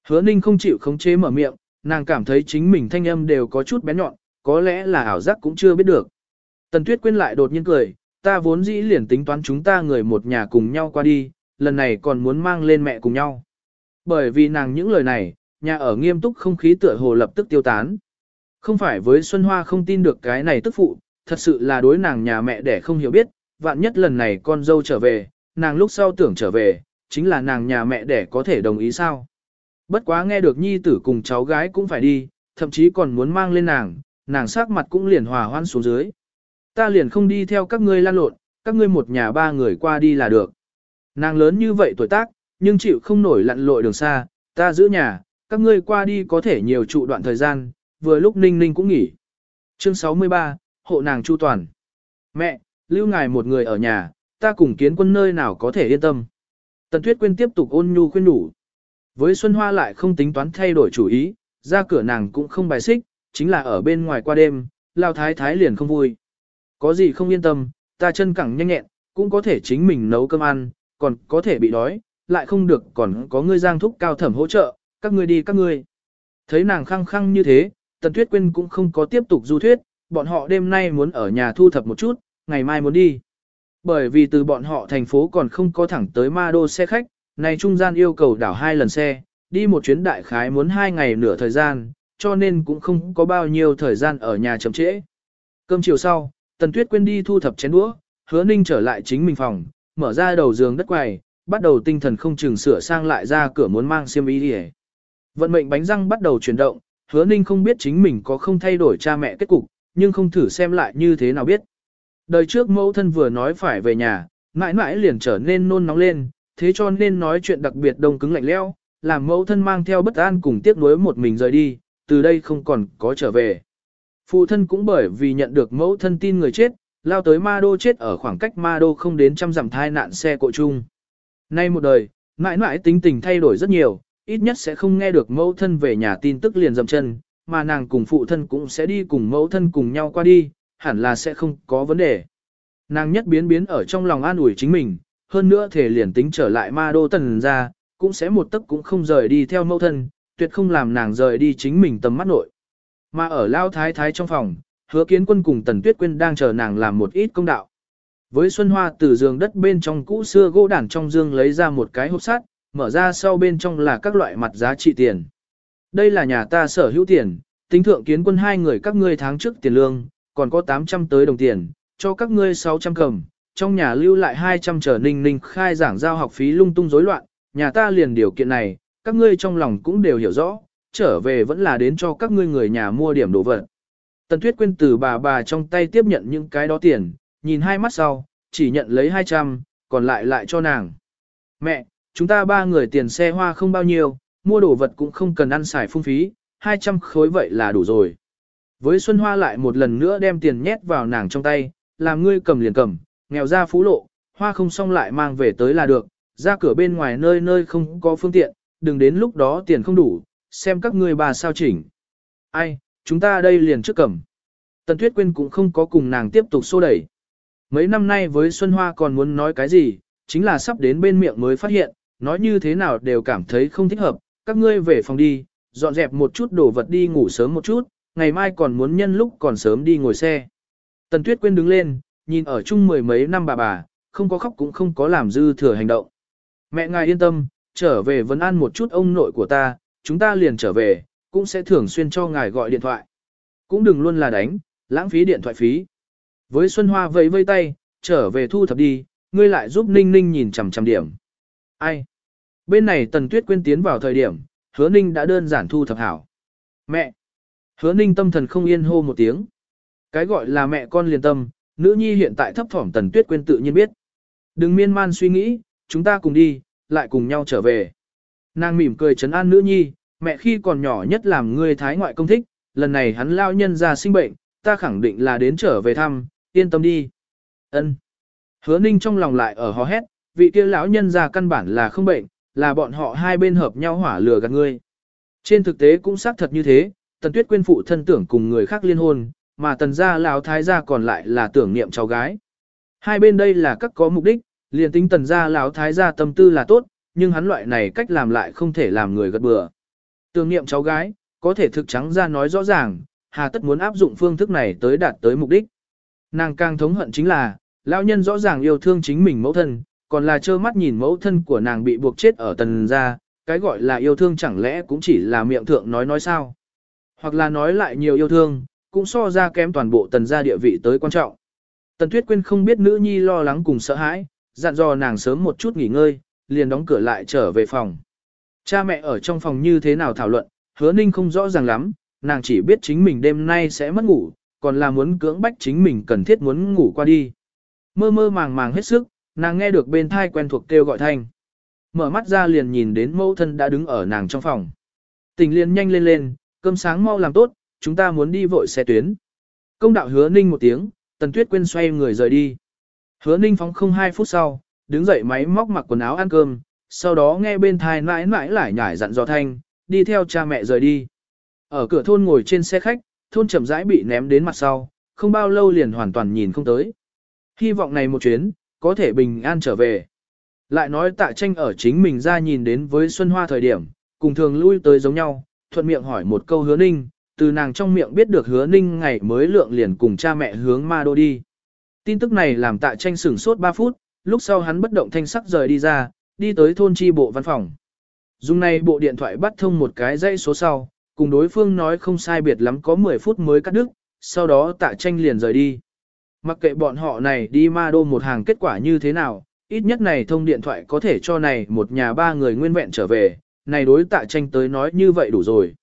Hứa Ninh không chịu khống chế mở miệng, nàng cảm thấy chính mình thanh âm đều có chút bén nhọn, có lẽ là ảo giác cũng chưa biết được. Tần Tuyết Quyên lại đột nhiên cười, ta vốn dĩ liền tính toán chúng ta người một nhà cùng nhau qua đi, lần này còn muốn mang lên mẹ cùng nhau. Bởi vì nàng những lời này, nhà ở nghiêm túc không khí tựa hồ lập tức tiêu tán. Không phải với Xuân Hoa không tin được cái này tức phụ, thật sự là đối nàng nhà mẹ để không hiểu biết, vạn nhất lần này con dâu trở về, nàng lúc sau tưởng trở về, chính là nàng nhà mẹ để có thể đồng ý sao. Bất quá nghe được nhi tử cùng cháu gái cũng phải đi, thậm chí còn muốn mang lên nàng, nàng sắc mặt cũng liền hòa hoan xuống dưới. Ta liền không đi theo các ngươi lan lộn, các ngươi một nhà ba người qua đi là được. Nàng lớn như vậy tuổi tác, nhưng chịu không nổi lặn lội đường xa, ta giữ nhà, các ngươi qua đi có thể nhiều trụ đoạn thời gian, vừa lúc ninh ninh cũng nghỉ. Chương 63, hộ nàng chu toàn. Mẹ, lưu ngài một người ở nhà, ta cùng kiến quân nơi nào có thể yên tâm. Tần Tuyết Quyên tiếp tục ôn nhu khuyên nhủ với Xuân Hoa lại không tính toán thay đổi chủ ý, ra cửa nàng cũng không bài xích, chính là ở bên ngoài qua đêm, lao thái thái liền không vui. Có gì không yên tâm, ta chân cẳng nhanh nhẹn, cũng có thể chính mình nấu cơm ăn, còn có thể bị đói, lại không được còn có ngươi giang thúc cao thẩm hỗ trợ, các ngươi đi các ngươi. Thấy nàng khăng khăng như thế, Tần Tuyết Quyên cũng không có tiếp tục du thuyết, bọn họ đêm nay muốn ở nhà thu thập một chút, ngày mai muốn đi. Bởi vì từ bọn họ thành phố còn không có thẳng tới ma đô xe khách, này trung gian yêu cầu đảo hai lần xe, đi một chuyến đại khái muốn hai ngày nửa thời gian, cho nên cũng không có bao nhiêu thời gian ở nhà chậm trễ. Cơm chiều sau, Tần Tuyết quên đi thu thập chén đũa, hứa ninh trở lại chính mình phòng, mở ra đầu giường đất quầy, bắt đầu tinh thần không chừng sửa sang lại ra cửa muốn mang xiêm y đi Vận mệnh bánh răng bắt đầu chuyển động, hứa ninh không biết chính mình có không thay đổi cha mẹ kết cục, nhưng không thử xem lại như thế nào biết. Đời trước mẫu thân vừa nói phải về nhà, mãi mãi liền trở nên nôn nóng lên, thế cho nên nói chuyện đặc biệt đông cứng lạnh lẽo, làm mẫu thân mang theo bất an cùng tiếc nuối một mình rời đi, từ đây không còn có trở về. Phụ thân cũng bởi vì nhận được mẫu thân tin người chết, lao tới ma đô chết ở khoảng cách ma đô không đến trăm dặm thai nạn xe cộ chung. Nay một đời, mãi mãi tính tình thay đổi rất nhiều, ít nhất sẽ không nghe được mẫu thân về nhà tin tức liền dầm chân, mà nàng cùng phụ thân cũng sẽ đi cùng mẫu thân cùng nhau qua đi, hẳn là sẽ không có vấn đề. Nàng nhất biến biến ở trong lòng an ủi chính mình, hơn nữa thể liền tính trở lại ma đô tần ra, cũng sẽ một tấc cũng không rời đi theo mẫu thân, tuyệt không làm nàng rời đi chính mình tầm mắt nội. Mà ở lao thái thái trong phòng, hứa kiến quân cùng tần tuyết quyên đang chờ nàng làm một ít công đạo. Với Xuân Hoa từ giường đất bên trong cũ xưa gỗ đàn trong dương lấy ra một cái hộp sắt, mở ra sau bên trong là các loại mặt giá trị tiền. Đây là nhà ta sở hữu tiền, tính thượng kiến quân hai người các ngươi tháng trước tiền lương, còn có 800 tới đồng tiền, cho các ngươi 600 cầm, trong nhà lưu lại 200 trở ninh ninh khai giảng giao học phí lung tung rối loạn, nhà ta liền điều kiện này, các ngươi trong lòng cũng đều hiểu rõ, trở về vẫn là đến cho các ngươi người nhà mua điểm đồ vật. Tần Tuyết Quyên từ bà bà trong tay tiếp nhận những cái đó tiền, nhìn hai mắt sau, chỉ nhận lấy 200, còn lại lại cho nàng. Mẹ, chúng ta ba người tiền xe hoa không bao nhiêu, mua đồ vật cũng không cần ăn xài phung phí, 200 khối vậy là đủ rồi. Với Xuân Hoa lại một lần nữa đem tiền nhét vào nàng trong tay, làm ngươi cầm liền cầm, nghèo ra phú lộ, hoa không xong lại mang về tới là được, ra cửa bên ngoài nơi nơi không có phương tiện, đừng đến lúc đó tiền không đủ, xem các ngươi bà sao chỉnh. Ai, chúng ta đây liền trước cầm. Tần Tuyết Quyên cũng không có cùng nàng tiếp tục xô đẩy. Mấy năm nay với Xuân Hoa còn muốn nói cái gì, chính là sắp đến bên miệng mới phát hiện, nói như thế nào đều cảm thấy không thích hợp, các ngươi về phòng đi, dọn dẹp một chút đồ vật đi ngủ sớm một chút, ngày mai còn muốn nhân lúc còn sớm đi ngồi xe. Tần Tuyết Quyên đứng lên, nhìn ở chung mười mấy năm bà bà, không có khóc cũng không có làm dư thừa hành động. Mẹ ngài yên tâm, trở về vấn an một chút ông nội của ta, chúng ta liền trở về, cũng sẽ thường xuyên cho ngài gọi điện thoại. Cũng đừng luôn là đánh, lãng phí điện thoại phí. Với Xuân Hoa vẫy vây tay, trở về thu thập đi, ngươi lại giúp Ninh Ninh nhìn chằm chằm điểm. Ai? Bên này Tần Tuyết quên tiến vào thời điểm, hứa Ninh đã đơn giản thu thập hảo. Mẹ! Hứa Ninh tâm thần không yên hô một tiếng. Cái gọi là mẹ con liền tâm, nữ nhi hiện tại thấp thỏm Tần Tuyết quên tự nhiên biết. Đừng miên man suy nghĩ, chúng ta cùng đi, lại cùng nhau trở về. Nàng mỉm cười chấn an nữ nhi, mẹ khi còn nhỏ nhất làm ngươi thái ngoại công thích, lần này hắn lao nhân ra sinh bệnh, ta khẳng định là đến trở về thăm, yên tâm đi. Ân. Hứa ninh trong lòng lại ở hò hét, vị kia lão nhân ra căn bản là không bệnh, là bọn họ hai bên hợp nhau hỏa lửa gạt ngươi. Trên thực tế cũng xác thật như thế, tần tuyết quên phụ thân tưởng cùng người khác liên hôn, mà tần gia lão thái gia còn lại là tưởng niệm cháu gái. Hai bên đây là các có mục đích, liền tính tần gia lão thái gia tâm tư là tốt, nhưng hắn loại này cách làm lại không thể làm người gật bừa. Tưởng niệm cháu gái, có thể thực trắng ra nói rõ ràng, hà tất muốn áp dụng phương thức này tới đạt tới mục đích. Nàng càng thống hận chính là, lão nhân rõ ràng yêu thương chính mình mẫu thân, còn là trơ mắt nhìn mẫu thân của nàng bị buộc chết ở tần gia, cái gọi là yêu thương chẳng lẽ cũng chỉ là miệng thượng nói nói sao. Hoặc là nói lại nhiều yêu thương, cũng so ra kém toàn bộ tần gia địa vị tới quan trọng. Tần Tuyết Quyên không biết nữ nhi lo lắng cùng sợ hãi, dặn dò nàng sớm một chút nghỉ ngơi, liền đóng cửa lại trở về phòng. Cha mẹ ở trong phòng như thế nào thảo luận, hứa ninh không rõ ràng lắm, nàng chỉ biết chính mình đêm nay sẽ mất ngủ, còn là muốn cưỡng bách chính mình cần thiết muốn ngủ qua đi. Mơ mơ màng màng hết sức, nàng nghe được bên thai quen thuộc kêu gọi thanh. Mở mắt ra liền nhìn đến mẫu thân đã đứng ở nàng trong phòng. Tình liền nhanh lên lên, cơm sáng mau làm tốt, chúng ta muốn đi vội xe tuyến. Công đạo hứa ninh một tiếng, tần tuyết quên xoay người rời đi. Hứa ninh phóng không hai phút sau, đứng dậy máy móc mặc quần áo ăn cơm, sau đó nghe bên thai mãi mãi lại nhải dặn dò thanh, đi theo cha mẹ rời đi. Ở cửa thôn ngồi trên xe khách, thôn chậm rãi bị ném đến mặt sau, không bao lâu liền hoàn toàn nhìn không tới. Hy vọng này một chuyến, có thể bình an trở về. Lại nói tạ tranh ở chính mình ra nhìn đến với Xuân Hoa thời điểm, cùng thường lui tới giống nhau, thuận miệng hỏi một câu hứa ninh, từ nàng trong miệng biết được hứa ninh ngày mới lượng liền cùng cha mẹ hướng ma đô đi. Tin tức này làm tạ tranh sửng sốt 3 phút, lúc sau hắn bất động thanh sắc rời đi ra, đi tới thôn chi bộ văn phòng. Dùng này bộ điện thoại bắt thông một cái dãy số sau, cùng đối phương nói không sai biệt lắm có 10 phút mới cắt đứt, sau đó tạ tranh liền rời đi. Mặc kệ bọn họ này đi ma đô một hàng kết quả như thế nào, ít nhất này thông điện thoại có thể cho này một nhà ba người nguyên vẹn trở về, này đối tạ tranh tới nói như vậy đủ rồi.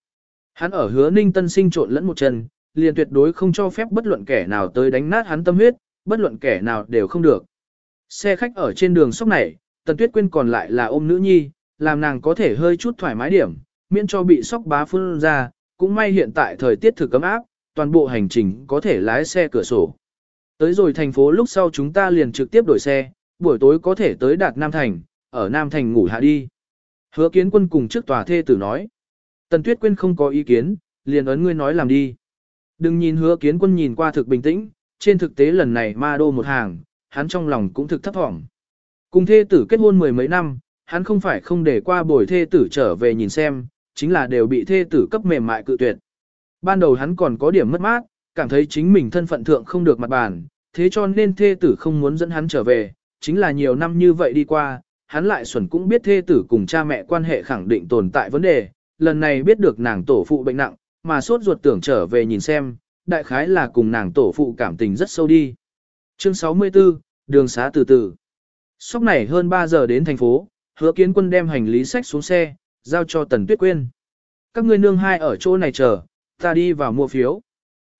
Hắn ở hứa ninh tân sinh trộn lẫn một chân, liền tuyệt đối không cho phép bất luận kẻ nào tới đánh nát hắn tâm huyết, bất luận kẻ nào đều không được. Xe khách ở trên đường sóc này, Tần Tuyết Quyên còn lại là ôm nữ nhi, làm nàng có thể hơi chút thoải mái điểm, miễn cho bị sóc bá phun ra, cũng may hiện tại thời tiết thực cấm áp, toàn bộ hành trình có thể lái xe cửa sổ. Tới rồi thành phố lúc sau chúng ta liền trực tiếp đổi xe, buổi tối có thể tới đạt Nam Thành, ở Nam Thành ngủ hạ đi. Hứa kiến quân cùng trước tòa thê tử nói. Tần Tuyết Quyên không có ý kiến, liền ấn ngươi nói làm đi. Đừng nhìn hứa kiến quân nhìn qua thực bình tĩnh, trên thực tế lần này ma đô một hàng, hắn trong lòng cũng thực thấp thỏm. Cùng thê tử kết hôn mười mấy năm, hắn không phải không để qua bồi thê tử trở về nhìn xem, chính là đều bị thê tử cấp mềm mại cự tuyệt. Ban đầu hắn còn có điểm mất mát, cảm thấy chính mình thân phận thượng không được mặt bàn, thế cho nên thê tử không muốn dẫn hắn trở về, chính là nhiều năm như vậy đi qua, hắn lại xuẩn cũng biết thê tử cùng cha mẹ quan hệ khẳng định tồn tại vấn đề, lần này biết được nàng tổ phụ bệnh nặng, mà sốt ruột tưởng trở về nhìn xem, đại khái là cùng nàng tổ phụ cảm tình rất sâu đi. Chương 64, đường xá từ từ. Sóc này hơn 3 giờ đến thành phố, hứa kiến quân đem hành lý sách xuống xe, giao cho Tần Tuyết Quyên. các ngươi nương hai ở chỗ này chờ, ta đi vào mua phiếu.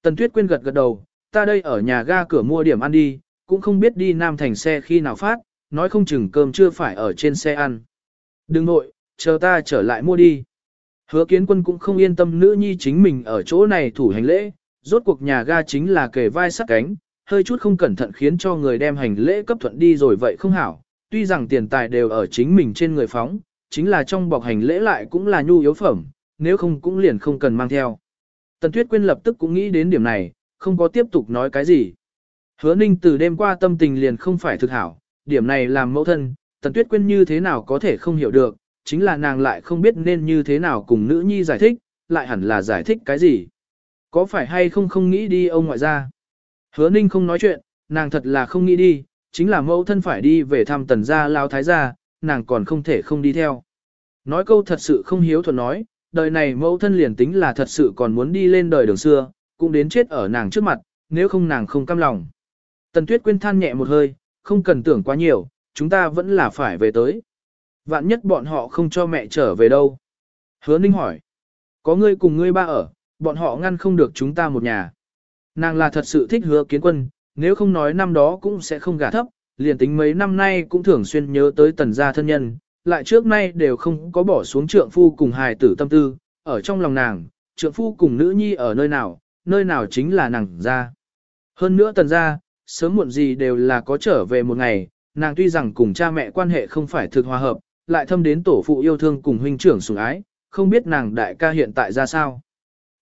Tần Tuyết Quyên gật gật đầu, ta đây ở nhà ga cửa mua điểm ăn đi, cũng không biết đi Nam Thành xe khi nào phát, nói không chừng cơm chưa phải ở trên xe ăn. Đừng nội, chờ ta trở lại mua đi. Hứa kiến quân cũng không yên tâm nữ nhi chính mình ở chỗ này thủ hành lễ, rốt cuộc nhà ga chính là kề vai sát cánh, hơi chút không cẩn thận khiến cho người đem hành lễ cấp thuận đi rồi vậy không hảo, tuy rằng tiền tài đều ở chính mình trên người phóng, chính là trong bọc hành lễ lại cũng là nhu yếu phẩm, nếu không cũng liền không cần mang theo. Tần Tuyết Quyên lập tức cũng nghĩ đến điểm này, không có tiếp tục nói cái gì. Hứa Ninh từ đêm qua tâm tình liền không phải thực hảo, điểm này làm mẫu thân, Tần Tuyết Quyên như thế nào có thể không hiểu được, chính là nàng lại không biết nên như thế nào cùng nữ nhi giải thích, lại hẳn là giải thích cái gì. Có phải hay không không nghĩ đi ông ngoại gia? Hứa Ninh không nói chuyện, nàng thật là không nghĩ đi, chính là mẫu thân phải đi về thăm tần gia lao thái gia, nàng còn không thể không đi theo. Nói câu thật sự không hiếu thuận nói, đời này mẫu thân liền tính là thật sự còn muốn đi lên đời đường xưa, cũng đến chết ở nàng trước mặt, nếu không nàng không cam lòng. Tần Tuyết Quyên than nhẹ một hơi, không cần tưởng quá nhiều, chúng ta vẫn là phải về tới. Vạn nhất bọn họ không cho mẹ trở về đâu. Hứa Ninh hỏi. Có ngươi cùng ngươi ba ở, bọn họ ngăn không được chúng ta một nhà. Nàng là thật sự thích hứa kiến quân, nếu không nói năm đó cũng sẽ không gả thấp, liền tính mấy năm nay cũng thường xuyên nhớ tới tần gia thân nhân, lại trước nay đều không có bỏ xuống trượng phu cùng hài tử tâm tư, ở trong lòng nàng, trượng phu cùng nữ nhi ở nơi nào, nơi nào chính là nàng gia. Hơn nữa tần gia, sớm muộn gì đều là có trở về một ngày, nàng tuy rằng cùng cha mẹ quan hệ không phải thực hòa hợp, lại thâm đến tổ phụ yêu thương cùng huynh trưởng sủng ái, không biết nàng đại ca hiện tại ra sao.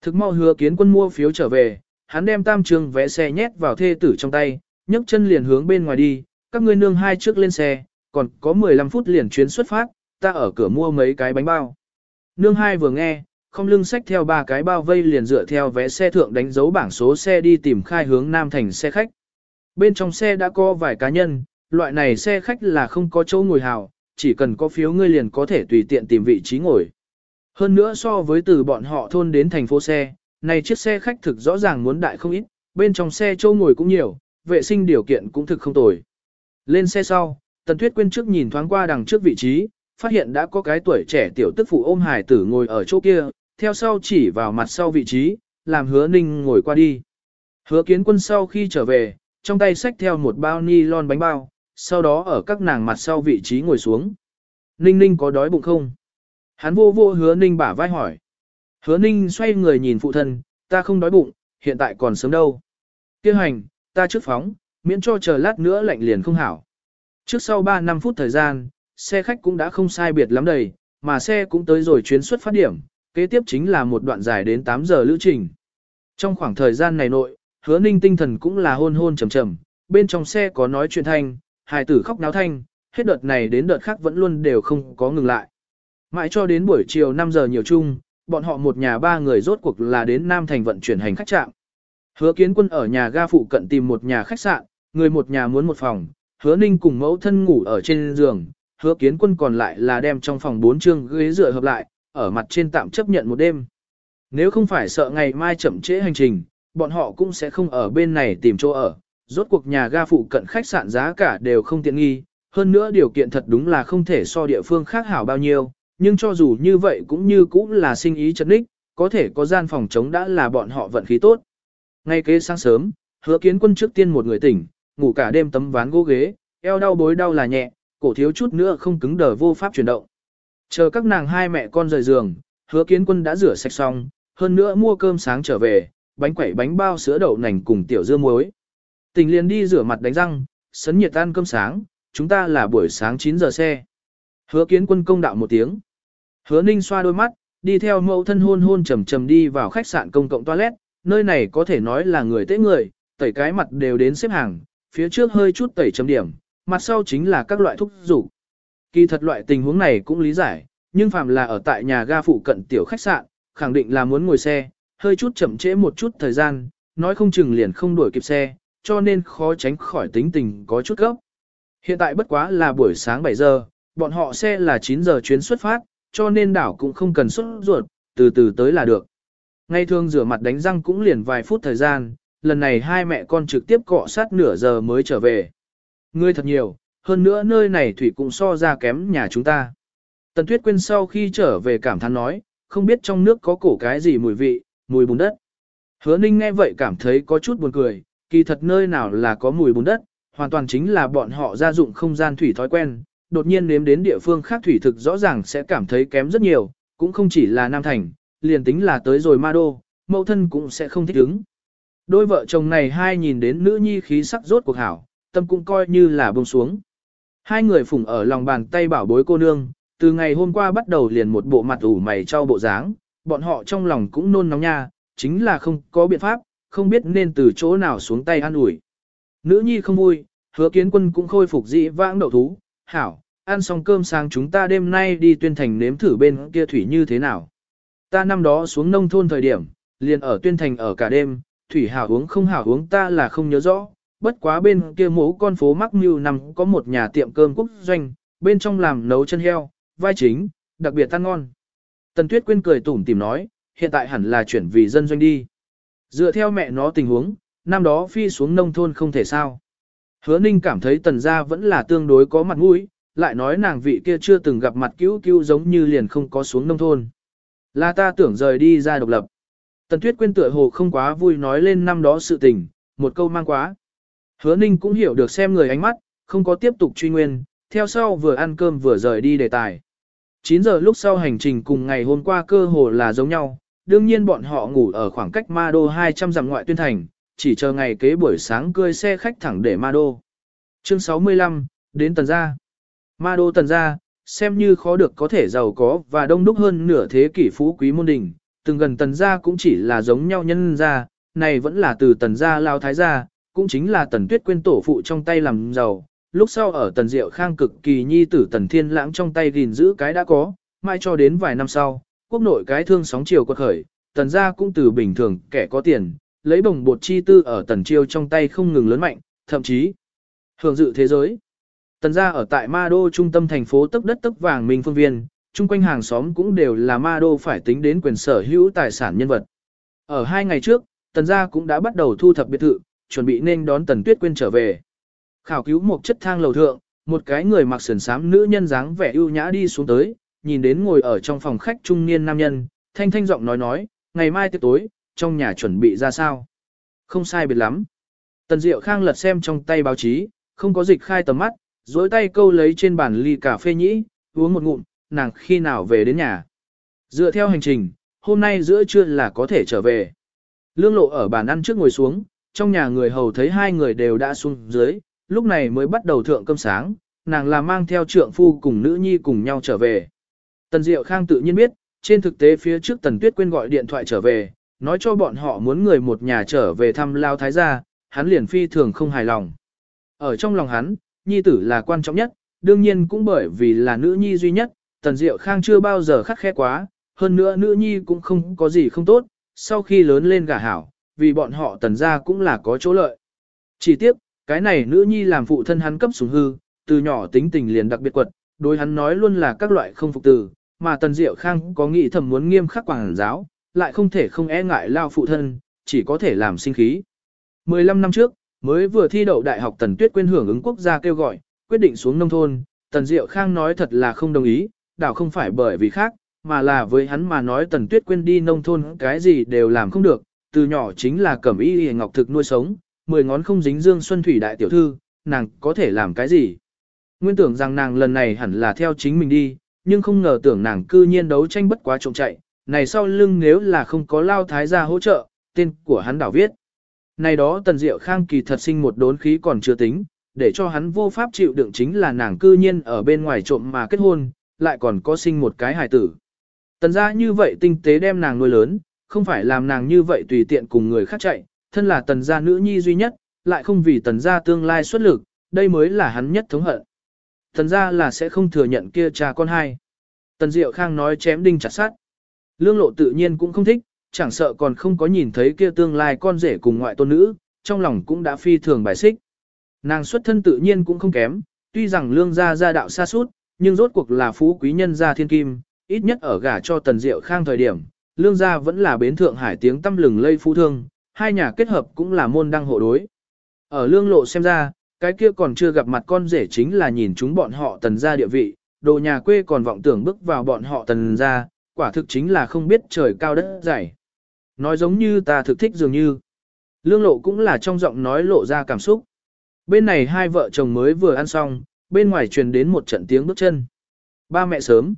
Thực mau hứa kiến quân mua phiếu trở về, hắn đem tam trường vé xe nhét vào thê tử trong tay, nhấc chân liền hướng bên ngoài đi, các ngươi nương hai trước lên xe, còn có 15 phút liền chuyến xuất phát, ta ở cửa mua mấy cái bánh bao. Nương hai vừa nghe, không lưng xách theo ba cái bao vây liền dựa theo vé xe thượng đánh dấu bảng số xe đi tìm khai hướng Nam Thành xe khách. Bên trong xe đã có vài cá nhân, loại này xe khách là không có chỗ ngồi hào, chỉ cần có phiếu ngươi liền có thể tùy tiện tìm vị trí ngồi. Hơn nữa so với từ bọn họ thôn đến thành phố xe, này chiếc xe khách thực rõ ràng muốn đại không ít, bên trong xe châu ngồi cũng nhiều, vệ sinh điều kiện cũng thực không tồi. Lên xe sau, Tần Tuyết Quyên trước nhìn thoáng qua đằng trước vị trí, phát hiện đã có cái tuổi trẻ tiểu tức phụ ôm hải tử ngồi ở chỗ kia, theo sau chỉ vào mặt sau vị trí, làm hứa ninh ngồi qua đi. Hứa kiến quân sau khi trở về, trong tay xách theo một bao ni lon bánh bao, sau đó ở các nàng mặt sau vị trí ngồi xuống. Ninh ninh có đói bụng không? Hắn vô vô hứa ninh bả vai hỏi. Hứa ninh xoay người nhìn phụ thân, ta không đói bụng, hiện tại còn sớm đâu. Kêu hành, ta trước phóng, miễn cho chờ lát nữa lạnh liền không hảo. Trước sau 3 năm phút thời gian, xe khách cũng đã không sai biệt lắm đầy, mà xe cũng tới rồi chuyến xuất phát điểm, kế tiếp chính là một đoạn dài đến 8 giờ lữ trình. Trong khoảng thời gian này nội, hứa ninh tinh thần cũng là hôn hôn trầm trầm, bên trong xe có nói chuyện thanh, hài tử khóc náo thanh, hết đợt này đến đợt khác vẫn luôn đều không có ngừng lại. Mãi cho đến buổi chiều 5 giờ nhiều chung, bọn họ một nhà ba người rốt cuộc là đến Nam Thành vận chuyển hành khách trạm. Hứa kiến quân ở nhà ga phụ cận tìm một nhà khách sạn, người một nhà muốn một phòng, hứa ninh cùng mẫu thân ngủ ở trên giường, hứa kiến quân còn lại là đem trong phòng bốn chương ghế dựa hợp lại, ở mặt trên tạm chấp nhận một đêm. Nếu không phải sợ ngày mai chậm trễ hành trình, bọn họ cũng sẽ không ở bên này tìm chỗ ở, rốt cuộc nhà ga phụ cận khách sạn giá cả đều không tiện nghi, hơn nữa điều kiện thật đúng là không thể so địa phương khác hảo bao nhiêu, nhưng cho dù như vậy cũng như cũng là sinh ý chật ních, có thể có gian phòng chống đã là bọn họ vận khí tốt. Ngay kế sáng sớm, hứa kiến quân trước tiên một người tỉnh, ngủ cả đêm tấm ván gỗ ghế, eo đau bối đau là nhẹ, cổ thiếu chút nữa không cứng đờ vô pháp chuyển động. Chờ các nàng hai mẹ con rời giường, hứa kiến quân đã rửa sạch xong, hơn nữa mua cơm sáng trở về, bánh quẩy bánh bao sữa đậu nành cùng tiểu dưa muối. Tình liền đi rửa mặt đánh răng, sấn nhiệt ăn cơm sáng, chúng ta là buổi sáng 9 giờ xe. Hứa kiến quân công đạo một tiếng. Hứa ninh xoa đôi mắt, đi theo mẫu thân hôn hôn trầm trầm đi vào khách sạn công cộng toilet, nơi này có thể nói là người tế người, tẩy cái mặt đều đến xếp hàng, phía trước hơi chút tẩy chấm điểm, mặt sau chính là các loại thuốc rủ. Kỳ thật loại tình huống này cũng lý giải, nhưng phạm là ở tại nhà ga phụ cận tiểu khách sạn, khẳng định là muốn ngồi xe, hơi chút chậm trễ một chút thời gian, nói không chừng liền không đuổi kịp xe, cho nên khó tránh khỏi tính tình có chút gấp. Hiện tại bất quá là buổi sáng 7 giờ, bọn họ xe là 9 giờ chuyến xuất phát, cho nên đảo cũng không cần xuất ruột, từ từ tới là được. Ngay thường rửa mặt đánh răng cũng liền vài phút thời gian, lần này hai mẹ con trực tiếp cọ sát nửa giờ mới trở về. Ngươi thật nhiều, hơn nữa nơi này thủy cũng so ra kém nhà chúng ta. Tần Tuyết Quyên sau khi trở về cảm thán nói, không biết trong nước có cổ cái gì mùi vị, mùi bùn đất. Hứa ninh nghe vậy cảm thấy có chút buồn cười, kỳ thật nơi nào là có mùi bùn đất, hoàn toàn chính là bọn họ gia dụng không gian thủy thói quen, đột nhiên nếm đến địa phương khác thủy thực rõ ràng sẽ cảm thấy kém rất nhiều, cũng không chỉ là Nam Thành, liền tính là tới rồi ma đô, mẫu thân cũng sẽ không thích ứng. Đôi vợ chồng này hai nhìn đến nữ nhi khí sắc rốt cuộc hảo, tâm cũng coi như là buông xuống. Hai người phụng ở lòng bàn tay bảo bối cô nương, từ ngày hôm qua bắt đầu liền một bộ mặt ủ mày cho bộ dáng, bọn họ trong lòng cũng nôn nóng nha, chính là không có biện pháp, không biết nên từ chỗ nào xuống tay an ủi. Nữ nhi không vui, hứa kiến quân cũng khôi phục dị vãng đậu thú, hảo, ăn xong cơm sáng chúng ta đêm nay đi tuyên thành nếm thử bên kia thủy như thế nào. Ta năm đó xuống nông thôn thời điểm, liền ở tuyên thành ở cả đêm, thủy hảo uống không hảo uống ta là không nhớ rõ, bất quá bên kia mố con phố Mắc Mưu nằm có một nhà tiệm cơm quốc doanh, bên trong làm nấu chân heo, vai chính, đặc biệt ăn ngon. Tần Tuyết Quyên cười tủm tìm nói, hiện tại hẳn là chuyển vì dân doanh đi. Dựa theo mẹ nó tình huống, năm đó phi xuống nông thôn không thể sao. Hứa Ninh cảm thấy tần gia vẫn là tương đối có mặt mũi, lại nói nàng vị kia chưa từng gặp mặt cứu cứu giống như liền không có xuống nông thôn. Là ta tưởng rời đi ra độc lập. Tần Tuyết Quyên tựa hồ không quá vui nói lên năm đó sự tình, một câu mang quá. Hứa Ninh cũng hiểu được xem người ánh mắt, không có tiếp tục truy nguyên, theo sau vừa ăn cơm vừa rời đi đề tài. 9 giờ lúc sau hành trình cùng ngày hôm qua cơ hồ là giống nhau, đương nhiên bọn họ ngủ ở khoảng cách Ma Đô 200 dặm ngoại tuyên thành, chỉ chờ ngày kế buổi sáng cơi xe khách thẳng để Ma Đô. Chương 65, đến Tần Gia. Ma Đô Tần Gia, xem như khó được có thể giàu có và đông đúc hơn nửa thế kỷ phú quý môn đình, từng gần Tần Gia cũng chỉ là giống nhau nhân gia, này vẫn là từ Tần Gia lao thái gia, cũng chính là Tần Tuyết quên tổ phụ trong tay làm giàu, lúc sau ở Tần Diệu Khang cực kỳ nhi tử Tần Thiên Lãng trong tay gìn giữ cái đã có, mai cho đến vài năm sau, quốc nội cái thương sóng chiều quật khởi, Tần gia cũng từ bình thường kẻ có tiền, lấy bồng bột chi tư ở Tần Chiêu trong tay không ngừng lớn mạnh, thậm chí hưởng dự thế giới. Tần gia ở tại Ma Đô trung tâm thành phố tấp đất tấp vàng Minh Phương Viên, chung quanh hàng xóm cũng đều là Ma Đô phải tính đến quyền sở hữu tài sản nhân vật. Ở hai ngày trước, Tần gia cũng đã bắt đầu thu thập biệt thự, chuẩn bị nên đón Tần Tuyết Quyên trở về. Khảo cứu một chất thang lầu thượng, một cái người mặc sườn xám nữ nhân dáng vẻ ưu nhã đi xuống tới, nhìn đến ngồi ở trong phòng khách trung niên nam nhân, thanh thanh giọng nói nói, ngày mai tiệc tối, trong nhà chuẩn bị ra sao. Không sai biệt lắm. Tần Diệu Khang lật xem trong tay báo chí, không có dịch khai tầm mắt, dối tay câu lấy trên bàn ly cà phê nhĩ, uống một ngụm, nàng khi nào về đến nhà. Dựa theo hành trình, hôm nay giữa trưa là có thể trở về. Lương lộ ở bàn ăn trước ngồi xuống, trong nhà người hầu thấy hai người đều đã xuống dưới, lúc này mới bắt đầu thượng cơm sáng, nàng là mang theo trượng phu cùng nữ nhi cùng nhau trở về. Tần Diệu Khang tự nhiên biết, trên thực tế phía trước Tần Tuyết Quyên gọi điện thoại trở về, nói cho bọn họ muốn người một nhà trở về thăm Lao Thái gia, hắn liền phi thường không hài lòng. Ở trong lòng hắn, nhi tử là quan trọng nhất, đương nhiên cũng bởi vì là nữ nhi duy nhất, Tần Diệu Khang chưa bao giờ khắc khe quá, hơn nữa nữ nhi cũng không có gì không tốt, sau khi lớn lên gả hảo, vì bọn họ tần gia cũng là có chỗ lợi. Chỉ tiếc, cái này nữ nhi làm phụ thân hắn cấp sủng hư, từ nhỏ tính tình liền đặc biệt quật, đối hắn nói luôn là các loại không phục từ, mà Tần Diệu Khang có nghĩ thầm muốn nghiêm khắc quảng giáo, lại không thể không e ngại lao phụ thân, chỉ có thể làm sinh khí. 15 năm trước, mới vừa thi đậu đại học Tần Tuyết quên hưởng ứng quốc gia kêu gọi, quyết định xuống nông thôn, Tần Diệu Khang nói thật là không đồng ý, đảo không phải bởi vì khác, mà là với hắn mà nói Tần Tuyết quên đi nông thôn cái gì đều làm không được, từ nhỏ chính là cẩm y y ngọc thực nuôi sống, mười ngón không dính dương xuân thủy đại tiểu thư, nàng có thể làm cái gì. Nguyên tưởng rằng nàng lần này hẳn là theo chính mình đi, nhưng không ngờ tưởng nàng cư nhiên đấu tranh bất quá trộm chạy, này sau lưng nếu là không có lao thái gia hỗ trợ, tên của hắn đảo viết. Này đó tần diệu khang kỳ thật sinh một đốn khí còn chưa tính, để cho hắn vô pháp chịu đựng chính là nàng cư nhiên ở bên ngoài trộm mà kết hôn, lại còn có sinh một cái hài tử. Tần gia như vậy tinh tế đem nàng nuôi lớn, không phải làm nàng như vậy tùy tiện cùng người khác chạy, thân là tần gia nữ nhi duy nhất, lại không vì tần gia tương lai xuất lực, đây mới là hắn nhất thống hận thần gia là sẽ không thừa nhận kia cha con hai. Tần Diệu Khang nói chém đinh chặt sát. Lương lộ tự nhiên cũng không thích, chẳng sợ còn không có nhìn thấy kia tương lai con rể cùng ngoại tôn nữ, trong lòng cũng đã phi thường bài xích. Nàng xuất thân tự nhiên cũng không kém, tuy rằng lương gia gia đạo xa suốt, nhưng rốt cuộc là phú quý nhân gia thiên kim, ít nhất ở gả cho Tần Diệu Khang thời điểm, lương gia vẫn là bến thượng hải tiếng tâm lừng lây phú thương, hai nhà kết hợp cũng là môn đăng hộ đối. Ở lương lộ xem ra, cái kia còn chưa gặp mặt con rể chính là nhìn chúng bọn họ tần gia địa vị, đồ nhà quê còn vọng tưởng bước vào bọn họ tần gia, quả thực chính là không biết trời cao đất dày. Nói giống như ta thực thích dường như. Lương lộ cũng là trong giọng nói lộ ra cảm xúc. Bên này hai vợ chồng mới vừa ăn xong, bên ngoài truyền đến một trận tiếng bước chân. Ba mẹ sớm.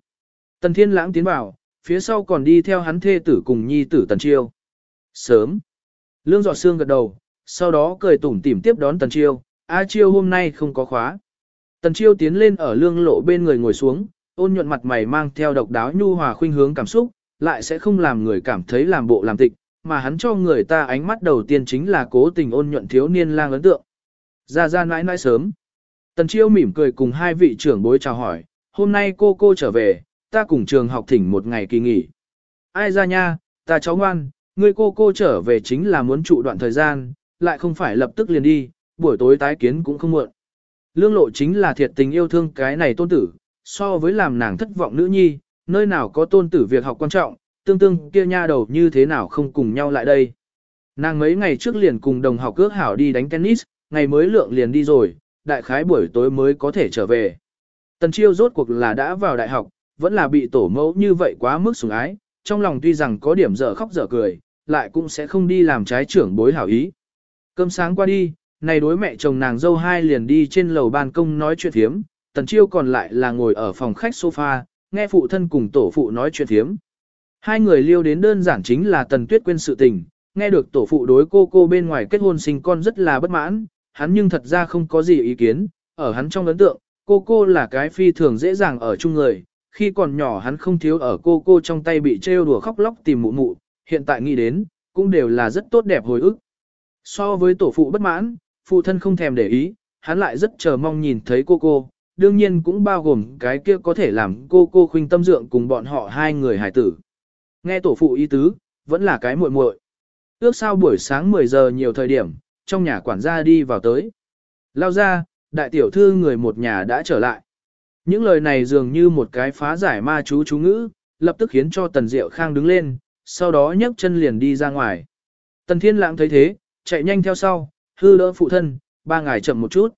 Tần Thiên Lãng tiến vào, phía sau còn đi theo hắn thê tử cùng nhi tử Tần Chiêu. Sớm. Lương Giọt Sương gật đầu, sau đó cười tủm tỉm tiếp đón Tần Chiêu, A Chiêu hôm nay không có khóa. Tần Chiêu tiến lên ở lương lộ bên người ngồi xuống, ôn nhuận mặt mày mang theo độc đáo nhu hòa khuynh hướng cảm xúc, lại sẽ không làm người cảm thấy làm bộ làm tịch, mà hắn cho người ta ánh mắt đầu tiên chính là cố tình ôn nhuận thiếu niên lang ấn tượng. Ra ra nãi nãi sớm. Tần Chiêu mỉm cười cùng hai vị trưởng bối chào hỏi, hôm nay cô cô trở về, ta cùng trường học thỉnh một ngày kỳ nghỉ. Ai ra nha, ta cháu ngoan, người cô cô trở về chính là muốn trụ đoạn thời gian, lại không phải lập tức liền đi, buổi tối tái kiến cũng không muộn. Lương lộ chính là thiệt tình yêu thương cái này tôn tử, so với làm nàng thất vọng nữ nhi, nơi nào có tôn tử việc học quan trọng, tương tương kia nha đầu như thế nào không cùng nhau lại đây. Nàng mấy ngày trước liền cùng đồng học cước hảo đi đánh tennis, ngày mới lượng liền đi rồi, đại khái buổi tối mới có thể trở về. Tần chiêu rốt cuộc là đã vào đại học, vẫn là bị tổ mẫu như vậy quá mức sủng ái, trong lòng tuy rằng có điểm dở khóc dở cười, lại cũng sẽ không đi làm trái trưởng bối hảo ý. Cơm sáng qua đi, này đối mẹ chồng nàng dâu hai liền đi trên lầu ban công nói chuyện thiếm, tần chiêu còn lại là ngồi ở phòng khách sofa, nghe phụ thân cùng tổ phụ nói chuyện thiếm. Hai người liêu đến đơn giản chính là tần tuyết quên sự tình, nghe được tổ phụ đối cô cô bên ngoài kết hôn sinh con rất là bất mãn, hắn nhưng thật ra không có gì ý kiến, ở hắn trong ấn tượng, cô cô là cái phi thường dễ dàng ở chung người, khi còn nhỏ hắn không thiếu ở cô cô trong tay bị trêu đùa khóc lóc tìm mụ mụ, hiện tại nghĩ đến, cũng đều là rất tốt đẹp hồi ức. So với tổ phụ bất mãn, phụ thân không thèm để ý, hắn lại rất chờ mong nhìn thấy cô cô, đương nhiên cũng bao gồm cái kia có thể làm cô cô khuynh tâm dượng cùng bọn họ hai người hải tử. Nghe tổ phụ ý tứ, vẫn là cái muội muội. Ước sao buổi sáng 10 giờ nhiều thời điểm, trong nhà quản gia đi vào tới. Lao ra, đại tiểu thư người một nhà đã trở lại. Những lời này dường như một cái phá giải ma chú chú ngữ, lập tức khiến cho Tần Diệu Khang đứng lên, sau đó nhấc chân liền đi ra ngoài. Tần Thiên Lãng thấy thế, chạy nhanh theo sau, hư đỡ phụ thân, ba ngày chậm một chút.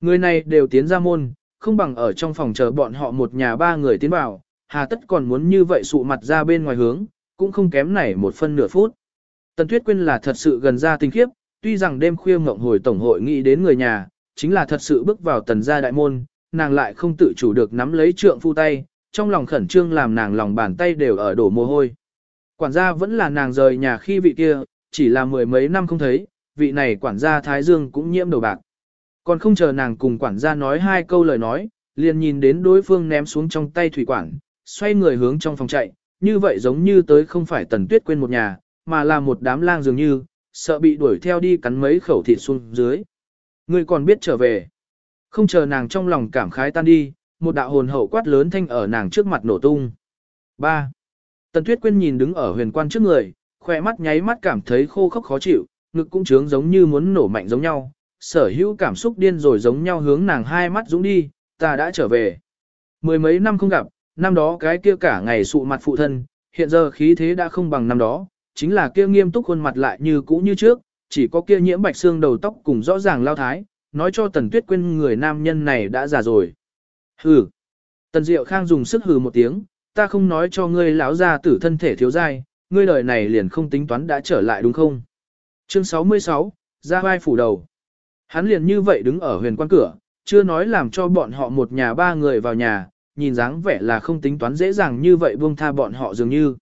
Người này đều tiến ra môn, không bằng ở trong phòng chờ bọn họ một nhà ba người tiến vào, hà tất còn muốn như vậy sụ mặt ra bên ngoài hướng, cũng không kém này một phân nửa phút. Tần Tuyết Quyên là thật sự gần ra tình khiếp, tuy rằng đêm khuya mộng hồi tổng hội nghĩ đến người nhà, chính là thật sự bước vào tần gia đại môn, nàng lại không tự chủ được nắm lấy trượng phu tay, trong lòng khẩn trương làm nàng lòng bàn tay đều ở đổ mồ hôi. Quản gia vẫn là nàng rời nhà khi vị kia, chỉ là mười mấy năm không thấy, vị này quản gia Thái Dương cũng nhiễm đầu bạc. Còn không chờ nàng cùng quản gia nói hai câu lời nói, liền nhìn đến đối phương ném xuống trong tay thủy quản, xoay người hướng trong phòng chạy, như vậy giống như tới không phải tần tuyết quên một nhà, mà là một đám lang dường như, sợ bị đuổi theo đi cắn mấy khẩu thịt xuống dưới. Người còn biết trở về. Không chờ nàng trong lòng cảm khái tan đi, một đạo hồn hậu quát lớn thanh ở nàng trước mặt nổ tung. 3. Tần Tuyết Quyên nhìn đứng ở huyền quan trước người, khỏe mắt nháy mắt cảm thấy khô khốc khó chịu, ngực cũng trướng giống như muốn nổ mạnh giống nhau, sở hữu cảm xúc điên rồi giống nhau hướng nàng hai mắt dũng đi, ta đã trở về. Mười mấy năm không gặp, năm đó cái kia cả ngày sụ mặt phụ thân, hiện giờ khí thế đã không bằng năm đó, chính là kia nghiêm túc khuôn mặt lại như cũ như trước, chỉ có kia nhiễm bạch xương đầu tóc cùng rõ ràng lao thái, nói cho Tần Tuyết quên người nam nhân này đã già rồi. Hừ. Tần Diệu Khang dùng sức hừ một tiếng, ta không nói cho ngươi lão gia tử thân thể thiếu dai, ngươi đời này liền không tính toán đã trở lại đúng không? Chương 66, ra vai phủ đầu. Hắn liền như vậy đứng ở huyền quan cửa, chưa nói làm cho bọn họ một nhà ba người vào nhà, nhìn dáng vẻ là không tính toán dễ dàng như vậy buông tha bọn họ dường như.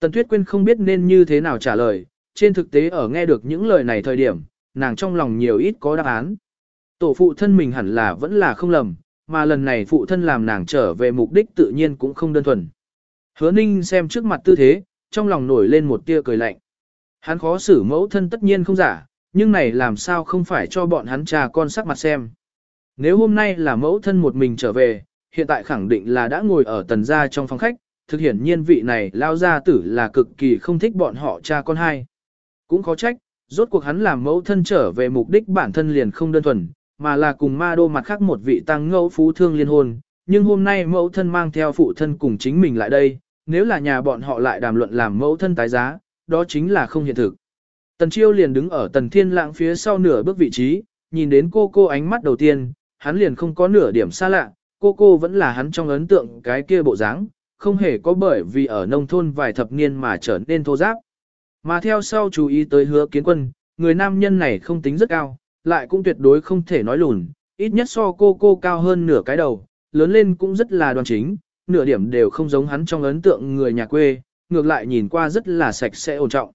Tần Tuyết Quyên không biết nên như thế nào trả lời, trên thực tế ở nghe được những lời này thời điểm, nàng trong lòng nhiều ít có đáp án. Tổ phụ thân mình hẳn là vẫn là không lầm, mà lần này phụ thân làm nàng trở về mục đích tự nhiên cũng không đơn thuần. Hứa ninh xem trước mặt tư thế, trong lòng nổi lên một tia cười lạnh. Hắn khó xử mẫu thân tất nhiên không giả, nhưng này làm sao không phải cho bọn hắn trà con sắc mặt xem. Nếu hôm nay là mẫu thân một mình trở về, hiện tại khẳng định là đã ngồi ở tần gia trong phòng khách, thực hiện nhiên vị này lao gia tử là cực kỳ không thích bọn họ cha con hai. Cũng khó trách, rốt cuộc hắn làm mẫu thân trở về mục đích bản thân liền không đơn thuần, mà là cùng ma đô mặt khác một vị tăng ngẫu phú thương liên hôn. Nhưng hôm nay mẫu thân mang theo phụ thân cùng chính mình lại đây, nếu là nhà bọn họ lại đàm luận làm mẫu thân tái giá, đó chính là không hiện thực. Tần Chiêu liền đứng ở Tần Thiên Lãng phía sau nửa bước vị trí, nhìn đến cô cô ánh mắt đầu tiên, hắn liền không có nửa điểm xa lạ, cô cô vẫn là hắn trong ấn tượng cái kia bộ dáng, không hề có bởi vì ở nông thôn vài thập niên mà trở nên thô giáp. Mà theo sau chú ý tới hứa kiến quân, người nam nhân này không tính rất cao, lại cũng tuyệt đối không thể nói lùn, ít nhất so cô cô cao hơn nửa cái đầu, lớn lên cũng rất là đoan chính, nửa điểm đều không giống hắn trong ấn tượng người nhà quê, ngược lại nhìn qua rất là sạch sẽ ổn trọng.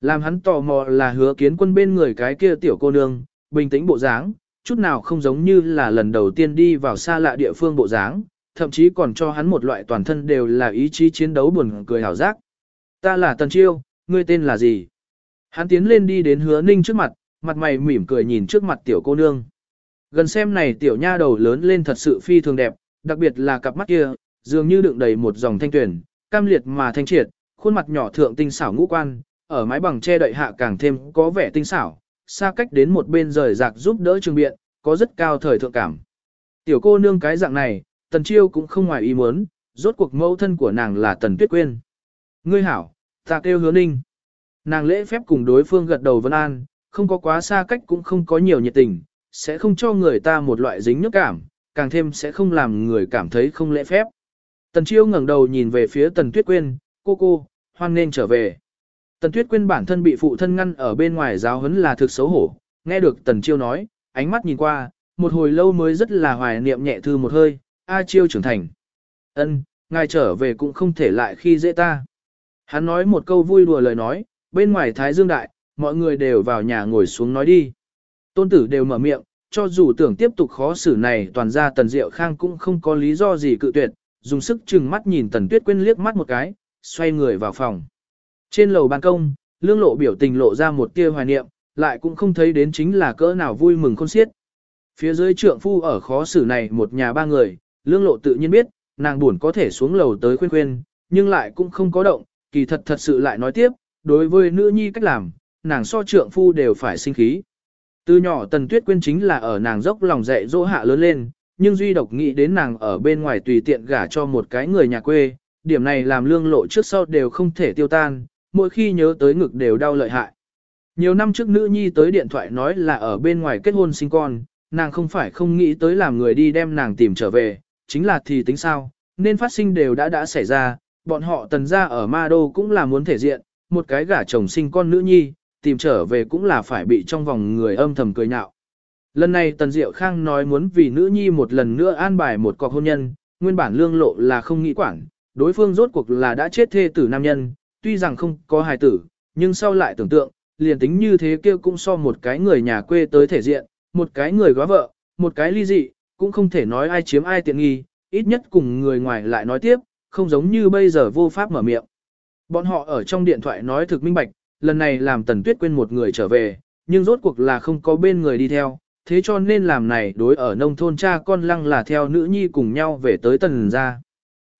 Làm hắn tò mò là hứa kiến quân bên người cái kia tiểu cô nương, bình tĩnh bộ dáng, chút nào không giống như là lần đầu tiên đi vào xa lạ địa phương bộ dáng, thậm chí còn cho hắn một loại toàn thân đều là ý chí chiến đấu buồn cười hào giác. Ta là Tần Chiêu, ngươi tên là gì? Hắn tiến lên đi đến hứa ninh trước mặt, mặt mày mỉm cười nhìn trước mặt tiểu cô nương. Gần xem này tiểu nha đầu lớn lên thật sự phi thường đẹp, đặc biệt là cặp mắt kia, dường như đựng đầy một dòng thanh tuyển, cam liệt mà thanh triệt, khuôn mặt nhỏ thượng tinh xảo ngũ quan, ở mái bằng che đậy hạ càng thêm có vẻ tinh xảo, xa cách đến một bên rời rạc giúp đỡ trường biện, có rất cao thời thượng cảm. Tiểu cô nương cái dạng này, tần chiêu cũng không ngoài ý muốn, rốt cuộc mẫu thân của nàng là tần tuyết quyên. Ngươi hảo, ta kêu hứa ninh. Nàng lễ phép cùng đối phương gật đầu vân an, không có quá xa cách cũng không có nhiều nhiệt tình, sẽ không cho người ta một loại dính nước cảm, càng thêm sẽ không làm người cảm thấy không lễ phép. Tần Chiêu ngẩng đầu nhìn về phía Tần Tuyết Quyên, cô cô, hoan nên trở về. Tần Tuyết Quyên bản thân bị phụ thân ngăn ở bên ngoài giáo huấn là thực xấu hổ, nghe được Tần Chiêu nói, ánh mắt nhìn qua, một hồi lâu mới rất là hoài niệm nhẹ thư một hơi, A Chiêu trưởng thành. Ân, ngài trở về cũng không thể lại khi dễ ta. Hắn nói một câu vui đùa lời nói, bên ngoài Thái Dương Đại, mọi người đều vào nhà ngồi xuống nói đi. Tôn tử đều mở miệng, cho dù tưởng tiếp tục khó xử này toàn ra Tần Diệu Khang cũng không có lý do gì cự tuyệt, dùng sức chừng mắt nhìn Tần Tuyết Quyên liếc mắt một cái, xoay người vào phòng. Trên lầu ban công, lương lộ biểu tình lộ ra một tia hoài niệm, lại cũng không thấy đến chính là cỡ nào vui mừng khôn xiết. Phía dưới trượng phu ở khó xử này một nhà ba người, lương lộ tự nhiên biết, nàng buồn có thể xuống lầu tới khuyên khuyên, nhưng lại cũng không có động, kỳ thật thật sự lại nói tiếp, đối với nữ nhi cách làm, nàng so trượng phu đều phải sinh khí. Từ nhỏ Tần Tuyết Quyên chính là ở nàng dốc lòng dạy dỗ hạ lớn lên, nhưng duy độc nghĩ đến nàng ở bên ngoài tùy tiện gả cho một cái người nhà quê, điểm này làm lương lộ trước sau đều không thể tiêu tan, mỗi khi nhớ tới ngực đều đau lợi hại. Nhiều năm trước nữ nhi tới điện thoại nói là ở bên ngoài kết hôn sinh con, nàng không phải không nghĩ tới làm người đi đem nàng tìm trở về, chính là thì tính sao, nên phát sinh đều đã đã xảy ra, bọn họ tần ra ở ma đô cũng là muốn thể diện, một cái gả chồng sinh con nữ nhi, tìm trở về cũng là phải bị trong vòng người âm thầm cười nhạo. Lần này Tần Diệu Khang nói muốn vì nữ nhi một lần nữa an bài một cọc hôn nhân, nguyên bản lương lộ là không nghĩ quản, đối phương rốt cuộc là đã chết thê tử nam nhân, tuy rằng không có hài tử, nhưng sau lại tưởng tượng, liền tính như thế kia cũng so một cái người nhà quê tới thể diện, một cái người góa vợ, một cái ly dị, cũng không thể nói ai chiếm ai tiện nghi, ít nhất cùng người ngoài lại nói tiếp, không giống như bây giờ vô pháp mở miệng. Bọn họ ở trong điện thoại nói thực minh bạch, lần này làm Tần Tuyết quên một người trở về, nhưng rốt cuộc là không có bên người đi theo, thế cho nên làm này đối ở nông thôn cha con lăng là theo nữ nhi cùng nhau về tới Tần ra.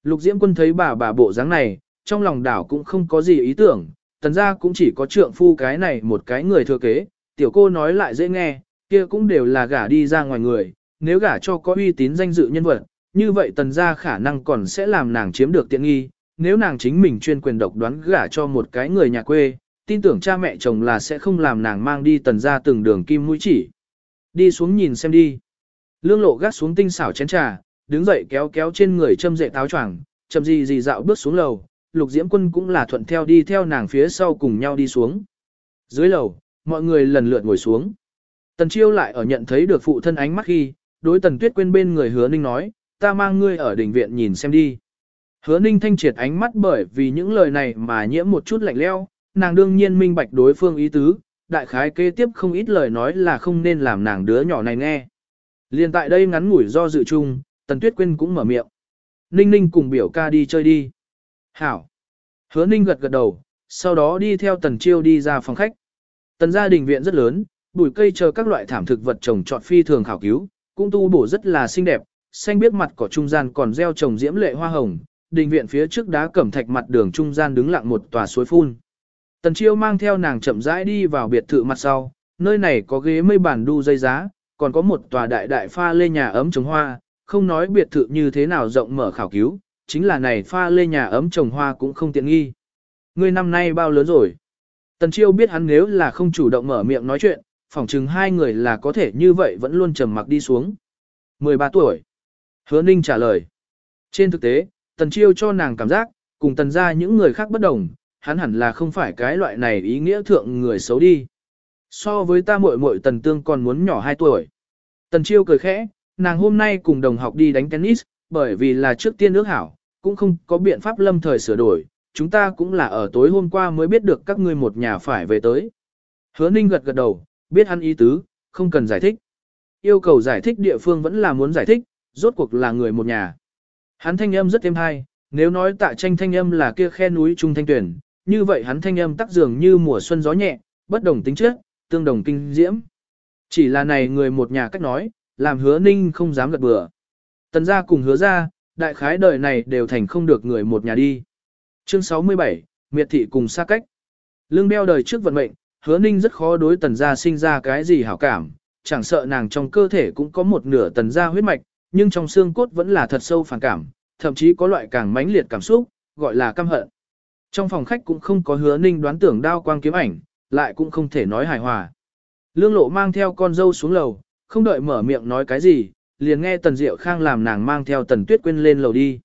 Lục Diễm Quân thấy bà bà bộ dáng này, trong lòng đảo cũng không có gì ý tưởng, Tần ra cũng chỉ có trượng phu cái này một cái người thừa kế, tiểu cô nói lại dễ nghe, kia cũng đều là gả đi ra ngoài người, nếu gả cho có uy tín danh dự nhân vật, như vậy tần ra khả năng còn sẽ làm nàng chiếm được tiện nghi, nếu nàng chính mình chuyên quyền độc đoán gả cho một cái người nhà quê, tin tưởng cha mẹ chồng là sẽ không làm nàng mang đi tần ra từng đường kim mũi chỉ. Đi xuống nhìn xem đi. Lương lộ gắt xuống tinh xảo chén trà, đứng dậy kéo kéo trên người châm dệ táo choàng, chậm gì gì dạo bước xuống lầu, lục diễm quân cũng là thuận theo đi theo nàng phía sau cùng nhau đi xuống. Dưới lầu, mọi người lần lượt ngồi xuống. Tần chiêu lại ở nhận thấy được phụ thân ánh mắt khi, đối tần tuyết quên bên người hứa ninh nói, ta mang ngươi ở đỉnh viện nhìn xem đi. Hứa ninh thanh triệt ánh mắt bởi vì những lời này mà nhiễm một chút lạnh leo, nàng đương nhiên minh bạch đối phương ý tứ, đại khái kế tiếp không ít lời nói là không nên làm nàng đứa nhỏ này nghe. Liên tại đây ngắn ngủi do dự chung, Tần Tuyết Quyên cũng mở miệng. Ninh Ninh cùng biểu ca đi chơi đi. Hảo. Hứa Ninh gật gật đầu, sau đó đi theo Tần Chiêu đi ra phòng khách. Tần gia đình viện rất lớn, bụi cây chờ các loại thảm thực vật trồng trọt phi thường khảo cứu, cũng tu bổ rất là xinh đẹp, xanh biết mặt cỏ trung gian còn gieo trồng diễm lệ hoa hồng, đình viện phía trước đá cẩm thạch mặt đường trung gian đứng lặng một tòa suối phun. Tần Chiêu mang theo nàng chậm rãi đi vào biệt thự mặt sau, nơi này có ghế mây bản đu dây giá, còn có một tòa đại đại pha lê nhà ấm trồng hoa, không nói biệt thự như thế nào rộng mở khảo cứu, chính là này pha lê nhà ấm trồng hoa cũng không tiện nghi. Ngươi năm nay bao lớn rồi? Tần Chiêu biết hắn nếu là không chủ động mở miệng nói chuyện, phỏng chừng hai người là có thể như vậy vẫn luôn trầm mặc đi xuống. 13 tuổi. Hứa Ninh trả lời. Trên thực tế, tần chiêu cho nàng cảm giác, cùng tần ra những người khác bất đồng, hắn hẳn là không phải cái loại này ý nghĩa thượng người xấu đi. So với ta muội muội tần tương còn muốn nhỏ 2 tuổi. Tần chiêu cười khẽ, nàng hôm nay cùng đồng học đi đánh tennis, bởi vì là trước tiên ước hảo, cũng không có biện pháp lâm thời sửa đổi, chúng ta cũng là ở tối hôm qua mới biết được các ngươi một nhà phải về tới. Hứa ninh gật gật đầu, biết hắn ý tứ, không cần giải thích. Yêu cầu giải thích địa phương vẫn là muốn giải thích, rốt cuộc là người một nhà. Hắn thanh âm rất êm hay, nếu nói tạ tranh thanh âm là kia khe núi trung thanh tuyển, như vậy hắn thanh âm tắc dường như mùa xuân gió nhẹ, bất đồng tính chất, tương đồng kinh diễm. Chỉ là này người một nhà cách nói, làm hứa ninh không dám gật bừa. Tần gia cùng hứa ra, đại khái đời này đều thành không được người một nhà đi. Chương 67, miệt thị cùng xa cách. Lương đeo đời trước vận mệnh, hứa ninh rất khó đối tần gia sinh ra cái gì hảo cảm, chẳng sợ nàng trong cơ thể cũng có một nửa tần gia huyết mạch, nhưng trong xương cốt vẫn là thật sâu phản cảm, thậm chí có loại càng mãnh liệt cảm xúc, gọi là căm hận. Trong phòng khách cũng không có hứa ninh đoán tưởng đao quang kiếm ảnh, lại cũng không thể nói hài hòa. Lương lộ mang theo con dâu xuống lầu, không đợi mở miệng nói cái gì, liền nghe tần diệu khang làm nàng mang theo tần tuyết quên lên lầu đi.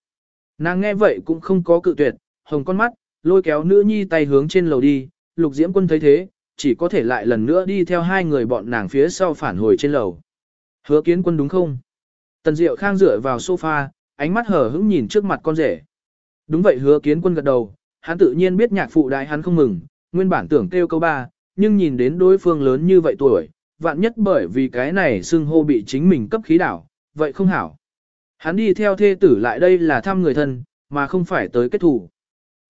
Nàng nghe vậy cũng không có cự tuyệt, hồng con mắt, lôi kéo nữ nhi tay hướng trên lầu đi, lục diễm quân thấy thế, chỉ có thể lại lần nữa đi theo hai người bọn nàng phía sau phản hồi trên lầu. Hứa kiến quân đúng không? Tần diệu khang dựa vào sofa, ánh mắt hở hững nhìn trước mặt con rể. Đúng vậy hứa kiến quân gật đầu, hắn tự nhiên biết nhạc phụ đại hắn không mừng, nguyên bản tưởng kêu câu ba, nhưng nhìn đến đối phương lớn như vậy tuổi, vạn nhất bởi vì cái này xưng hô bị chính mình cấp khí đảo, vậy không hảo. Hắn đi theo thê tử lại đây là thăm người thân, mà không phải tới kết thủ.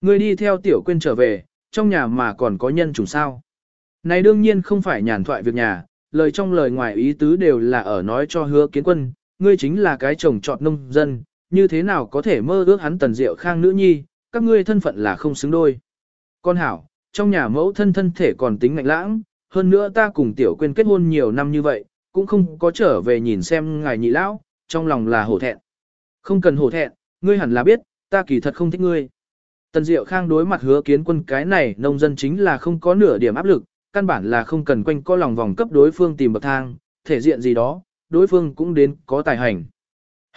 Người đi theo tiểu quên trở về, trong nhà mà còn có nhân chủng sao. Này đương nhiên không phải nhàn thoại việc nhà, lời trong lời ngoài ý tứ đều là ở nói cho hứa kiến quân, ngươi chính là cái chồng trọt nông dân, như thế nào có thể mơ ước hắn tần diệu khang nữ nhi, các ngươi thân phận là không xứng đôi. Con hảo, trong nhà mẫu thân thân thể còn tính ngạnh lãng, hơn nữa ta cùng tiểu quên kết hôn nhiều năm như vậy, cũng không có trở về nhìn xem ngài nhị lão, trong lòng là hổ thẹn. Không cần hổ thẹn, ngươi hẳn là biết, ta kỳ thật không thích ngươi. Tần Diệu Khang đối mặt hứa kiến quân cái này nông dân chính là không có nửa điểm áp lực, căn bản là không cần quanh co lòng vòng cấp đối phương tìm bậc thang, thể diện gì đó, đối phương cũng đến có tài hành.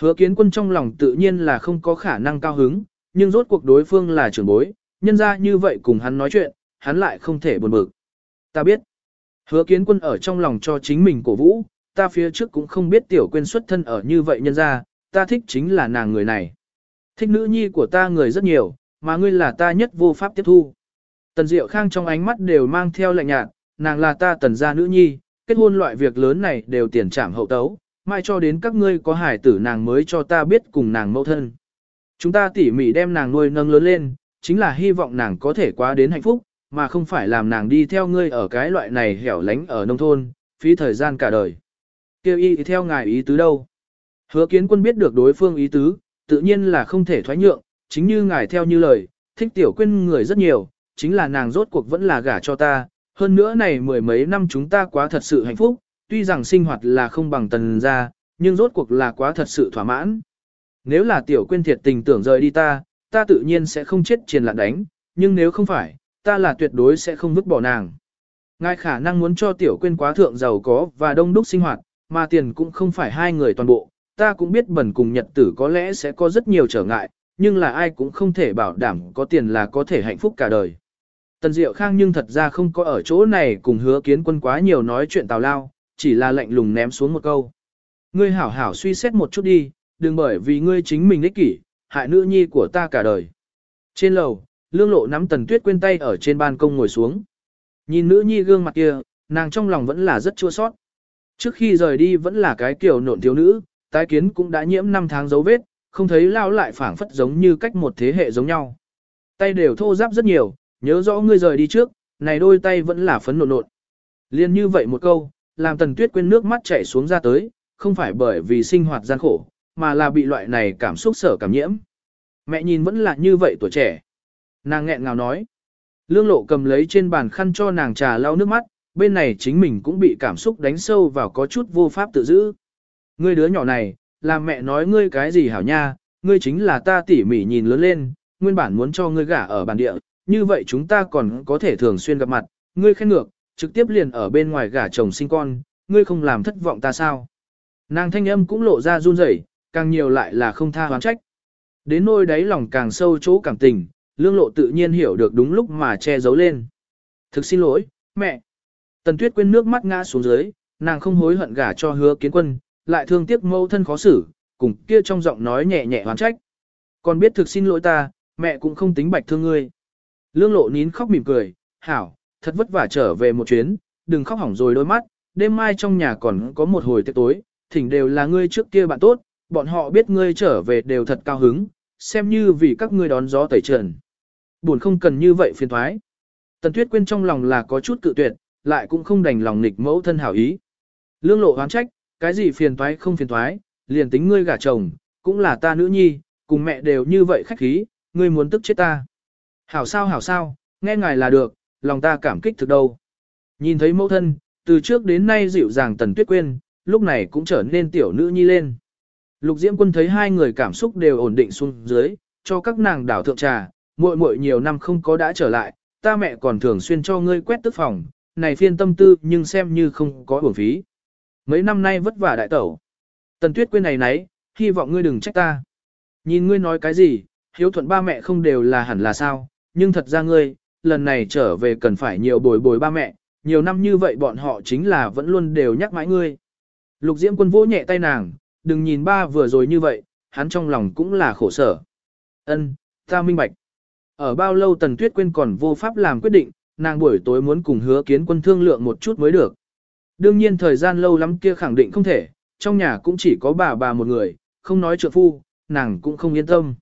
Hứa kiến quân trong lòng tự nhiên là không có khả năng cao hứng, nhưng rốt cuộc đối phương là trưởng bối, nhân ra như vậy cùng hắn nói chuyện, hắn lại không thể buồn bực. Ta biết, hứa kiến quân ở trong lòng cho chính mình cổ vũ, ta phía trước cũng không biết tiểu quên xuất thân ở như vậy nhân ra, ta thích chính là nàng người này. Thích nữ nhi của ta người rất nhiều, mà ngươi là ta nhất vô pháp tiếp thu. Tần Diệu Khang trong ánh mắt đều mang theo lạnh nhạt, nàng là ta tần gia nữ nhi, kết hôn loại việc lớn này đều tiền trảm hậu tấu, mai cho đến các ngươi có hải tử nàng mới cho ta biết cùng nàng mẫu thân. Chúng ta tỉ mỉ đem nàng nuôi nâng lớn lên, chính là hy vọng nàng có thể quá đến hạnh phúc, mà không phải làm nàng đi theo ngươi ở cái loại này hẻo lánh ở nông thôn, phí thời gian cả đời. Kêu y theo ngài ý tứ đâu? Hứa kiến quân biết được đối phương ý tứ, tự nhiên là không thể thoái nhượng, chính như ngài theo như lời, thích tiểu quên người rất nhiều, chính là nàng rốt cuộc vẫn là gả cho ta, hơn nữa này mười mấy năm chúng ta quá thật sự hạnh phúc, tuy rằng sinh hoạt là không bằng tần ra, nhưng rốt cuộc là quá thật sự thỏa mãn. Nếu là tiểu quên thiệt tình tưởng rời đi ta, ta tự nhiên sẽ không chết triền lạn đánh, nhưng nếu không phải, ta là tuyệt đối sẽ không vứt bỏ nàng. Ngài khả năng muốn cho tiểu quên quá thượng giàu có và đông đúc sinh hoạt, mà tiền cũng không phải hai người toàn bộ, ta cũng biết bẩn cùng nhật tử có lẽ sẽ có rất nhiều trở ngại, nhưng là ai cũng không thể bảo đảm có tiền là có thể hạnh phúc cả đời. Tần Diệu Khang nhưng thật ra không có ở chỗ này cùng hứa kiến quân quá nhiều nói chuyện tào lao, chỉ là lạnh lùng ném xuống một câu. Ngươi hảo hảo suy xét một chút đi, đừng bởi vì ngươi chính mình ích kỷ, hại nữ nhi của ta cả đời. Trên lầu, lương lộ nắm tần tuyết quên tay ở trên ban công ngồi xuống. Nhìn nữ nhi gương mặt kia, nàng trong lòng vẫn là rất chua sót. Trước khi rời đi vẫn là cái kiểu nộn thiếu nữ, tái kiến cũng đã nhiễm 5 tháng dấu vết, không thấy lao lại phảng phất giống như cách một thế hệ giống nhau. Tay đều thô ráp rất nhiều, nhớ rõ ngươi rời đi trước, này đôi tay vẫn là phấn nộn nộn. Liên như vậy một câu, làm tần tuyết quên nước mắt chảy xuống ra tới, không phải bởi vì sinh hoạt gian khổ, mà là bị loại này cảm xúc sở cảm nhiễm. Mẹ nhìn vẫn là như vậy tuổi trẻ. Nàng nghẹn ngào nói. Lương lộ cầm lấy trên bàn khăn cho nàng trà lau nước mắt, bên này chính mình cũng bị cảm xúc đánh sâu vào có chút vô pháp tự giữ. Ngươi đứa nhỏ này, làm mẹ nói ngươi cái gì hảo nha, ngươi chính là ta tỉ mỉ nhìn lớn lên, nguyên bản muốn cho ngươi gả ở bản địa, như vậy chúng ta còn có thể thường xuyên gặp mặt, ngươi khen ngược, trực tiếp liền ở bên ngoài gả chồng sinh con, ngươi không làm thất vọng ta sao. Nàng thanh âm cũng lộ ra run rẩy, càng nhiều lại là không tha hoán trách. Đến nôi đáy lòng càng sâu chỗ cảm tình, lương lộ tự nhiên hiểu được đúng lúc mà che giấu lên. Thực xin lỗi, mẹ. Tần tuyết quên nước mắt ngã xuống dưới, nàng không hối hận gả cho hứa kiến quân, lại thương tiếc mâu thân khó xử, cùng kia trong giọng nói nhẹ nhẹ hoán trách. Còn biết thực xin lỗi ta, mẹ cũng không tính bạch thương ngươi. Lương lộ nín khóc mỉm cười, hảo, thật vất vả trở về một chuyến, đừng khóc hỏng rồi đôi mắt, đêm mai trong nhà còn có một hồi tiệc tối, thỉnh đều là ngươi trước kia bạn tốt, bọn họ biết ngươi trở về đều thật cao hứng, xem như vì các ngươi đón gió tẩy trần. Buồn không cần như vậy phiền thoái. Tần Tuyết Quyên trong lòng là có chút cự tuyệt, lại cũng không đành lòng nghịch mẫu thân hảo ý. Lương lộ hoán trách, cái gì phiền thoái không phiền thoái, liền tính ngươi gả chồng, cũng là ta nữ nhi, cùng mẹ đều như vậy khách khí, ngươi muốn tức chết ta. Hảo sao hảo sao, nghe ngài là được, lòng ta cảm kích thực đâu. Nhìn thấy mẫu thân, từ trước đến nay dịu dàng Tần Tuyết Quyên, lúc này cũng trở nên tiểu nữ nhi lên. Lục Diễm Quân thấy hai người cảm xúc đều ổn định xuống dưới, cho các nàng đảo thượng trà, muội muội nhiều năm không có đã trở lại, ta mẹ còn thường xuyên cho ngươi quét tức phòng, này phiên tâm tư nhưng xem như không có uổng phí. Mấy năm nay vất vả đại tẩu. Tần Tuyết quên này nấy, hy vọng ngươi đừng trách ta. Nhìn ngươi nói cái gì, hiếu thuận ba mẹ không đều là hẳn là sao, nhưng thật ra ngươi, lần này trở về cần phải nhiều bồi bồi ba mẹ, nhiều năm như vậy bọn họ chính là vẫn luôn đều nhắc mãi ngươi. Lục Diễm Quân vỗ nhẹ tay nàng, đừng nhìn ba vừa rồi như vậy, hắn trong lòng cũng là khổ sở. Ân, ta minh bạch. Ở bao lâu Tần Tuyết Quyên còn vô pháp làm quyết định, nàng buổi tối muốn cùng hứa kiến quân thương lượng một chút mới được. Đương nhiên thời gian lâu lắm kia khẳng định không thể, trong nhà cũng chỉ có bà bà một người, không nói trượng phu, nàng cũng không yên tâm.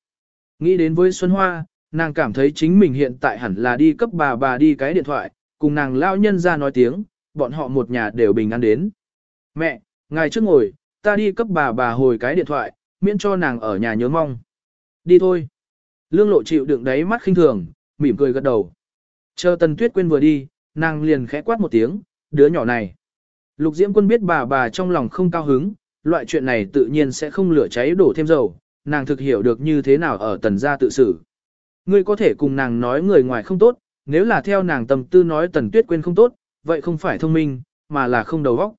Nghĩ đến với Xuân Hoa, nàng cảm thấy chính mình hiện tại hẳn là đi cấp bà bà đi cái điện thoại, cùng nàng lao nhân ra nói tiếng, bọn họ một nhà đều bình an đến. Mẹ, ngài trước ngồi, ta đi cấp bà bà hồi cái điện thoại, miễn cho nàng ở nhà nhớ mong. Đi thôi. Lương lộ chịu đựng đáy mắt khinh thường, mỉm cười gật đầu. Chờ tần tuyết quên vừa đi, nàng liền khẽ quát một tiếng, đứa nhỏ này. Lục diễm quân biết bà bà trong lòng không cao hứng, loại chuyện này tự nhiên sẽ không lửa cháy đổ thêm dầu, nàng thực hiểu được như thế nào ở tần gia tự xử. Ngươi có thể cùng nàng nói người ngoài không tốt, nếu là theo nàng tầm tư nói tần tuyết quên không tốt, vậy không phải thông minh, mà là không đầu óc.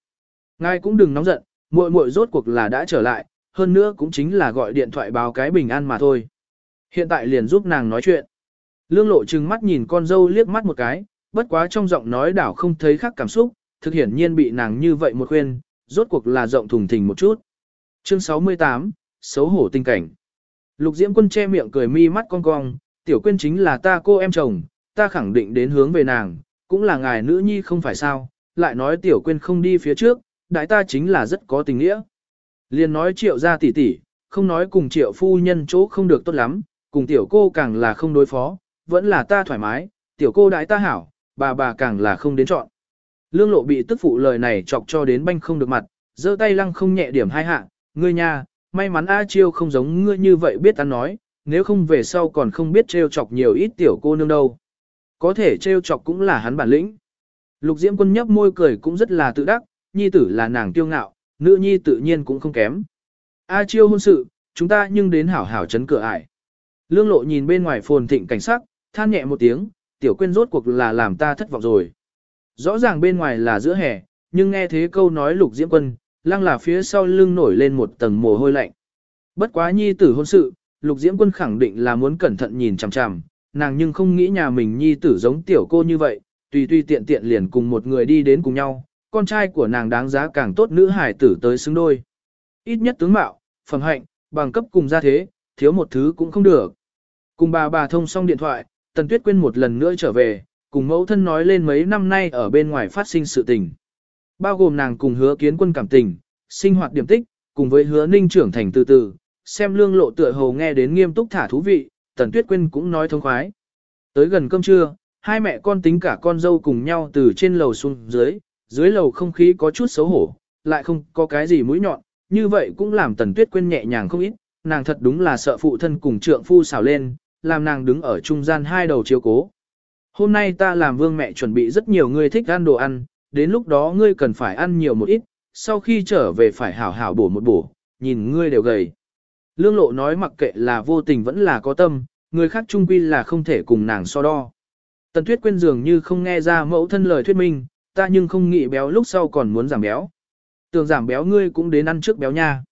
Ngài cũng đừng nóng giận, muội muội rốt cuộc là đã trở lại, hơn nữa cũng chính là gọi điện thoại báo cái bình an mà thôi. Hiện tại liền giúp nàng nói chuyện. Lương lộ trừng mắt nhìn con dâu liếc mắt một cái, bất quá trong giọng nói đảo không thấy khác cảm xúc, thực hiển nhiên bị nàng như vậy một khuyên, rốt cuộc là rộng thùng thình một chút. Chương 68, xấu hổ tình cảnh. Lục Diễm Quân che miệng cười mi mắt cong cong, tiểu quên chính là ta cô em chồng, ta khẳng định đến hướng về nàng, cũng là ngài nữ nhi không phải sao, lại nói tiểu quên không đi phía trước, đại ta chính là rất có tình nghĩa. liền nói triệu ra tỷ tỷ, không nói cùng triệu phu nhân chỗ không được tốt lắm, cùng tiểu cô càng là không đối phó, vẫn là ta thoải mái, tiểu cô đại ta hảo, bà bà càng là không đến chọn. Lương lộ bị tức phụ lời này chọc cho đến banh không được mặt, giơ tay lăng không nhẹ điểm hai hạ, ngươi nha, may mắn A Chiêu không giống ngươi như vậy biết ta nói, nếu không về sau còn không biết trêu chọc nhiều ít tiểu cô nương đâu. Có thể trêu chọc cũng là hắn bản lĩnh. Lục Diễm Quân nhấp môi cười cũng rất là tự đắc, nhi tử là nàng tiêu ngạo, nữ nhi tự nhiên cũng không kém. A Chiêu hôn sự, chúng ta nhưng đến hảo hảo chấn cửa ải. Lương lộ nhìn bên ngoài phồn thịnh cảnh sắc, than nhẹ một tiếng, tiểu quên rốt cuộc là làm ta thất vọng rồi. Rõ ràng bên ngoài là giữa hè, nhưng nghe thế câu nói lục diễm quân, lăng là phía sau lưng nổi lên một tầng mồ hôi lạnh. Bất quá nhi tử hôn sự, lục diễm quân khẳng định là muốn cẩn thận nhìn chằm chằm, nàng nhưng không nghĩ nhà mình nhi tử giống tiểu cô như vậy, tùy tùy tiện tiện liền cùng một người đi đến cùng nhau, con trai của nàng đáng giá càng tốt nữ hải tử tới xứng đôi. Ít nhất tướng mạo, phẩm hạnh, bằng cấp cùng gia thế, thiếu một thứ cũng không được. Cùng bà bà thông xong điện thoại, Tần Tuyết Quyên một lần nữa trở về, cùng mẫu thân nói lên mấy năm nay ở bên ngoài phát sinh sự tình. Bao gồm nàng cùng hứa kiến quân cảm tình, sinh hoạt điểm tích, cùng với hứa ninh trưởng thành từ từ, xem lương lộ tựa hồ nghe đến nghiêm túc thả thú vị, Tần Tuyết Quyên cũng nói thông khoái. Tới gần cơm trưa, hai mẹ con tính cả con dâu cùng nhau từ trên lầu xuống dưới, dưới lầu không khí có chút xấu hổ, lại không có cái gì mũi nhọn, như vậy cũng làm Tần Tuyết Quyên nhẹ nhàng không ít, nàng thật đúng là sợ phụ thân cùng trượng phu xào lên, làm nàng đứng ở trung gian hai đầu chiếu cố. Hôm nay ta làm vương mẹ chuẩn bị rất nhiều người thích ăn đồ ăn, đến lúc đó ngươi cần phải ăn nhiều một ít, sau khi trở về phải hảo hảo bổ một bổ, nhìn ngươi đều gầy. Lương lộ nói mặc kệ là vô tình vẫn là có tâm, người khác trung quy là không thể cùng nàng so đo. Tần Tuyết quên dường như không nghe ra mẫu thân lời thuyết minh, ta nhưng không nghĩ béo lúc sau còn muốn giảm béo. Tưởng giảm béo ngươi cũng đến ăn trước béo nha.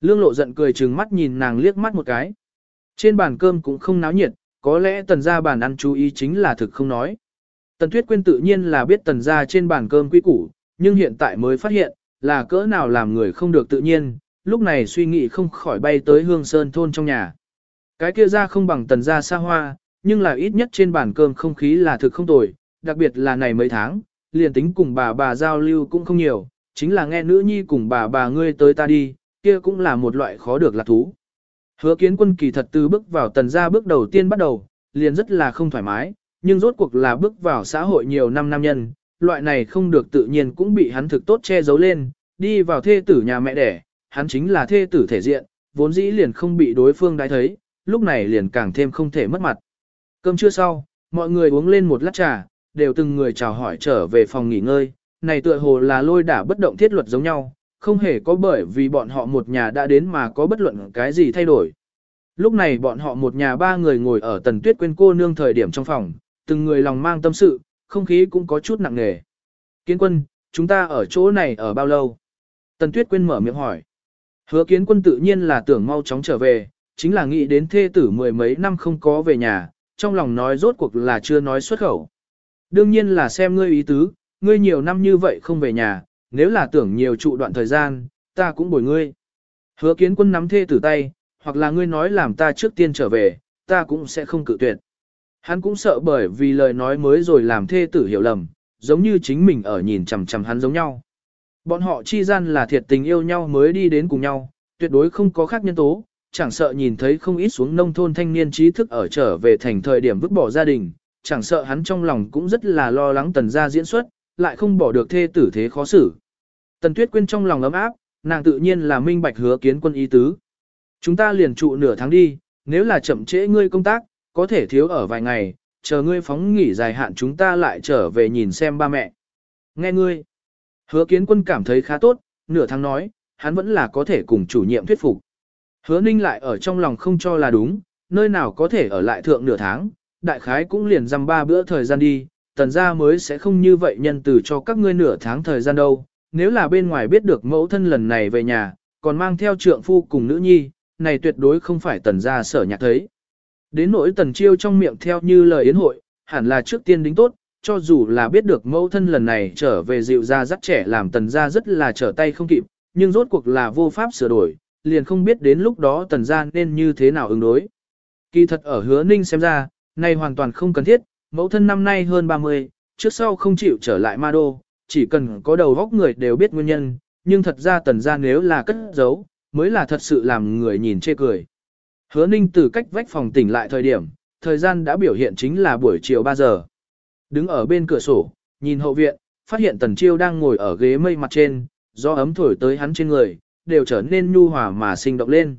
Lương lộ giận cười trừng mắt nhìn nàng liếc mắt một cái. Trên bàn cơm cũng không náo nhiệt, có lẽ tần gia bàn ăn chú ý chính là thực không nói. Tần Tuyết Quyên tự nhiên là biết tần gia trên bàn cơm quy củ, nhưng hiện tại mới phát hiện, là cỡ nào làm người không được tự nhiên, lúc này suy nghĩ không khỏi bay tới hương sơn thôn trong nhà. Cái kia ra không bằng tần gia xa hoa, nhưng là ít nhất trên bàn cơm không khí là thực không tồi, đặc biệt là này mấy tháng, liền tính cùng bà bà giao lưu cũng không nhiều, chính là nghe nữ nhi cùng bà bà ngươi tới ta đi, kia cũng là một loại khó được lạc thú. Hứa kiến quân kỳ thật từ bước vào tần gia bước đầu tiên bắt đầu, liền rất là không thoải mái, nhưng rốt cuộc là bước vào xã hội nhiều năm nam nhân, loại này không được tự nhiên cũng bị hắn thực tốt che giấu lên, đi vào thê tử nhà mẹ đẻ, hắn chính là thê tử thể diện, vốn dĩ liền không bị đối phương đái thấy, lúc này liền càng thêm không thể mất mặt. Cơm trưa sau, mọi người uống lên một lát trà, đều từng người chào hỏi trở về phòng nghỉ ngơi, này tựa hồ là lôi đả bất động thiết luật giống nhau, không hề có bởi vì bọn họ một nhà đã đến mà có bất luận cái gì thay đổi. Lúc này bọn họ một nhà ba người ngồi ở tần tuyết quên cô nương thời điểm trong phòng, từng người lòng mang tâm sự, không khí cũng có chút nặng nề. Kiến quân, chúng ta ở chỗ này ở bao lâu? Tần tuyết quên mở miệng hỏi. Hứa kiến quân tự nhiên là tưởng mau chóng trở về, chính là nghĩ đến thê tử mười mấy năm không có về nhà, trong lòng nói rốt cuộc là chưa nói xuất khẩu. Đương nhiên là xem ngươi ý tứ, ngươi nhiều năm như vậy không về nhà, nếu là tưởng nhiều trụ đoạn thời gian, ta cũng bồi ngươi. Hứa kiến quân nắm thê tử tay, hoặc là ngươi nói làm ta trước tiên trở về, ta cũng sẽ không cự tuyệt. Hắn cũng sợ bởi vì lời nói mới rồi làm thê tử hiểu lầm, giống như chính mình ở nhìn chằm chằm hắn giống nhau. Bọn họ chi gian là thiệt tình yêu nhau mới đi đến cùng nhau, tuyệt đối không có khác nhân tố, chẳng sợ nhìn thấy không ít xuống nông thôn thanh niên trí thức ở trở về thành thời điểm vứt bỏ gia đình, chẳng sợ hắn trong lòng cũng rất là lo lắng tần gia diễn xuất, lại không bỏ được thê tử thế khó xử. Tần Tuyết Quyên trong lòng ấm áp, nàng tự nhiên là minh bạch hứa kiến quân ý tứ. Chúng ta liền trụ nửa tháng đi, nếu là chậm trễ ngươi công tác, có thể thiếu ở vài ngày, chờ ngươi phóng nghỉ dài hạn chúng ta lại trở về nhìn xem ba mẹ. Nghe ngươi, hứa kiến quân cảm thấy khá tốt, nửa tháng nói, hắn vẫn là có thể cùng chủ nhiệm thuyết phục. Hứa ninh lại ở trong lòng không cho là đúng, nơi nào có thể ở lại thượng nửa tháng, đại khái cũng liền dăm ba bữa thời gian đi, tần gia mới sẽ không như vậy nhân từ cho các ngươi nửa tháng thời gian đâu. Nếu là bên ngoài biết được mẫu thân lần này về nhà, còn mang theo trượng phu cùng nữ nhi, này tuyệt đối không phải tần gia sở nhạc thấy. Đến nỗi tần chiêu trong miệng theo như lời yến hội, hẳn là trước tiên đính tốt, cho dù là biết được mẫu thân lần này trở về dịu ra rất trẻ làm tần gia rất là trở tay không kịp, nhưng rốt cuộc là vô pháp sửa đổi, liền không biết đến lúc đó tần gia nên như thế nào ứng đối. Kỳ thật ở hứa ninh xem ra, này hoàn toàn không cần thiết, mẫu thân năm nay hơn 30, trước sau không chịu trở lại ma đô, chỉ cần có đầu góc người đều biết nguyên nhân, nhưng thật ra tần gia nếu là cất giấu, mới là thật sự làm người nhìn chê cười. Hứa ninh từ cách vách phòng tỉnh lại thời điểm, thời gian đã biểu hiện chính là buổi chiều 3 giờ. Đứng ở bên cửa sổ, nhìn hậu viện, phát hiện tần chiêu đang ngồi ở ghế mây mặt trên, do ấm thổi tới hắn trên người, đều trở nên nhu hòa mà sinh động lên.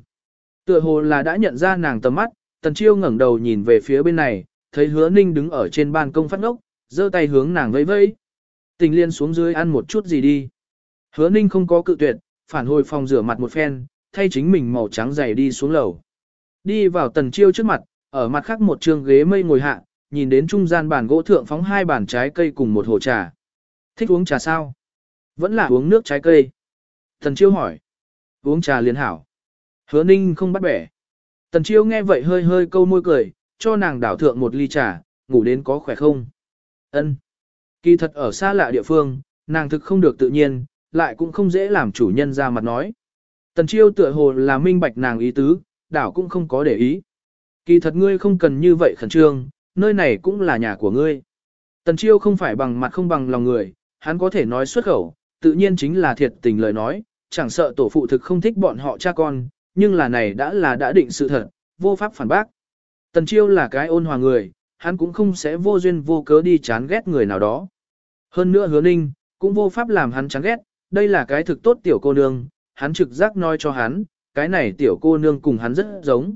Tựa hồ là đã nhận ra nàng tầm mắt, tần chiêu ngẩng đầu nhìn về phía bên này, thấy hứa ninh đứng ở trên ban công phát ngốc, giơ tay hướng nàng vẫy vẫy. Tình liên xuống dưới ăn một chút gì đi. Hứa ninh không có cự tuyệt, phản hồi phòng rửa mặt một phen, thay chính mình màu trắng dày đi xuống lầu. Đi vào tần chiêu trước mặt, ở mặt khác một trường ghế mây ngồi hạ, nhìn đến trung gian bàn gỗ thượng phóng hai bàn trái cây cùng một hồ trà. Thích uống trà sao? Vẫn là uống nước trái cây. Tần chiêu hỏi. Uống trà liền hảo. Hứa ninh không bắt bẻ. Tần chiêu nghe vậy hơi hơi câu môi cười, cho nàng đảo thượng một ly trà, ngủ đến có khỏe không? Ân. Kỳ thật ở xa lạ địa phương, nàng thực không được tự nhiên, lại cũng không dễ làm chủ nhân ra mặt nói. Tần chiêu tựa hồ là minh bạch nàng ý tứ, đảo cũng không có để ý. Kỳ thật ngươi không cần như vậy khẩn trương, nơi này cũng là nhà của ngươi. Tần chiêu không phải bằng mặt không bằng lòng người, hắn có thể nói xuất khẩu, tự nhiên chính là thiệt tình lời nói, chẳng sợ tổ phụ thực không thích bọn họ cha con, nhưng là này đã là đã định sự thật, vô pháp phản bác. Tần chiêu là cái ôn hòa người, hắn cũng không sẽ vô duyên vô cớ đi chán ghét người nào đó. Hơn nữa hứa ninh, cũng vô pháp làm hắn chán ghét, đây là cái thực tốt tiểu cô nương, hắn trực giác nói cho hắn, cái này tiểu cô nương cùng hắn rất giống.